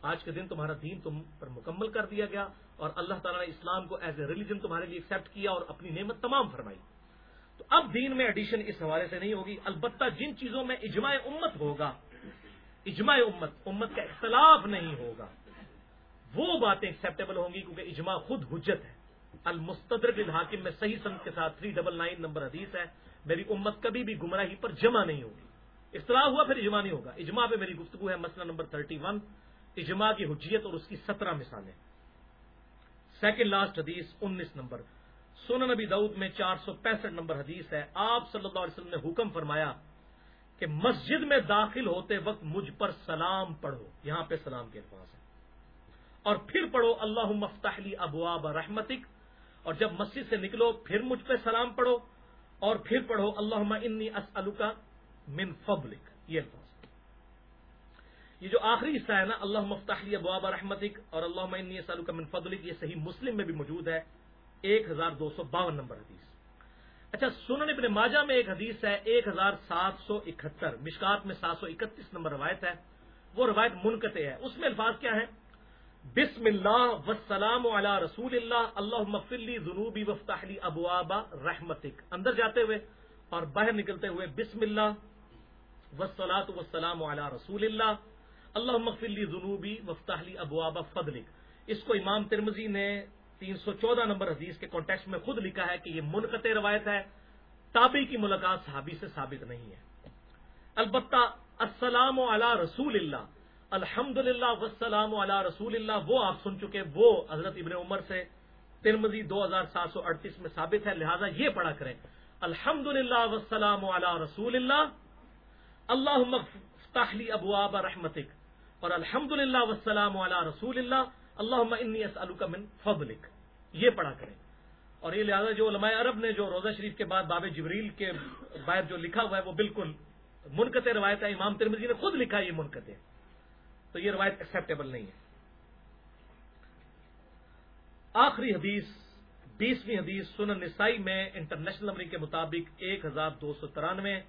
آج کے دن تمہارا دین تم پر مکمل کر دیا گیا اور اللہ تعالیٰ نے اسلام کو ایز اے ریلیجن تمہارے لیے ایکسپٹ کیا اور اپنی نعمت تمام فرمائی۔ تو اب دین میں ایڈیشن اس حوالے سے نہیں ہوگی، البتہ جن چیزوں میں اجماع امت ہوگا، اجماع امت امت کا اختلاف نہیں ہوگا، وہ باتیں ایکسپٹیبل ہوں گی کیونکہ اجماع خود حجت ہے۔ المستدرک الحاکم میں صحیح سنت کے ساتھ تھری ڈبل نائن نمبر حدیث ہے میری امت کبھی بھی گمراہی پر جمع نہیں ہوگی۔ اختلاف ہوا پھر اجماع نہیں ہوگا۔ اجماع پہ میری گفتگو ہے مسئلہ نمبر تھرٹی ون اجماع کی حجیت اور اس کی سترہ مثالیں۔ سیکنڈ لاسٹ حدیث انیس نمبر۔ سن نبی دعود میں چار سو پینسٹھ نمبر حدیث ہے۔ آپ صلی اللہ علیہ وسلم نے حکم فرمایا کہ مسجد میں داخل ہوتے وقت مجھ پر سلام پڑھو۔ یہاں پہ سلام کے الفاظ ہیں۔ اور پھر پڑھو اللہ مفتاحلی ابواب رحمتک۔ اور جب مسجد سے نکلو، پھر مجھ پہ سلام پڑھو۔ اور پھر پڑھو اللہ انی اسلوکا من فبلک یہ الفاظ یہ جو آخری حصہ ہے نا اللہ مفتاحلی ابواب رحمتک اور اللہ انی اسلوکا من فضلک، یہ صحیح مسلم میں بھی موجود ہے۔ ایک ہزار دو سو باون نمبر حدیث۔ اچھا سنن ابن ماجہ میں ایک حدیث ہے، ایک ہزار سات سو اکہتر۔ مشکات میں سات سو اکتیس نمبر روایت ہے۔ وہ روایت منقطع ہے۔ اس میں الفاظ کیا ہے بسم اللہ وسلام علی رسول اللہ اللہ مفلی جنوبی وفتاحلی ابوابا رحمتک۔ اندر جاتے ہوئے اور باہر نکلتے ہوئے بسم اللہ وسلاۃ وسلام علی رسول اللہ اللہ مفلی جنوبی وفتاحلی ابوابا فضلک۔ اس کو امام ترمزی نے تین سو چودہ نمبر حدیث کے کانٹیکس میں خود لکھا ہے کہ یہ منقطع روایت ہے تابی کی ملاقات صحابی سے ثابت نہیں ہے۔ البتہ السلام علی رسول اللہ الحمد للہ وسلام علی رسول اللہ، وہ آپ سن چکے، وہ حضرت ابن عمر سے ترمزی دو ہزار سات سو اڑتیس میں ثابت ہے، لہذا یہ پڑھا کریں۔ الحمد للہ وسلام علی رسول اللہ اللہ ابو آب رحمتک۔ اور الحمد للہ وسلام علی رسول اللہ اللہ انی اسلو من فضلک۔ یہ پڑھا کریں۔ اور یہ لہٰذا جو علماء عرب نے جو روزہ شریف کے بعد باب جبریل کے باہر جو لکھا ہوا ہے، وہ بالکل منقطع روایت ہے۔ امام ترمزی نے خود لکھا یہ منقطع۔ تو یہ روایت ایکسپٹیبل نہیں ہے۔ آخری حدیث، بیسویں حدیث سنن نسائی میں انٹرنیشنل نمبر کے مطابق ایک ہزار دو سو ترانوے۔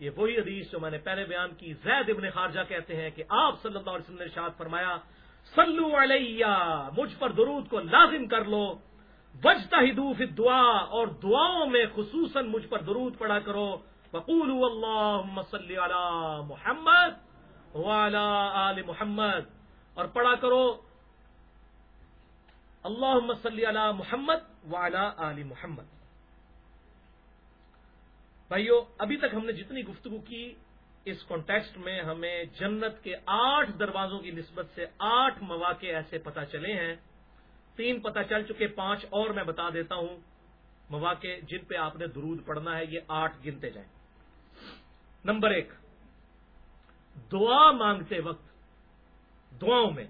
یہ وہی حدیث جو میں نے پہلے بیان کی، زید ابن خارجہ کہتے ہیں کہ آپ صلی اللہ علیہ وسلم نے ارشاد فرمایا سلو علیہ، مجھ پر درود کو لازم کر لو بجتا ہی فی دعا اور دعاؤں میں خصوصاً مجھ پر درود پڑا کرو بقول اللہ صلی علی محمد آل محمد، اور پڑھا کرو اللہ صلی علی محمد وعلی آل محمد۔ بھائیو، ابھی تک ہم نے جتنی گفتگو کی، اس کانٹیکسٹ میں ہمیں جنت کے آٹھ دروازوں کی نسبت سے آٹھ مواقع ایسے پتہ چلے ہیں۔ تین پتہ چل چکے، پانچ اور میں بتا دیتا ہوں۔ مواقع جن پہ آپ نے درود پڑھنا ہے، یہ آٹھ گنتے جائیں۔ نمبر ایک، دعا مانگتے وقت، دعاؤں میں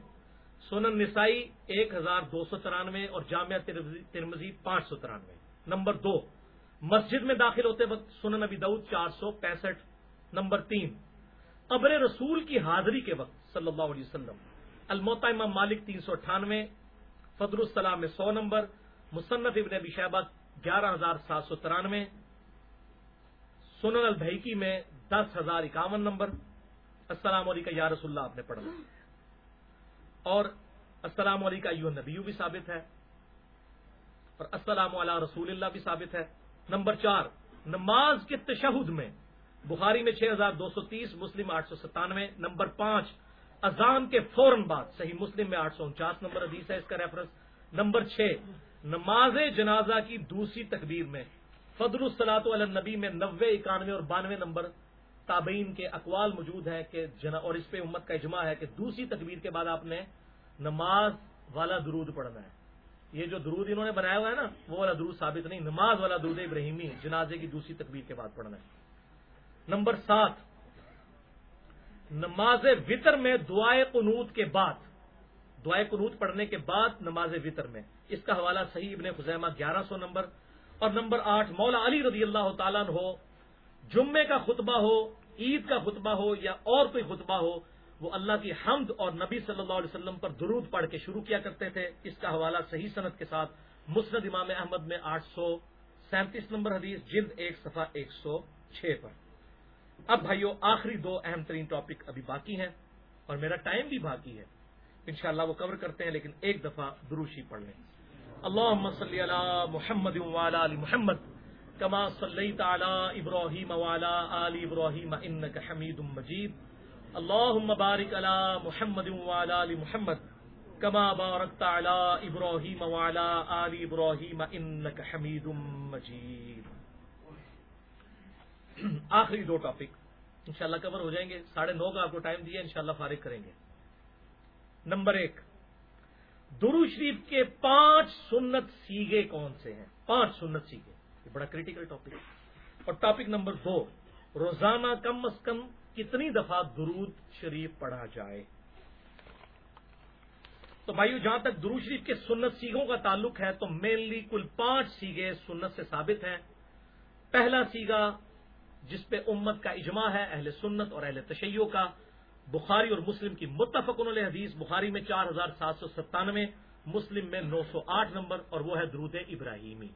سونن نسائی ایک ہزار دو سو ترانوے اور جامعہ ترمزی پانچ سو ترانوے۔ نمبر دو مسجد میں داخل ہوتے وقت سنن نبی دعود چار سو پینسٹھ، نمبر تین۔ قبر رسول کی حاضری کے وقت صلی اللہ علیہ وسلم۔ الموتا امام مالک تین سو اٹھانوے فضر السلام میں سو نمبر، مصنف ابن ابی شہبہ گیارہ ہزار سات سو ترانوے۔ سنن البحیکی میں دس ہزار اکاون نمبر۔ السلام علیکم یا رسول اللہ، آپ نے پڑھا اور السلام علیکم یو نبیو بھی ثابت ہے۔ اور السلام علیہ رسول اللہ بھی ثابت ہے۔ نمبر چار، نماز کے تشہد میں، بخاری میں چھ ہزار دو سو تیس، مسلم آٹھ سو ستانوے، نمبر پانچ، اذان کے فوراً بعد، صحیح مسلم میں آٹھ سو انچاس نمبر حدیث ہے اس کا ریفرنس نمبر چھ، نماز جنازہ کی دوسری تکبیر میں فضر السلاط النبی میں نوے، اکانوے اور بانوے نمبر تابعین کے اقوال موجود ہیں کہ جنا اور اس پہ امت کا اجماع ہے کہ دوسری تکبیر کے بعد آپ نے نماز والا درود پڑھنا ہے۔ یہ جو درود انہوں نے بنایا ہوا ہے نا، وہ والا درود ثابت نہیں، نماز والا درود ابراہیمی جنازے کی دوسری تکبیر کے بعد پڑھنا ہے۔ نمبر سات، نماز وطر میں دعائے قنوت کے بعد، دعائے قنوت پڑھنے کے بعد نماز وطر میں۔ اس کا حوالہ صحیح ابن خزیمہ گیارہ سو نمبر، اور نمبر آٹھ، مولا علی رضی اللہ تعالیٰ ہو جمعے کا خطبہ ہو، عید کا خطبہ ہو، یا اور کوئی خطبہ ہو وہ اللہ کی حمد اور نبی صلی اللہ علیہ وسلم پر درود پڑھ کے شروع کیا کرتے تھے۔ اس کا حوالہ صحیح صنعت کے ساتھ مسند امام احمد میں آٹھ سو سینتیس نمبر حدیث، جلد ایک، صفحہ ایک سو چھ پر۔ اب بھائیو، آخری دو اہم ترین ٹاپک ابھی باقی ہیں اور میرا ٹائم بھی باقی ہے۔ انشاءاللہ وہ کور کرتے ہیں، لیکن ایک دفعہ دروشی پڑھ لیں۔ اللہ صلی علی محمد علی محمد، کما صلی تعالی ابراہیم والا علی ابراہیم انک حمید مجید۔ اللہ مبارک علی محمد وعلا علی محمد کما بارکت علی ابراہیم وعلا آل ابراہیم انک حمید مجید. آخری دو ٹاپک انشاءاللہ کور ہو جائیں گے. ساڑھے نو کا آپ کو ٹائم دیا، انشاءاللہ فارغ کریں گے. نمبر ایک. درو شریف کے پانچ سنت سیگے کون سے ہیں؟ پانچ سنت سیگے. یہ بڑا کریٹیکل ٹاپک ہے اور ٹاپک نمبر دو. روزانہ کم از کم کتنی دفعہ درود شریف پڑھا جائے۔ تو بھائیو، جہاں تک درود شریف کے سنت سیگوں کا تعلق ہے، تو مینلی کل پانچ سیگے سنت سے ثابت ہیں۔ پہلا سیگا جس پہ امت کا اجماع ہے، اہل سنت اور اہل تشیعوں کا، بخاری اور مسلم کی متفق علیہ حدیث، بخاری میں چار ہزار سات سو ستانوے، مسلم میں نو سو آٹھ نمبر، اور وہ ہے درود ابراہیمی،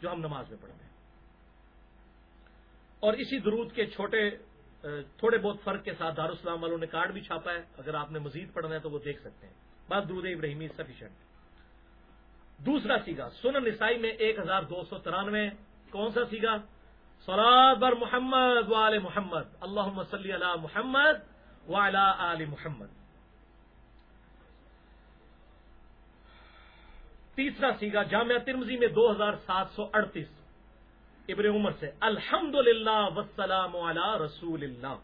جو ہم نماز میں پڑھتے ہیں۔ اور اسی درود کے چھوٹے تھوڑے بہت فرق کے ساتھ دارالسلام والوں نے کارڈ بھی چھاپا ہے۔ اگر آپ نے مزید پڑھنا ہے تو وہ دیکھ سکتے ہیں۔ بس درود ابراہیمی سفیشنٹ دوسرا سیگا، سنن نسائی میں ایک ہزار دو سو ترانوے۔ کون سا سیگا؟ سراد بر محمد وال محمد۔ اللہ صلی علی محمد وعلی آل محمد۔ تیسرا سیگا، جامعہ ترمزی میں دو ہزار سات سو اڑتیس۔ ابن عمر سے الحمد للہ وسلام علی رسول اللہ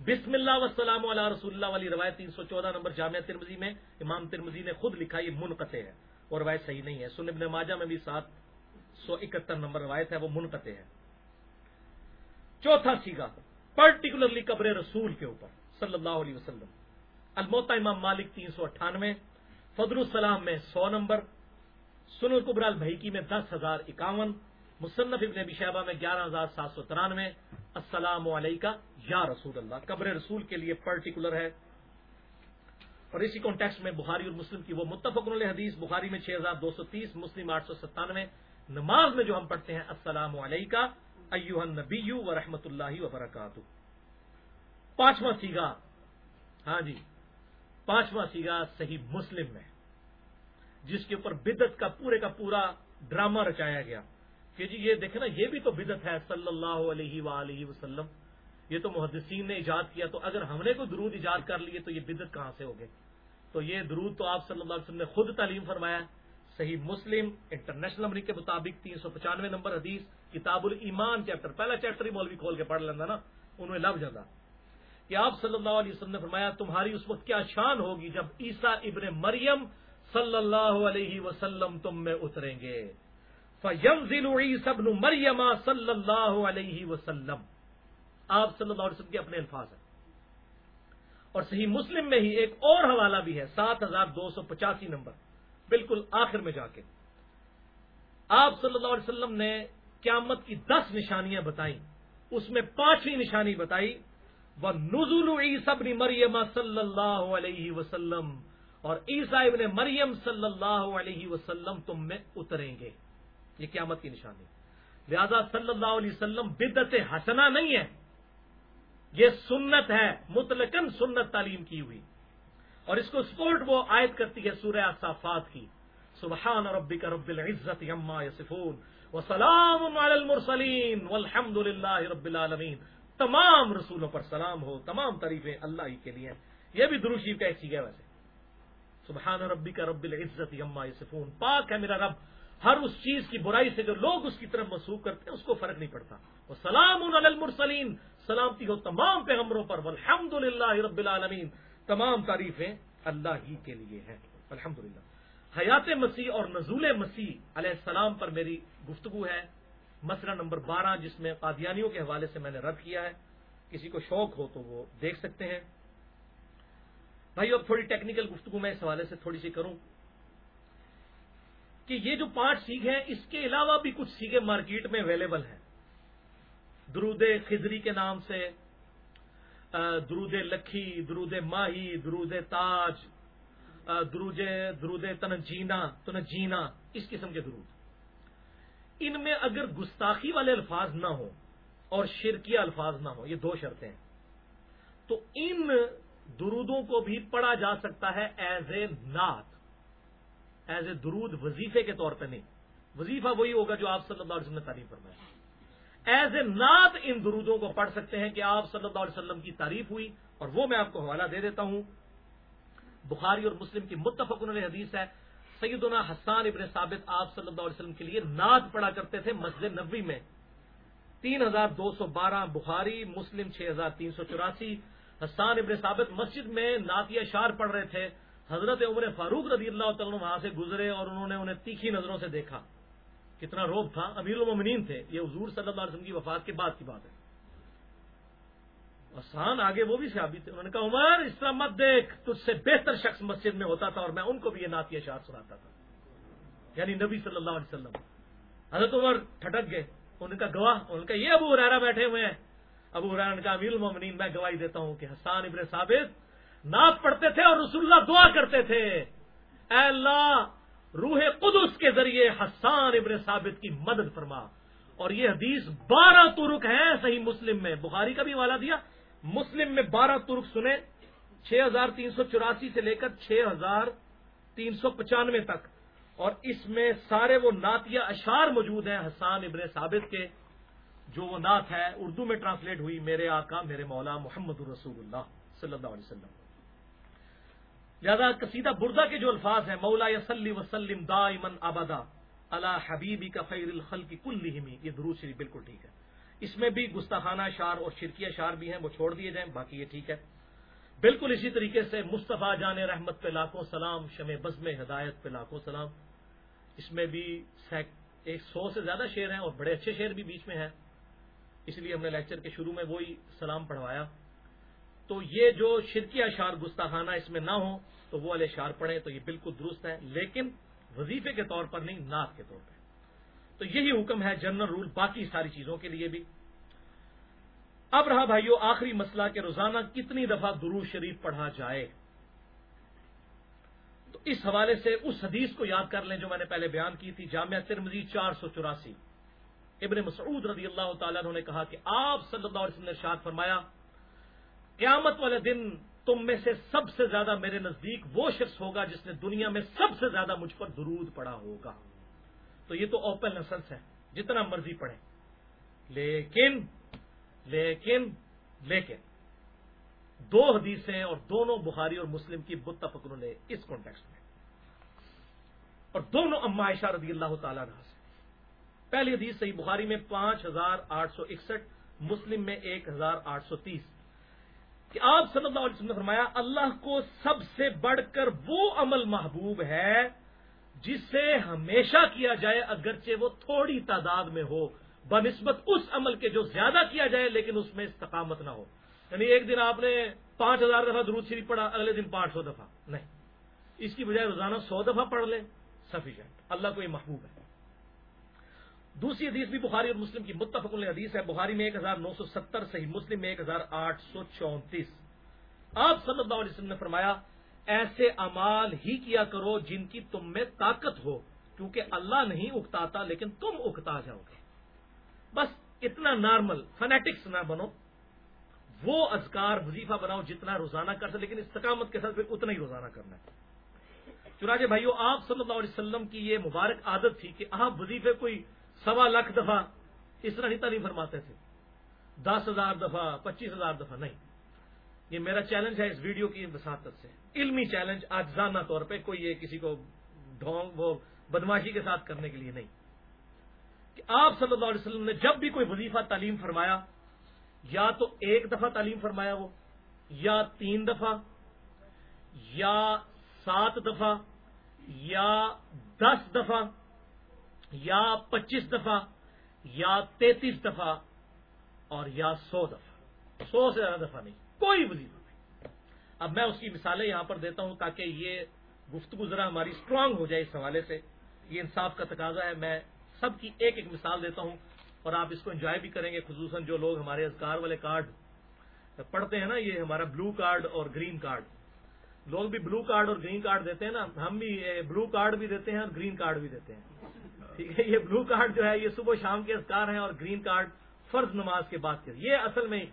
بسم اللہ وسلام علی رسول اللہ والی روایت تین سو چودہ نمبر جامعہ ترمزی میں، امام ترمزی نے خود لکھا یہ منقطع ہے، اور روایت صحیح نہیں ہے۔ سن ابن ماجہ میں بھی سات سو اکہتر نمبر روایت ہے، وہ منقطع ہے۔ چوتھا سیگا، پرٹیکولرلی قبر رسول کے اوپر، صلی اللہ علیہ وسلم۔ الموتا امام مالک تین سو اٹھانوے فضر السلام میں سو نمبر سن القبرال بھائی میں دس ہزار اکاون، مصنف ابن ابی شہبہ میں گیارہ ہزار سات سو ترانوے۔ السلام علیکم یا رسول اللہ، قبر رسول کے لیے پرٹیکولر ہے۔ اور اسی کانٹیکس میں بخاری اور مسلم کی وہ متفق حدیث، بخاری میں چھ ہزار دو سو تیس، مسلم آٹھ سو ستانوے۔ نماز میں جو ہم پڑھتے ہیں، السلام علیکم ایوہ نبی و رحمۃ اللہ وبرکاتہ۔ پانچواں سیگا ہاں جی پانچواں سیگا صحیح مسلم میں۔ جس کے اوپر بدت کا پورے کا پورا ڈرامہ رچایا گیا۔ کہ جی یہ دیکھیں نا، یہ بھی تو بدت ہے صلی اللہ علیہ وآلہ وسلم۔ یہ تو محدثین نے ایجاد کیا، تو اگر ہم نے کوئی درود ایجاد کر لیے تو یہ بدت کہاں سے ہوگی تو یہ درود تو آپ صلی اللہ علیہ وسلم نے خود تعلیم فرمایا۔ صحیح مسلم انٹرنیشنل امریک کے مطابق تین سو پچانوے نمبر حدیث کتاب الایمان چیپٹر، پہلا چیپٹر ہی مولوی کھول کے پڑھ لینا نا، انہوں لب جاتا۔ کہ آپ صلی اللہ علیہ وسلم نے فرمایا، تمہاری اس وقت کیا شان ہوگی جب عیسیٰ ابن مریم صلی اللہ علیہ وسلم تم میں اتریں گے۔ فینزل عیسی ابن مریم صلی اللہ علیہ وسلم۔ آپ صلی اللہ علیہ وسلم کے اپنے الفاظ ہیں۔ اور صحیح مسلم میں ہی ایک اور حوالہ بھی ہے، سات ہزار دو سو پچاسی نمبر۔ بالکل آخر میں جا کے۔ آپ صلی اللہ علیہ وسلم نے قیامت کی دس نشانیاں بتائیں۔ اس میں پانچویں نشانی بتائی وہ نزول عیسبنی مریم صلی اللہ علیہ وسلم۔ اور عیسا ابن مریم صلی اللہ علیہ وسلم تم میں اتریں گے۔ یہ قیامت کی نشانی۔ لہذا صلی اللہ علیہ وسلم بدت حسنا نہیں ہے۔ یہ سنت ہے، مطلقاً سنت تعلیم کی ہوئی۔ اور اس کو سپورٹ وہ عائد کرتی ہے سورہ صافات کی۔ سبحان ربک رب العزت یما یسفون وسلام علی المرسلین والحمد للہ رب العالمین۔ تمام رسولوں پر سلام ہو، تمام تعریفیں اللہ ہی کے لیے یہ بھی دروشی کا ایک چیز ہے ویسے۔ سبحان ربی کا رب العزت یما یسفون پاک ہے میرا رب، ہر اس چیز کی برائی سے جو لوگ اس کی طرف منسوخ کرتے ہیں، اس کو فرق نہیں پڑتا۔ وہ سلام المرسلین۔ سلامتی ہو تمام پیغمبروں پر۔ الحمد للہ رب العالمین۔ تمام تعریفیں اللہ ہی کے لیے ہیں۔ الحمد للہ حیات مسیح اور نزول مسیح علیہ السلام پر میری گفتگو ہے۔ مسئلہ نمبر بارہ، جس میں قادیانیوں کے حوالے سے میں نے رد کیا ہے۔ کسی کو شوق ہو تو وہ دیکھ سکتے ہیں۔ بھائی اب تھوڑی ٹیکنیکل گفتگو میں اس حوالے سے تھوڑی سی کروں کہ یہ جو پانچ سیگ ہیں، اس کے علاوہ بھی کچھ سیگے مارکیٹ میں اویلیبل ہیں۔ درود خزری کے نام سے درود لکھی، درود ماہی، درود تاج درود درود تنجینا تنجینا، اس قسم کے درود۔ ان میں اگر گستاخی والے الفاظ نہ ہوں اور شرکیہ الفاظ نہ ہوں، یہ دو شرطیں ہیں، تو ان درودوں کو بھی پڑھا جا سکتا ہے ایز اے نعت ایز اے درود وظیفے کے طور پہ نہیں. وظیفہ وہی ہوگا جو آپ صلی اللہ علیہ وسلم نے تعریف فرمایا. ایز اے نعت ان درودوں کو پڑھ سکتے ہیں کہ آپ صلی اللہ علیہ وسلم کی تعریف ہوئی اور وہ میں آپ کو حوالہ دے دیتا ہوں. بخاری اور مسلم کی متفق انہوں نے حدیث ہے. سیدنا حسان ابن ثابت آپ صلی اللہ علیہ وسلم کے لیے نعت پڑھا کرتے تھے مسجد نبوی میں. تین ہزار دو سو بارہ بخاری، مسلم چھ ہزار تین سو چوراسی. حسان ابن ثابت مسجد میں نعتیہ شار پڑھ رہے تھے۔ حضرت عمر فاروق رضی اللہ تعالیٰ وہاں سے گزرے اور انہوں نے انہیں تیکھی نظروں سے دیکھا۔ کتنا روب تھا۔ امیر المومنین تھے۔ یہ حضور صلی اللہ علیہ وسلم کی وفات کے بعد کی بات ہے۔ آسان آگے وہ بھی صحابی تھے انہوں نے کہا، عمر، اس طرح مت دیکھ۔ تجھ سے بہتر شخص مسجد میں ہوتا تھا اور میں ان کو بھی یہ نعتیہ شار سناتا تھا۔ یعنی نبی صلی اللہ علیہ وسلم۔ حضرت عمر ٹھٹک گئے۔ ان کا گواہ۔ ان کا یہ ابو ریرا بیٹھے ہوئے ہیں۔ ابو حران کا امیر المومنین، میں گواہی دیتا ہوں کہ حسان ابن ثابت نعت پڑھتے تھے اور رسول اللہ دعا کرتے تھے۔ اے اللہ، روح قدس کے ذریعے حسان ابن ثابت کی مدد فرما۔ اور یہ حدیث بارہ ترک ہیں صحیح مسلم میں۔ بخاری کا بھی والا دیا۔ مسلم میں بارہ ترک سنے چھ ہزار تین سو چوراسی سے لے کر چھ ہزار تین سو پچانوے تک۔ اور اس میں سارے وہ نعتیہ اشار موجود ہیں حسان ابن ثابت کے۔ جو وہ نعت ہے، اردو میں ٹرانسلیٹ ہوئی، میرے آقا، میرے مولا محمد الرسول اللہ صلی اللہ علیہ وسلم۔ زیادہ قصیدہ بردہ کے جو الفاظ ہیں، مولا یسلی وسلم دا امن آبادا اللہ حبیبی کا خیر الخل کی کل یہ درود شریف بالکل ٹھیک ہے۔ اس میں بھی گستاخانہ شار اور شرکیہ شار بھی ہیں، وہ چھوڑ دیے جائیں، باقی یہ ٹھیک ہے۔ بالکل اسی طریقے سے مصطفیٰ جان رحمت پہ لاکھوں سلام شم بزم ہدایت پہ لاکھوں سلام۔ اس میں بھی ایک سو سے زیادہ شعر ہیں اور بڑے اچھے شعر بھی بیچ میں ہیں۔ اس لیے ہم نے لیکچر کے شروع میں وہی سلام پڑھوایا۔ تو یہ جو شرکی اشار گستاخانہ اس میں نہ ہو، تو وہ والے اشار پڑھیں تو یہ بالکل درست ہے، لیکن وظیفے کے طور پر نہیں، نعت کے طور پہ تو یہی حکم ہے جنرل رول، باقی ساری چیزوں کے لیے بھی۔ اب رہا بھائیو، آخری مسئلہ کہ روزانہ کتنی دفعہ درو شریف پڑھا جائے۔ تو اس حوالے سے اس حدیث کو یاد کر لیں جو میں نے پہلے بیان کی تھی، جامعہ ترمزی چار سو چوراسی۔ ابن مسعود رضی اللہ تعالیٰ نے کہا کہ آپ صلی اللہ علیہ وسلم نے شاد فرمایا، قیامت والے دن تم میں سے سب سے زیادہ میرے نزدیک وہ شخص ہوگا جس نے دنیا میں سب سے زیادہ مجھ پر درود پڑا ہوگا۔ تو یہ تو اوپن لسنس ہے، جتنا مرضی پڑھے لیکن لیکن لیکن، دو حدیثیں اور دونوں بخاری اور مسلم کی بت فکر نے اس کانٹیکس میں۔ اور دونوں عائشہ رضی اللہ تعالیٰ سے۔ پہلی حدیث صحیح بخاری میں پانچ ہزار آٹھ سو اکسٹھ، مسلم میں ایک ہزار آٹھ سو تیس۔ کہ آپ صلی اللہ علیہ وسلم نے فرمایا، اللہ کو سب سے بڑھ کر وہ عمل محبوب ہے جسے ہمیشہ کیا جائے اگرچہ وہ تھوڑی تعداد میں ہو، بنسبت اس عمل کے جو زیادہ کیا جائے لیکن اس میں استقامت نہ ہو۔ یعنی ایک دن آپ نے پانچ ہزار دفعہ درود شریف پڑھا، اگلے دن پانچ سو دفعہ۔ نہیں، اس کی بجائے روزانہ سو دفعہ پڑھ لیں سفیشینٹ اللہ کو یہ محبوب ہے۔ دوسری حدیث بھی بخاری اور مسلم کی متفق حدیث ہے۔ بخاری میں ایک ہزار نو سو ستر، صحیح مسلم میں ایک ہزار آٹھ سو چونتیس۔ آپ صلی اللہ علیہ وسلم نے فرمایا، ایسے امال ہی کیا کرو جن کی تم میں طاقت ہو، کیونکہ اللہ نہیں اکتاتا لیکن تم اکتا جاؤ گے۔ بس اتنا نارمل، فنیٹکس نہ بنو۔ وہ ازکار وظیفہ بناؤ جتنا روزانہ کر سکے، لیکن استقامت کے ساتھ پھر اتنا ہی روزانہ کرنا ہے۔ چنانچہ بھائیو، آپ صلی اللہ علیہ وسلم کی یہ مبارک عادت تھی کہ آپ وظیفے کوئی سوا لاکھ دفعہ اس طرح نہیں تعلیم فرماتے تھے۔ دس ہزار دفعہ، پچیس ہزار دفعہ، نہیں۔ یہ میرا چیلنج ہے اس ویڈیو کی وساطت سے۔ علمی چیلنج آجزانہ طور پہ کوئی یہ کسی کو ڈھونگ، وہ بدماشی کے ساتھ کرنے کے لیے نہیں۔ کہ آپ صلی اللہ علیہ وسلم نے جب بھی کوئی وظیفہ تعلیم فرمایا، یا تو ایک دفعہ تعلیم فرمایا وہ، یا تین دفعہ، یا سات دفعہ، یا دس دفعہ یا پچیس دفعہ، یا تینتیس دفعہ، اور یا سو دفعہ۔ سو سے زیادہ دفعہ نہیں، کوئی وظیفہ نہیں۔ اب میں اس کی مثالیں یہاں پر دیتا ہوں تاکہ یہ گفتگو ذرا ہماری اسٹرانگ ہو جائے اس حوالے سے۔ یہ انصاف کا تقاضا ہے، میں سب کی ایک ایک مثال دیتا ہوں، اور آپ اس کو انجوائے بھی کریں گے، خصوصاً جو لوگ ہمارے اذکار والے کارڈ پڑھتے ہیں نا، یہ ہمارا بلو کارڈ اور گرین کارڈ لوگ بھی بلو کارڈ اور گرین کارڈ دیتے ہیں نا، ہم بھی بلو کارڈ بھی دیتے ہیں اور گرین کارڈ بھی دیتے ہیں۔ ٹھیک ہے، یہ بلو کارڈ جو ہے، یہ صبح شام کے اذکار ہیں اور گرین کارڈ فرض نماز کے بعد کے یہ اصل میں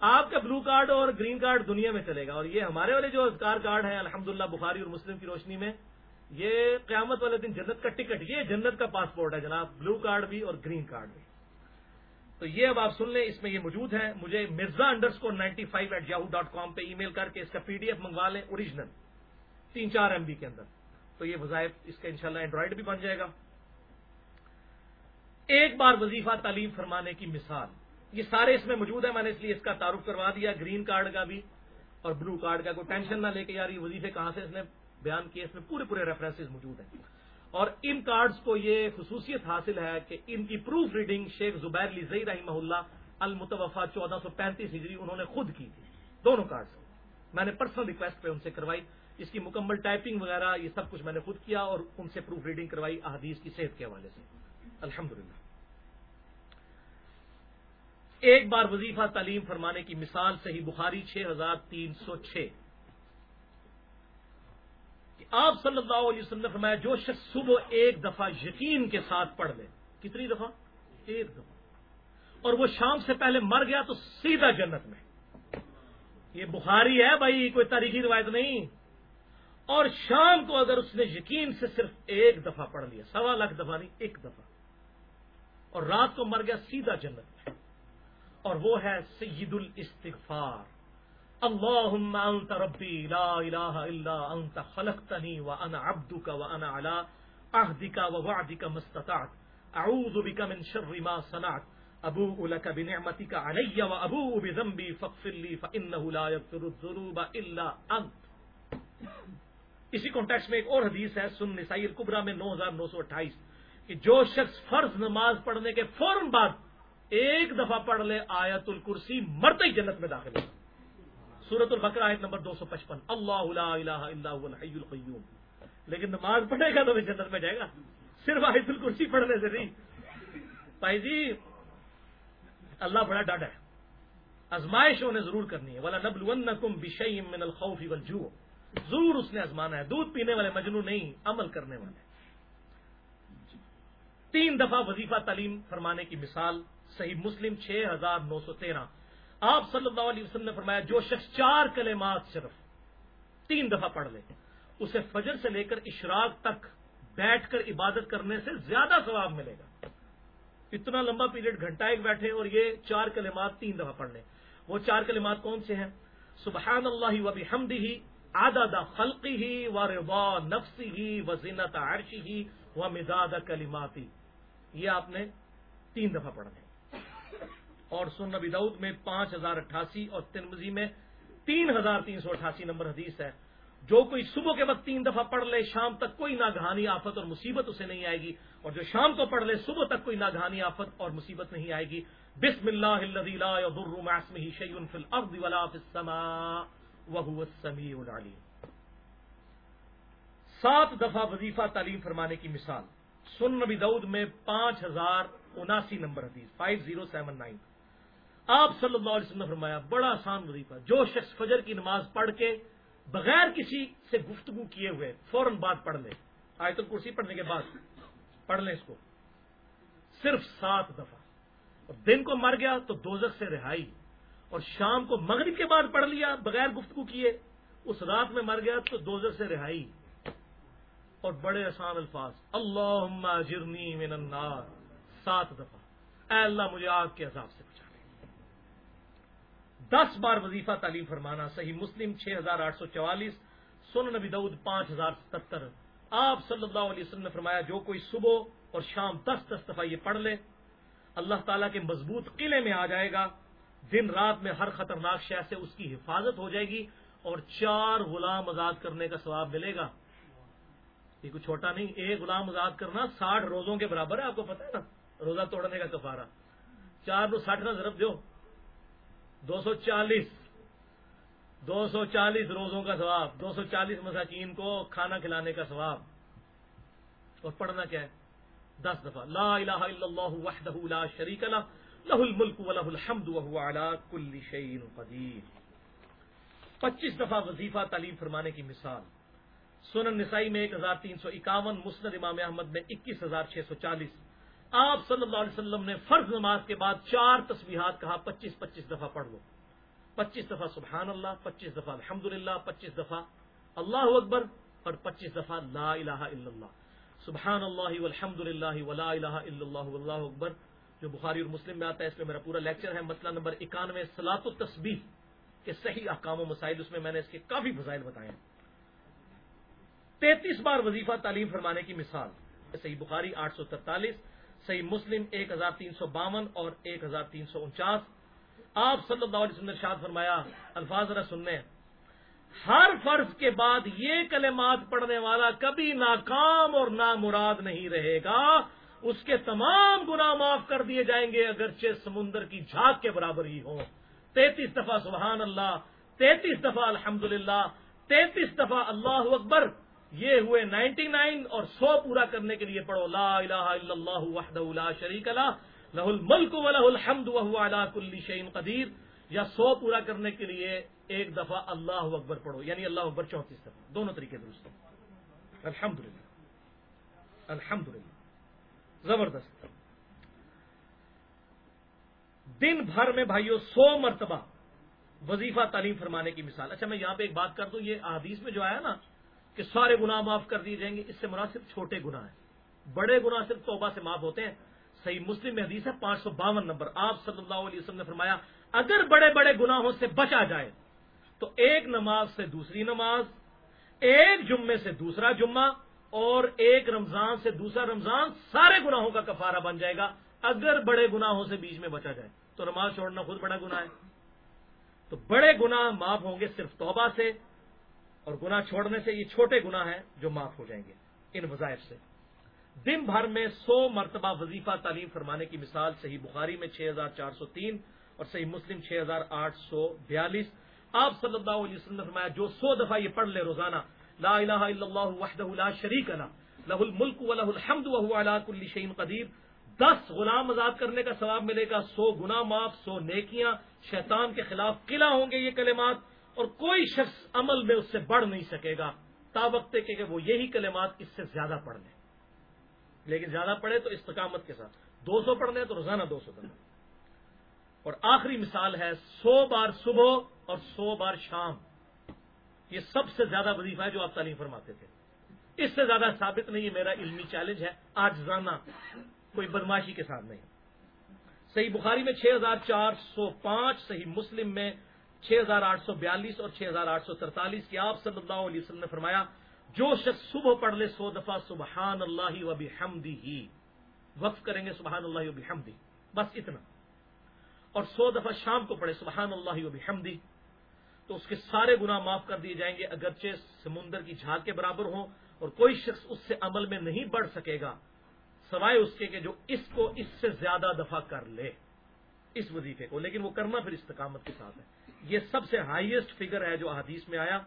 آپ کا بلو کارڈ اور گرین کارڈ دنیا میں چلے گا اور یہ ہمارے والے جو اذکار کارڈ ہیں، الحمدللہ بخاری اور مسلم کی روشنی میں، یہ قیامت والے دن جنت کا ٹکٹ یہ جنت کا پاسپورٹ ہے جناب بلو کارڈ بھی اور گرین کارڈ بھی۔ تو یہ اب آپ سن لیں، اس میں یہ موجود ہے۔ مجھے Mirza underscore ninety five at Yahoo dot com پہ ای میل کر کے اس کا پی ڈی ایف منگوا لیں اوریجنل تین چار ایم بی کے اندر۔ تو یہ وظائف اس کا انشاءاللہ اینڈرائڈ بھی بن جائے گا۔ ایک بار وظیفہ تعلیم فرمانے کی مثال، یہ سارے اس میں موجود ہے میں نے اس لیے اس کا تعارف کروا دیا، گرین کارڈ کا بھی اور بلو کارڈ کا، کوئی ٹینشن نہ لے کے یار یہ وظیفے کہاں سے اس نے بیان کیے، اس میں پورے پورے ریفرنسز موجود ہیں۔ اور ان کارڈز کو یہ خصوصیت حاصل ہے کہ ان کی پروف ریڈنگ شیخ زبیر زئی رحمہ اللہ المتوفا چودہ سو پینتیس ہجری انہوں نے خود کی تھی، دونوں کارڈز میں نے پرسنل ریکویسٹ پہ ان سے کروائی، اس کی مکمل ٹائپنگ وغیرہ، یہ سب کچھ میں نے خود کیا اور ان سے پروف ریڈنگ کروائی احادیث کی صحت کے حوالے سے۔ الحمد ایک بار وظیفہ تعلیم فرمانے کی مثال صحیح بخاری چھ ہزار تین سو چھ۔ آپ صلی اللہ علیہ وسلم نے فرمایا، جو شخص صبح ایک دفعہ یقین کے ساتھ پڑھ لے، کتنی دفعہ؟ ایک دفعہ۔ اور وہ شام سے پہلے مر گیا تو سیدھا جنت میں۔ یہ بخاری ہے بھائی، کوئی تاریخی روایت نہیں۔ اور شام کو اگر اس نے یقین سے صرف ایک دفعہ پڑھ لیا، سوا لاکھ دفعہ نہیں، ایک دفعہ۔ اور رات کو مر گیا سیدھا جنت میں۔ اور وہ ہے سید الاستغفار۔ اللہم انت ربی، لا الہ الا انت، خلقتنی وانا عبدک وانا علا عہدک ووعدک مستطعت اعوذ بک من شر ما صنعت۔ ابوء لك بنعمتك علي وابوء بذنبی فاقفر لی فانہو لا يغفر الذنوب الا انت۔ اسی کونٹیکس میں ایک اور حدیث ہے، سن نسائی القبرہ میں 9928 کہ جو شخص فرض نماز پڑھنے کے فوراً بعد ایک دفعہ پڑھ لے، آیت الکرسی مرتے ہی جنت میں داخل ہو۔ سورت البقرہ آیت نمبر دو سو پچپن۔ اللہ الہ الا الحی القیوم۔ لیکن نماز پڑھے گا تو جنت میں جائے گا۔ صرف آیت الکرسی پڑھنے سے نہیں۔ بھائی جی اللہ بڑا ڈاڈ ہے۔ ازمائش انہیں ضرور کرنی ہے۔ والا نبل کم من الخوف والجوع۔ ضرور اس نے ازمانا ہے۔ دودھ پینے والے مجنو نہیں، عمل کرنے والے تین دفعہ وظیفہ تعلیم فرمانے کی مثال، صحیح مسلم چھ ہزار نو سو تیرہ۔ آپ صلی اللہ علیہ وسلم نے فرمایا، جو شخص چار کلمات صرف تین دفعہ پڑھ لے، اسے فجر سے لے کر اشراق تک بیٹھ کر عبادت کرنے سے زیادہ ثواب ملے گا۔ اتنا لمبا پیریڈ، گھنٹہ ایک بیٹھے اور یہ چار کلمات تین دفعہ پڑھ لیں وہ چار کلمات کون سے ہیں؟ سبحان اللہ و بحمد ہی آدا دا خلقی ہی و ربا نفسی ہی و زینت عرشی ہی و مزاد کلیماتی یہ آپ نے تین دفعہ پڑھنے اور سن نبی دعود میں پانچ ہزار اٹھاسی اور تنمزی میں تین ہزار تین سو اٹھاسی نمبر حدیث ہے۔ جو کوئی صبح کے وقت تین دفعہ پڑھ لے، شام تک کوئی ناگہانی، آفت اور مصیبت اسے نہیں آئے گی۔ اور جو شام کو پڑھ لے، صبح تک کوئی ناگہانی، آفت اور مصیبت نہیں آئے گی۔ بسم اللہ لا يضر مع اسمه شيء في الارض ولا في السماء وهو السميع العليم سات دفعہ وظیفہ تعلیم فرمانے کی مثال۔ سن نبی دعود میں پانچ ہزار اناسی نمبر حدیث، فائیو زیرو سیون نائن۔ آپ صلی اللہ علیہ وسلم نے فرمایا، بڑا آسان وظیفہ، جو شخص فجر کی نماز پڑھ کے بغیر کسی سے گفتگو کیے ہوئے فوراً بعد پڑھ لے، آیت الکرسی پڑھنے کے بعد پڑھ لیں اس کو۔ صرف سات دفعہ۔ اور دن کو مر گیا تو دوزخ سے رہائی، اور شام کو مغرب کے بعد پڑھ لیا بغیر گفتگو کیے، اس رات میں مر گیا تو دوزخ سے رہائی۔ اور بڑے آسان الفاظ۔ اللہ جرنی من النار۔ سات دفعہ۔ اے اللہ، مجھے آگ کے عذاب سے بچا لے دس بار وظیفہ تعلیم فرمانا، صحیح مسلم، چھ ہزار آٹھ سو چوالیس۔ سن نبی دعود پانچ ہزار ستر آپ صلی اللہ علیہ وسلم نے فرمایا، جو کوئی صبح اور شام دس دس دفعہ یہ پڑھ لے، اللہ تعالیٰ کے مضبوط قلعے میں آ جائے گا۔ دن رات میں ہر خطرناک شہ سے اس کی حفاظت ہو جائے گی اور چار غلام آزاد کرنے کا ثواب ملے گا۔ یہ کوئی چھوٹا نہیں ایک غلام آزاد کرنا، ساٹھ روزوں کے برابر ہے، آپ کو پتا ہے نا، روزہ توڑنے کا کفارہ۔ چار دو ساٹھ نہ ضرب دو۔ دو سو چالیس۔ دو سو چالیس روزوں کا ثواب۔ دو سو چالیس مساکین کو کھانا کھلانے کا ثواب۔ اور پڑھنا کیا ہے؟ دس دفعہ۔ لا الہ الا اللہ وحدہ لا شریک لہ۔ لہ الملک و لہ الحمد وهو علی کل شیء قدیر۔ پچیس دفعہ وظیفہ تعلیم فرمانے کی مثال۔ سنن نسائی میں ایک ہزار تین سو اکاون، مسند امام احمد میں اکیس ہزار چھ سو چالیس۔ آپ صلی اللہ علیہ وسلم نے فرض نماز کے بعد چار تصویحات کہا، پچیس پچیس دفعہ پڑھ لو۔ پچیس دفعہ سبحان اللہ، پچیس دفعہ الحمد للہ پچیس دفعہ اللہ اکبر اور پچیس دفعہ لا الہ الا اللہ۔ سبحان اللہ والحمد للہ ولا الہ الا اللہ، واللہ اکبر۔ جو بخاری اور مسلم میں آتا ہے، اس میں میرا پورا لیکچر ہے۔ مسئلہ نمبر اکانوے سلاط و تصبیح کے صحیح احکام و مسائل، اس میں میں نے اس کے کافی فضائل بتائے ہیں۔ تینتیس بار وظیفہ تعلیم فرمانے کی مثال۔ صحیح بخاری آٹھ سو ترتالیس، صحیح مسلم ایک ہزار تین سو باون اور ایک ہزار تین سو انچاس۔ آپ صلی اللہ علیہ وسلم نے شاد فرمایا، الفاظ ذرا سننے ہر فرض کے بعد یہ کلمات پڑھنے والا کبھی ناکام اور نامراد نہیں رہے گا۔ اس کے تمام گناہ معاف کر دیے جائیں گے، اگرچہ سمندر کی جھاگ کے برابر ہی ہوں۔ تینتیس دفعہ سبحان اللہ، تینتیس دفعہ الحمد للہ تینتیس دفعہ اللہ اکبر۔ یہ ہوئے نائنٹی نائن اور سو پورا کرنے کے لیے پڑھو لا الہ الا اللہ وحدہ لا شریک لہ لہ الملک و لہ الحمد وهو علی کل شیء قدیر یا سو پورا کرنے کے لیے ایک دفعہ اللہ اکبر پڑھو یعنی اللہ اکبر چونتیس دفعہ دونوں طریقے درست الحمد للہ الحمد للہ زبردست دن بھر میں بھائیوں سو مرتبہ وظیفہ تعلیم فرمانے کی مثال اچھا میں یہاں پہ ایک بات کر دوں، یہ احادیث میں جو آیا نا کہ سارے گناہ معاف کر دیے جائیں گے، اس سے مناسب چھوٹے گناہ ہیں۔ بڑے گناہ صرف توبہ سے معاف ہوتے ہیں۔ صحیح مسلم میں حدیث ہے، پانچ سو باون نمبر۔ آپ صلی اللہ علیہ وسلم نے فرمایا، اگر بڑے بڑے گناہوں سے بچا جائے، تو ایک نماز سے دوسری نماز، ایک جمعے سے دوسرا جمعہ، اور ایک رمضان سے دوسرا رمضان، سارے گناہوں کا کفارہ بن جائے گا۔ اگر بڑے گناہوں سے بیچ میں بچا جائے، تو نماز چھوڑنا خود بڑا گناہ ہے۔ تو بڑے گناہ معاف ہوں گے صرف توبہ سے اور گناہ چھوڑنے سے یہ چھوٹے گناہ ہیں جو معاف ہو جائیں گے، ان وظائف سے۔ دن بھر میں سو مرتبہ وظیفہ تعلیم فرمانے کی مثال صحیح بخاری میں چھ ہزار چار سو تین اور صحیح مسلم چھ ہزار آٹھ سو بیالیس۔ آپ صلی اللہ علیہ وسلم نے فرمایا، جو سو دفعہ یہ پڑھ لے روزانہ، لا الہ الا اللہ وحدہ لا شریک لہ لہ الملک و لہ الحمد وهو علی کل شیء قدیر۔ دس غلام آزاد کرنے کا ثواب ملے گا، سو گناہ معاف، سو نیکیاں، شیطان کے خلاف قلعہ ہوں گے یہ کلمات۔ اور کوئی شخص عمل میں اس سے بڑھ نہیں سکے گا، تا وقت کہ وہ یہی کلمات اس سے زیادہ پڑھ لیں لیکن زیادہ پڑھے تو استقامت کے ساتھ۔ دو سو پڑھ لیں تو روزانہ دو سو پڑھیں اور آخری مثال ہے سو بار صبح اور سو بار شام۔ یہ سب سے زیادہ وظیفہ ہے جو آپ تعلیم فرماتے تھے۔ اس سے زیادہ ثابت نہیں ہے، میرا علمی چیلنج ہے۔ آج زانا کوئی بدماشی کے ساتھ نہیں۔ صحیح بخاری میں چھ ہزار چار سو پانچ، صحیح مسلم میں چھ ہزار آٹھ سو بیالیس اور چھ ہزار آٹھ سو ترتالیس کی آپ صلی اللہ علیہ وسلم نے فرمایا، جو شخص صبح پڑھ لے سو دفعہ سبحان اللہ و بحمدی ہی وقف کریں گے سبحان اللہ و بحمدی بس اتنا۔ اور سو دفعہ شام کو پڑھے سبحان اللہ و بحمدی تو اس کے سارے گناہ معاف کر دیے جائیں گے، اگرچہ سمندر کی جھاگ کے برابر ہوں، اور کوئی شخص اس سے عمل میں نہیں بڑھ سکے گا، سوائے اس کے کہ جو اس کو اس سے زیادہ دفعہ کر لے۔ اس وظیفے کو، لیکن وہ کرنا پھر استقامت کے ساتھ ہے۔ یہ سب سے ہائیسٹ فگر ہے جو احادیث میں آیا۔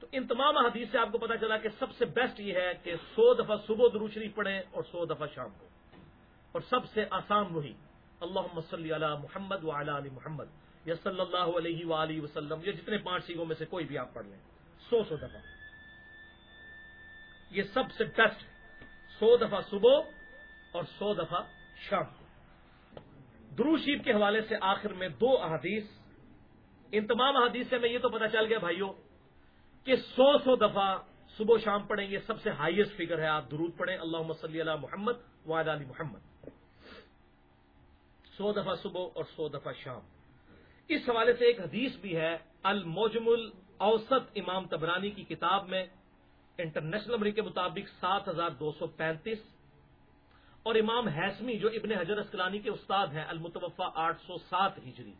تو ان تمام احادیث سے آپ کو پتا چلا کہ سب سے بیسٹ یہ ہے کہ سو دفعہ صبح درو شریف پڑھیں اور سو دفعہ شام کو۔ اور سب سے آسان وہی اللہ صلی علی محمد و علی محمد، یا صلی اللہ علیہ وآلہ وسلم یہ جتنے پانچ سیگوں میں سے کوئی بھی آپ پڑھ لیں۔ سو سو دفعہ۔ یہ سب سے بیسٹ سو دفعہ صبح اور سو دفعہ شام۔ کو درو شریف کے حوالے سے آخر میں دو احادیث۔ ان تمام احادیث سے ہمیں یہ تو پتا چل گیا بھائیوں کہ سو سو دفعہ صبح و شام پڑھیں یہ سب سے ہائیسٹ فگر ہے، آپ درود پڑھیں۔ اللہ صلی اللہ محمد وعد علی محمد۔ سو دفعہ صبح اور سو دفعہ شام۔ اس حوالے سے ایک حدیث بھی ہے الموجم الاوسط امام تبرانی کی کتاب میں، انٹرنیشنل نمبر کے مطابق سات ہزار دو سو پینتیس۔ اور امام ہیسمی جو ابن حجر اسکلانی کے استاد ہیں المتوفا آٹھ سو سات ہجری۔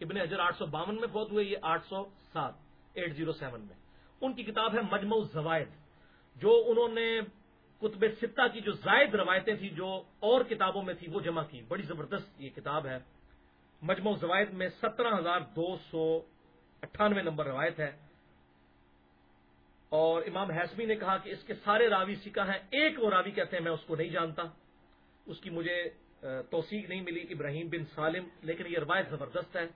ابن حجر آٹھ سو باون میں فوت ہوئے، یہ آٹھ سو سات، ایٹ زیرو سیون میں۔ ان کی کتاب ہے مجموع زوائد جو انہوں نے کتب ستہ کی جو زائد روایتیں تھیں، جو اور کتابوں میں تھی، وہ جمع کی۔ بڑی زبردست یہ کتاب ہے۔ مجموع زوائد میں سترہ ہزار دو سو اٹھانوے نمبر روایت ہے۔ اور امام ہیسمی نے کہا کہ اس کے سارے راوی سکھا ہیں، ایک وہ راوی کہتے ہیں، میں اس کو نہیں جانتا۔ اس کی مجھے توثیق نہیں ملی ابراہیم بن سالم، لیکن یہ روایت زبردست ہے۔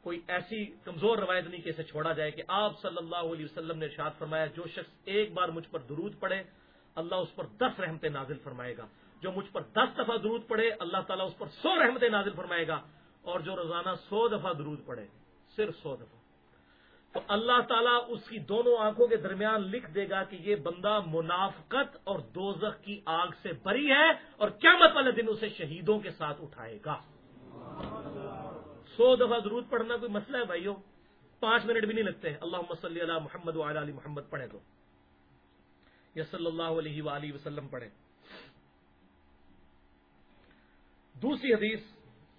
کوئی ایسی کمزور روایت نہیں کہ اسے چھوڑا جائے کہ آپ صلی اللہ علیہ وسلم نے ارشاد فرمایا، جو شخص ایک بار مجھ پر درود پڑے اللہ اس پر دس رحمت نازل فرمائے گا۔ جو مجھ پر دس دفعہ درود پڑے اللہ تعالیٰ اس پر سو رحمت نازل فرمائے گا۔ اور جو روزانہ سو دفعہ درود پڑے صرف سو دفعہ۔ تو اللہ تعالیٰ اس کی دونوں آنکھوں کے درمیان لکھ دے گا کہ یہ بندہ منافقت اور دوزخ کی آگ سے بری ہے اور قیامت والے دن اسے شہیدوں کے ساتھ اٹھائے گا۔ سو دفعہ درود پڑھنا کوئی مسئلہ ہے بھائیو؟ پانچ منٹ بھی نہیں لگتے ہیں۔ اللہ صلی اللہ محمد وعلی علی محمد پڑھے تو۔ یا صلی اللہ علیہ وآلہ وسلم پڑھے دوسری حدیث،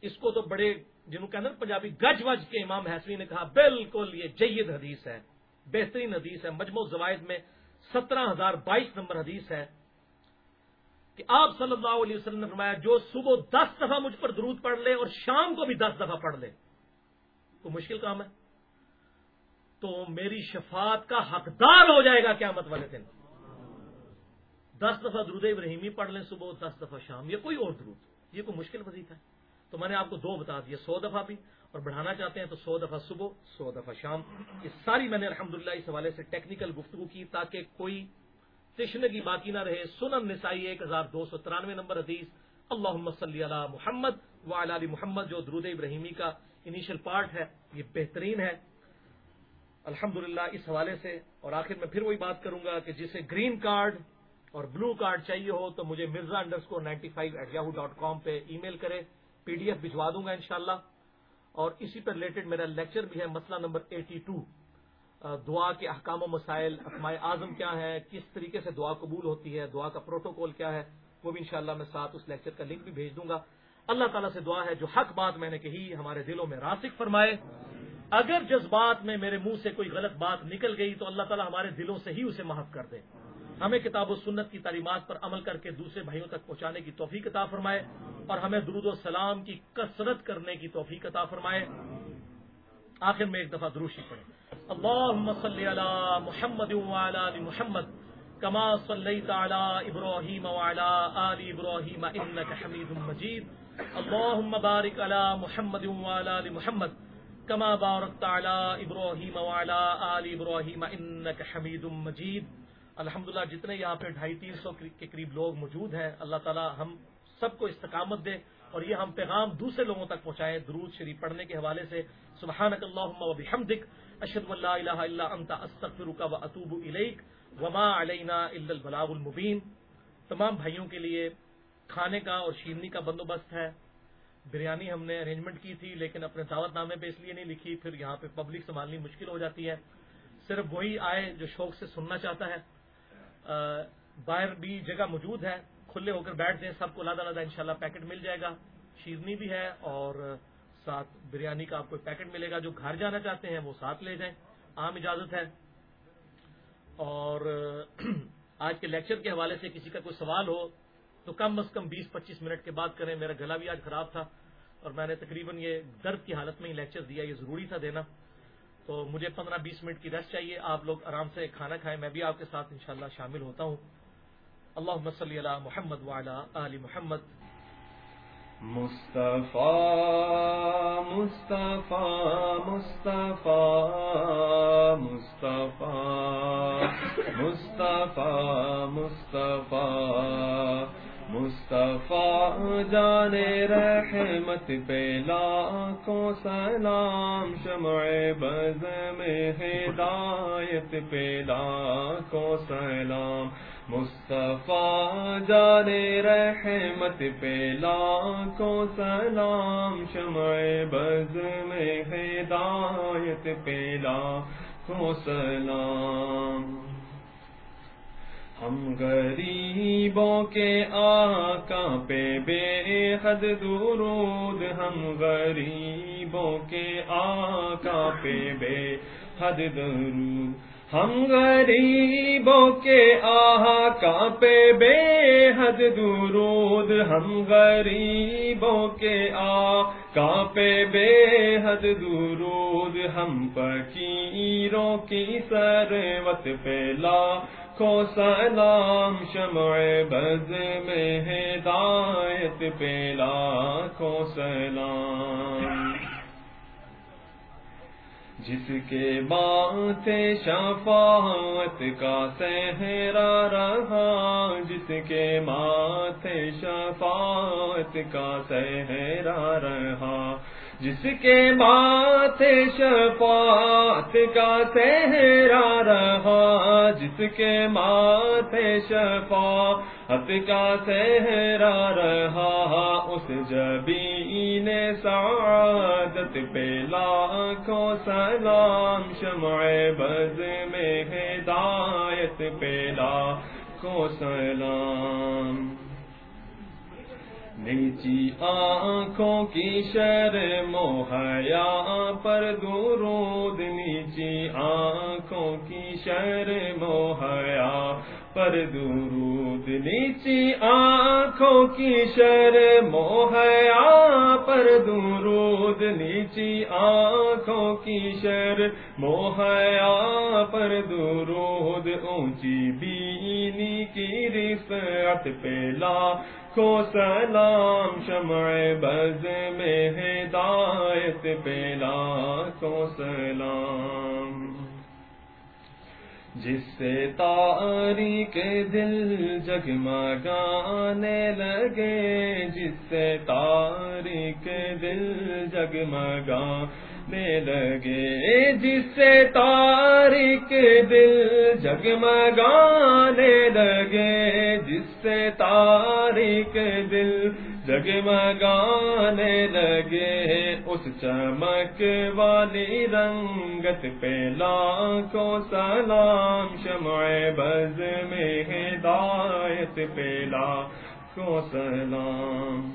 اس کو تو بڑے جنہوں کہ پنجابی گج وج کے امام حیثوی نے کہا، بالکل یہ جید حدیث ہے، بہترین حدیث ہے، مجموع زوائد میں سترہ ہزار بائیس نمبر حدیث ہے کہ آپ صلی اللہ علیہ وسلم نے فرمایا، جو صبح دس دفعہ مجھ پر درود پڑھ لے اور شام کو بھی دس دفعہ پڑھ لے تو مشکل کام ہے؟ تو میری شفاعت کا حقدار ہو جائے گا قیامت والے دن۔ دس دفعہ درود ابراہیمی پڑھ لیں صبح، دس دفعہ شام، یہ کوئی اور درود، یہ کوئی مشکل وظیفہ ہے؟ تو میں نے آپ کو دو بتا دیا سو دفعہ بھی اور بڑھانا چاہتے ہیں تو سو دفعہ صبح، سو دفعہ شام۔ یہ ساری میں نے الحمدللہ اس حوالے سے ٹیکنیکل گفتگو کی تاکہ کوئی تشنگی باقی نہ رہے۔ سنن نسائی ایک ہزار دو سو ترانوے نمبر حدیث۔ اللہ صلی علی محمد و علی محمد، جو درود ابراہیمی کا انیشل پارٹ ہے، یہ بہترین ہے۔ الحمد اس حوالے سے اور آخر میں پھر وہی بات کروں گا کہ جسے گرین کارڈ اور بلو کارڈ چاہیے ہو تو مجھے Mirza underscore ninety five at Yahoo dot com پہ ای میل کرے پی ڈی ایف بھجوا دوں گا انشاءاللہ۔ اور اسی پر ریلیٹڈ میرا لیکچر بھی ہے مسئلہ نمبر ایٹی ٹو۔ دعا کے احکام و مسائل اسماء اعظم کیا ہے کس طریقے سے دعا قبول ہوتی ہے، دعا کا پروٹوکول کیا ہے، وہ بھی انشاءاللہ میں ساتھ اس لیکچر کا لنک بھی بھیج دوں گا۔ اللہ تعالیٰ سے دعا ہے، جو حق بات میں نے کہی، ہمارے دلوں میں راسک فرمائے۔ اگر جذبات میں میرے منہ سے کوئی غلط بات نکل گئی، تو اللہ تعالیٰ ہمارے دلوں سے ہی اسے محف کر دے۔ ہمیں کتاب و سنت کی تعلیمات پر عمل کر کے دوسرے بھائیوں تک پہنچانے کی توفیق عطا فرمائے اور ہمیں درود و سلام کی کثرت کرنے کی توفیق عطا فرمائے۔ آخر میں ایک دفعہ دروشی پڑے اللهم صل على محمد وعلى محمد كما صليت على ابراهيم وعلى ال ابراهيم انك حميد مجيد اللهم بارك على محمد وعلى محمد كما باركت على ابراهيم وعلى ال ابراهيم انك حميد مجيد الحمدللہ جتنے یہاں پہ ڈھائی تین سو کے قریب لوگ موجود ہیں، اللہ تعالی ہم سب کو استقامت دے اور یہ ہم پیغام دوسرے لوگوں تک پہنچائیں درود شریف پڑھنے کے حوالے سے۔ سبحانک اللہم و بحمدک اشد اللہ الہ الا انت، استغفرک و اتوب الیک۔ وما علینا الا البلاغ المبین۔ تمام بھائیوں کے لیے کھانے کا اور شیرنی کا بندوبست ہے۔ بریانی ہم نے ارینجمنٹ کی تھی، لیکن اپنے دعوت نامے پہ اس لیے نہیں لکھی، پھر یہاں پہ پبلک سنبھالنی مشکل ہو جاتی ہے۔ صرف وہی آئے جو شوق سے سننا چاہتا ہے۔ باہر بھی جگہ موجود ہے، کھلے ہو کر بیٹھ جائیں، سب کو لادا لادا ان پیکٹ مل جائے گا۔ شیرنی بھی ہے اور ساتھ بریانی کا آپ کو پیکٹ ملے گا۔ جو گھر جانا چاہتے ہیں وہ ساتھ لے جائیں۔ عام اجازت ہے۔ اور [clears throat] آج کے لیکچر کے حوالے سے کسی کا کوئی سوال ہو تو کم از کم بیس پچیس منٹ کے بعد کریں۔ میرا گلا بھی آج خراب تھا اور میں نے تقریباً یہ درد کی حالت میں ہی لیکچر دیا، یہ ضروری تھا دینا۔ تو مجھے پندرہ بیس منٹ کی ریسٹ چاہیے، آپ لوگ آرام سے کھانا کھائیں، میں بھی آپ کے ساتھ انشاءاللہ شامل ہوتا ہوں۔ اللہ صلی علی محمد وعلی آل محمد۔ مصطفیٰ مصطفیٰ مصطفیٰ مصطفیٰ مصطفیٰ مصطفیٰ۔ مصطفیٰ جان رحمت پہ لاکھوں سلام، شمع بز میں ہدایت پہ لاکھوں سلام۔ مصطفیٰ جان رحمت پہ لاکھوں سلام، شمع بز میں ہدایت پہ لاکھوں سلام۔ ہم غریبوں کے آقا پہ بے حد درود، ہم غریبوں کے آقا پہ بے حد درود۔ ہم غریبوں کے آقا پہ بے حد درود، ہم غریبوں کے آقا پہ بے حد درود۔ ہم فقیروں کی سروت پہ لا کو سلام شمع بز میں ہدایت پہ لاکھوں سلام۔ جس کے ماتھے شفاعت کا سہرا رہا، جس کے ماتھے شفاعت کا سہرا رہا جس کے ماتھے شفاعت کا سہرا رہا، جس کے ماتھے شفاعت کا سہرا رہا، اس جبین سعادت پہ لاکھوں سلام شمع بز میں ہدایت پہ لاکھوں سلام۔ نیچی آنکھوں کی شر موہیا پر درود نیچی آنکھوں کی شر موہیا پر درود نیچی آنکھوں کی شر موہیا پر درود نیچی آنکھوں کی شر موہیا پر درود اونچی بینی کی رفعت پہ لاکھوں سلام شمع بز میں ہدایت پہ لاکھوں سلام جس سے تاریخ دل جگمگانے لگے، جس سے تاریخ دل جگمگانے لگے، جس سے تاریخ دل جگمگانے لگے، جس سے تاریخ دل جگمگانے لگے اس چمک والی رنگت پہ لاکھوں سلام شمع بز میں ہدایت پہ لاکھوں سلام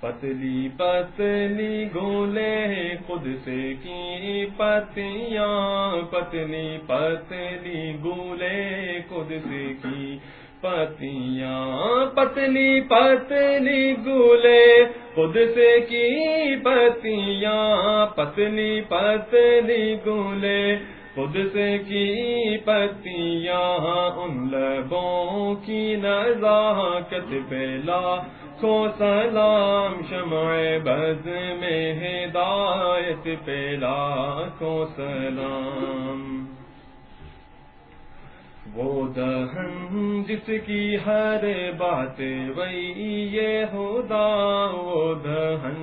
پتلی پتلی گولے خود سے کی پتیاں پتلی پتلی گولے خود سے کی پتیاں، پتلی پتلی گولے، خود سے کی پتیاں، پتلی پتلی گولے، خود سے کی پتیاں، ان لبوں کی نزاکت پہ لاکھوں سلام، شمع بز میں ہدایت پہ لاکھوں سلام۔ وہ دہن جس کی ہر بات وہی یہ ہودا وہ دہن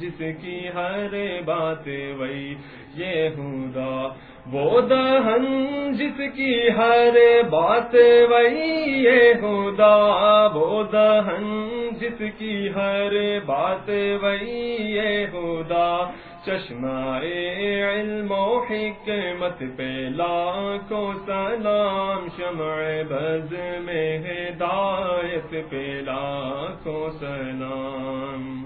جس کی ہر بات وہی یہ ہودا وہ دہن جس کی ہر بات وہی یہ ہودا وہ دہن جس کی ہر بات وہی یہ ہودا چشمہ علم و حکمت پہ لاکھوں سلام، شمع بز میں ہدایت پہ لاکھوں سلام۔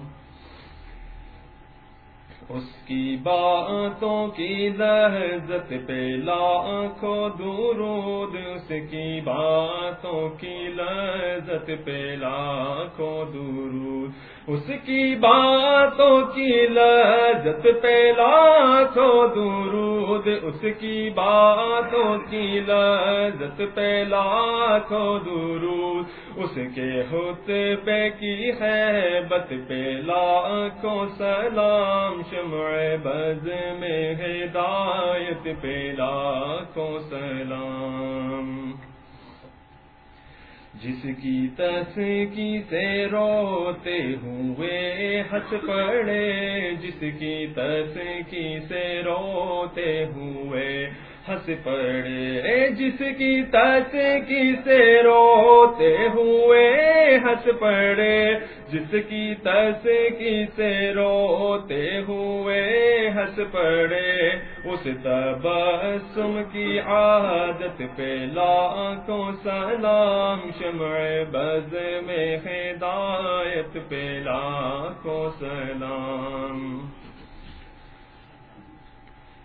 اس کی باتوں کی لہذت پہ لاکھوں درود، اس کی باتوں کی لذت پہ لاکھوں درود۔ اس کی باتوں کی لذت پہ لاکھوں درود، اس کی باتوں کی لذت پہ لاکھوں درود۔ اس کے خطبے کی ہے بت پہ لاکھوں سلام، شمع بز میں ہدایت پہ لاکھوں سلام۔ جس کی تسکی سے روتے ہوئے ہنس پڑے جس کی تسکی سے روتے ہوئے ہنس پڑے جس کی تسکی سے روتے ہوئے ہنس پڑے۔ جس کی تسکی سے روتے ہوئے ہنس پڑے۔ اس تبسم کی عادت پہ لاکھوں سلام، شمع بز میں ہدایت پہ لاکھوں سلام۔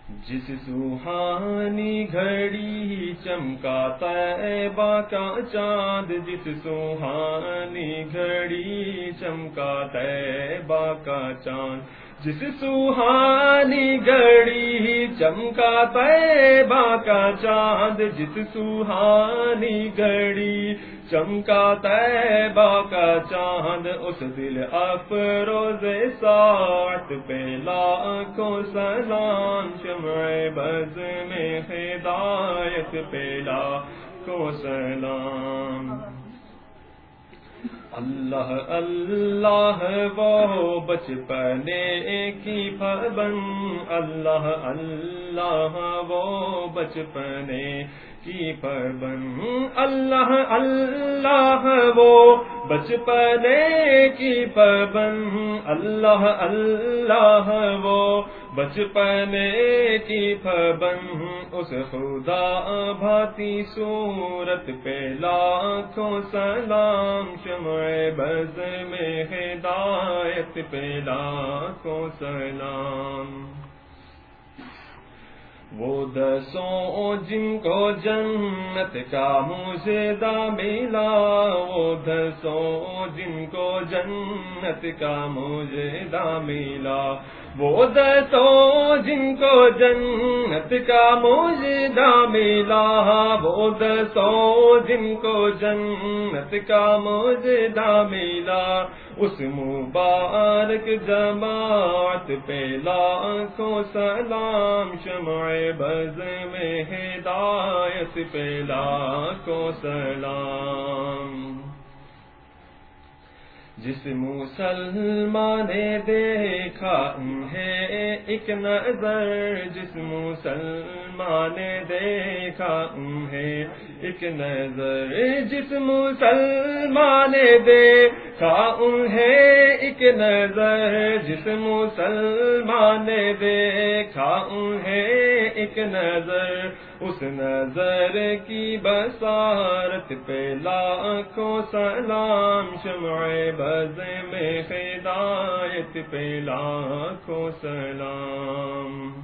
جس سوہانی گھڑی چمکا طیبہ کا چاند جس سوہانی گھڑی چمکا طیبہ کا چاند جس سوہانی گھڑی چمکا طیبہ کا چاند جس سوہانی گھڑی چمکا طیبہ کا چاند، اس دل افروز ساٹھ پہ لاکھوں سلام شمع بز میں ہدایت پہ لاکھوں سلام اللہ اللہ، وہ بچپنے کی پبن اللہ اللہ، وہ بچپنے کی پبن اللہ اللہ وہ بچپنے کی پبن اللہ اللہ وہ بچپنے کی پبن اس خدا بھاتی صورت پہ لاکھوں سلام شمع بز میں ہدایت پہ لاکھوں سلام۔ وہ دسوں جن کو جنت کا مجھے ملا، وہ دسوں جن کو جنت کا مجھے ملا۔ وہ دسوں جن کو جنت کا مجھے ملا۔ وہ دسوں جن کو جنت کا مجھے ملا۔ اس مبارک جماعت پہ لاکھوں سلام شمع بز میں ہدایت پہ لاکھوں سلام جس مسلمان نے دیکھا انہیں ایک نظر، جس مسلمان نے دیکھا انہیں ایک نظر، جس مسلمان نے دیکھا انہیں ایک نظر، جس مسلمان نے دیکھا انہیں ایک نظر۔ اس نظر کی بسارت پہ لاکھوں سلام، شمع بز میں ہدایت پہ لاکھوں سلام۔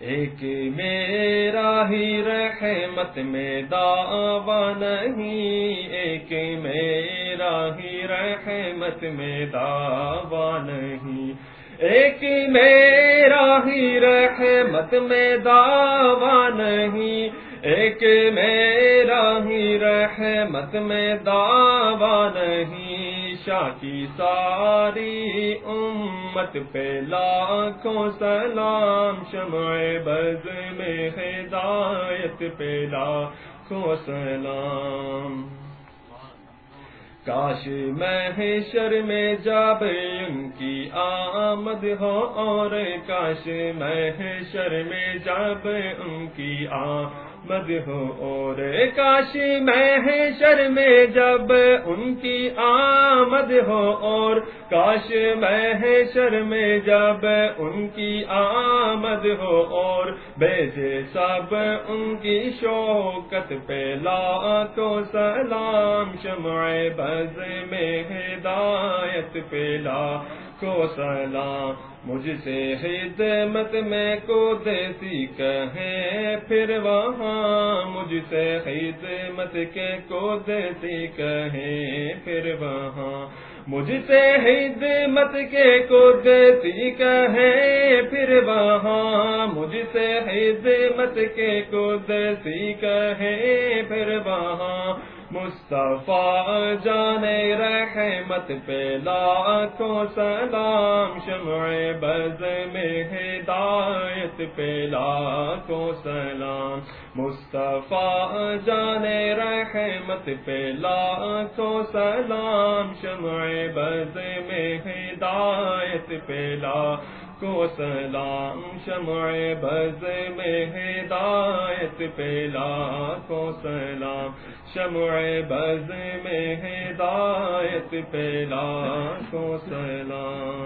ایک میرا ہی رحمت میں دعوی نہیں، ایک میرا ہی رحمت میں دعوی نہیں۔ ایک میرا ہی رحمت میں دعوی نہیں، ایک میرا ہی رحمت میں دعوی نہیں۔ شاہ کی ساری امت پہ لاکھوں سلام، شمع بز میں ہدایت پہ لاکھوں سلام۔ کاش محشر میں جب ان کی آمد ہو، اور کاش محشر میں جب ان کی آمد ہو اور کاش محشر میں جب ان کی آمد ہو اور کاش محشر میں جب ان کی آمد ہو اور بیجے سب ان کی شوکت پہ لاکھوں سلام شمع بز میں ہدایت پہ لاکھوں کو سلام، مجھ سے خدمت میں کو دیسی کہیں پھر وہاں مجھ سے خدمت کے کو دیسی کہیں پھر وہاں مجھ سے خدمت کے کو دیسی کہیں پھر وہاں مجھ سے خدمت کے کو دیسی کہیں پھر وہاں مصطفیٰ جان رحمت پہ لاکھوں سلام، شمع بز میں ہدایت پہ لاکھوں سلام۔ مصطفیٰ جان رحمت پہ لاکھوں سلام، شمع بز میں ہدایت پہ لاکھوں سلام شمع بز میں ہدایت پیلا کو سلام شمع بز میں ہدایت پیلا کو سلام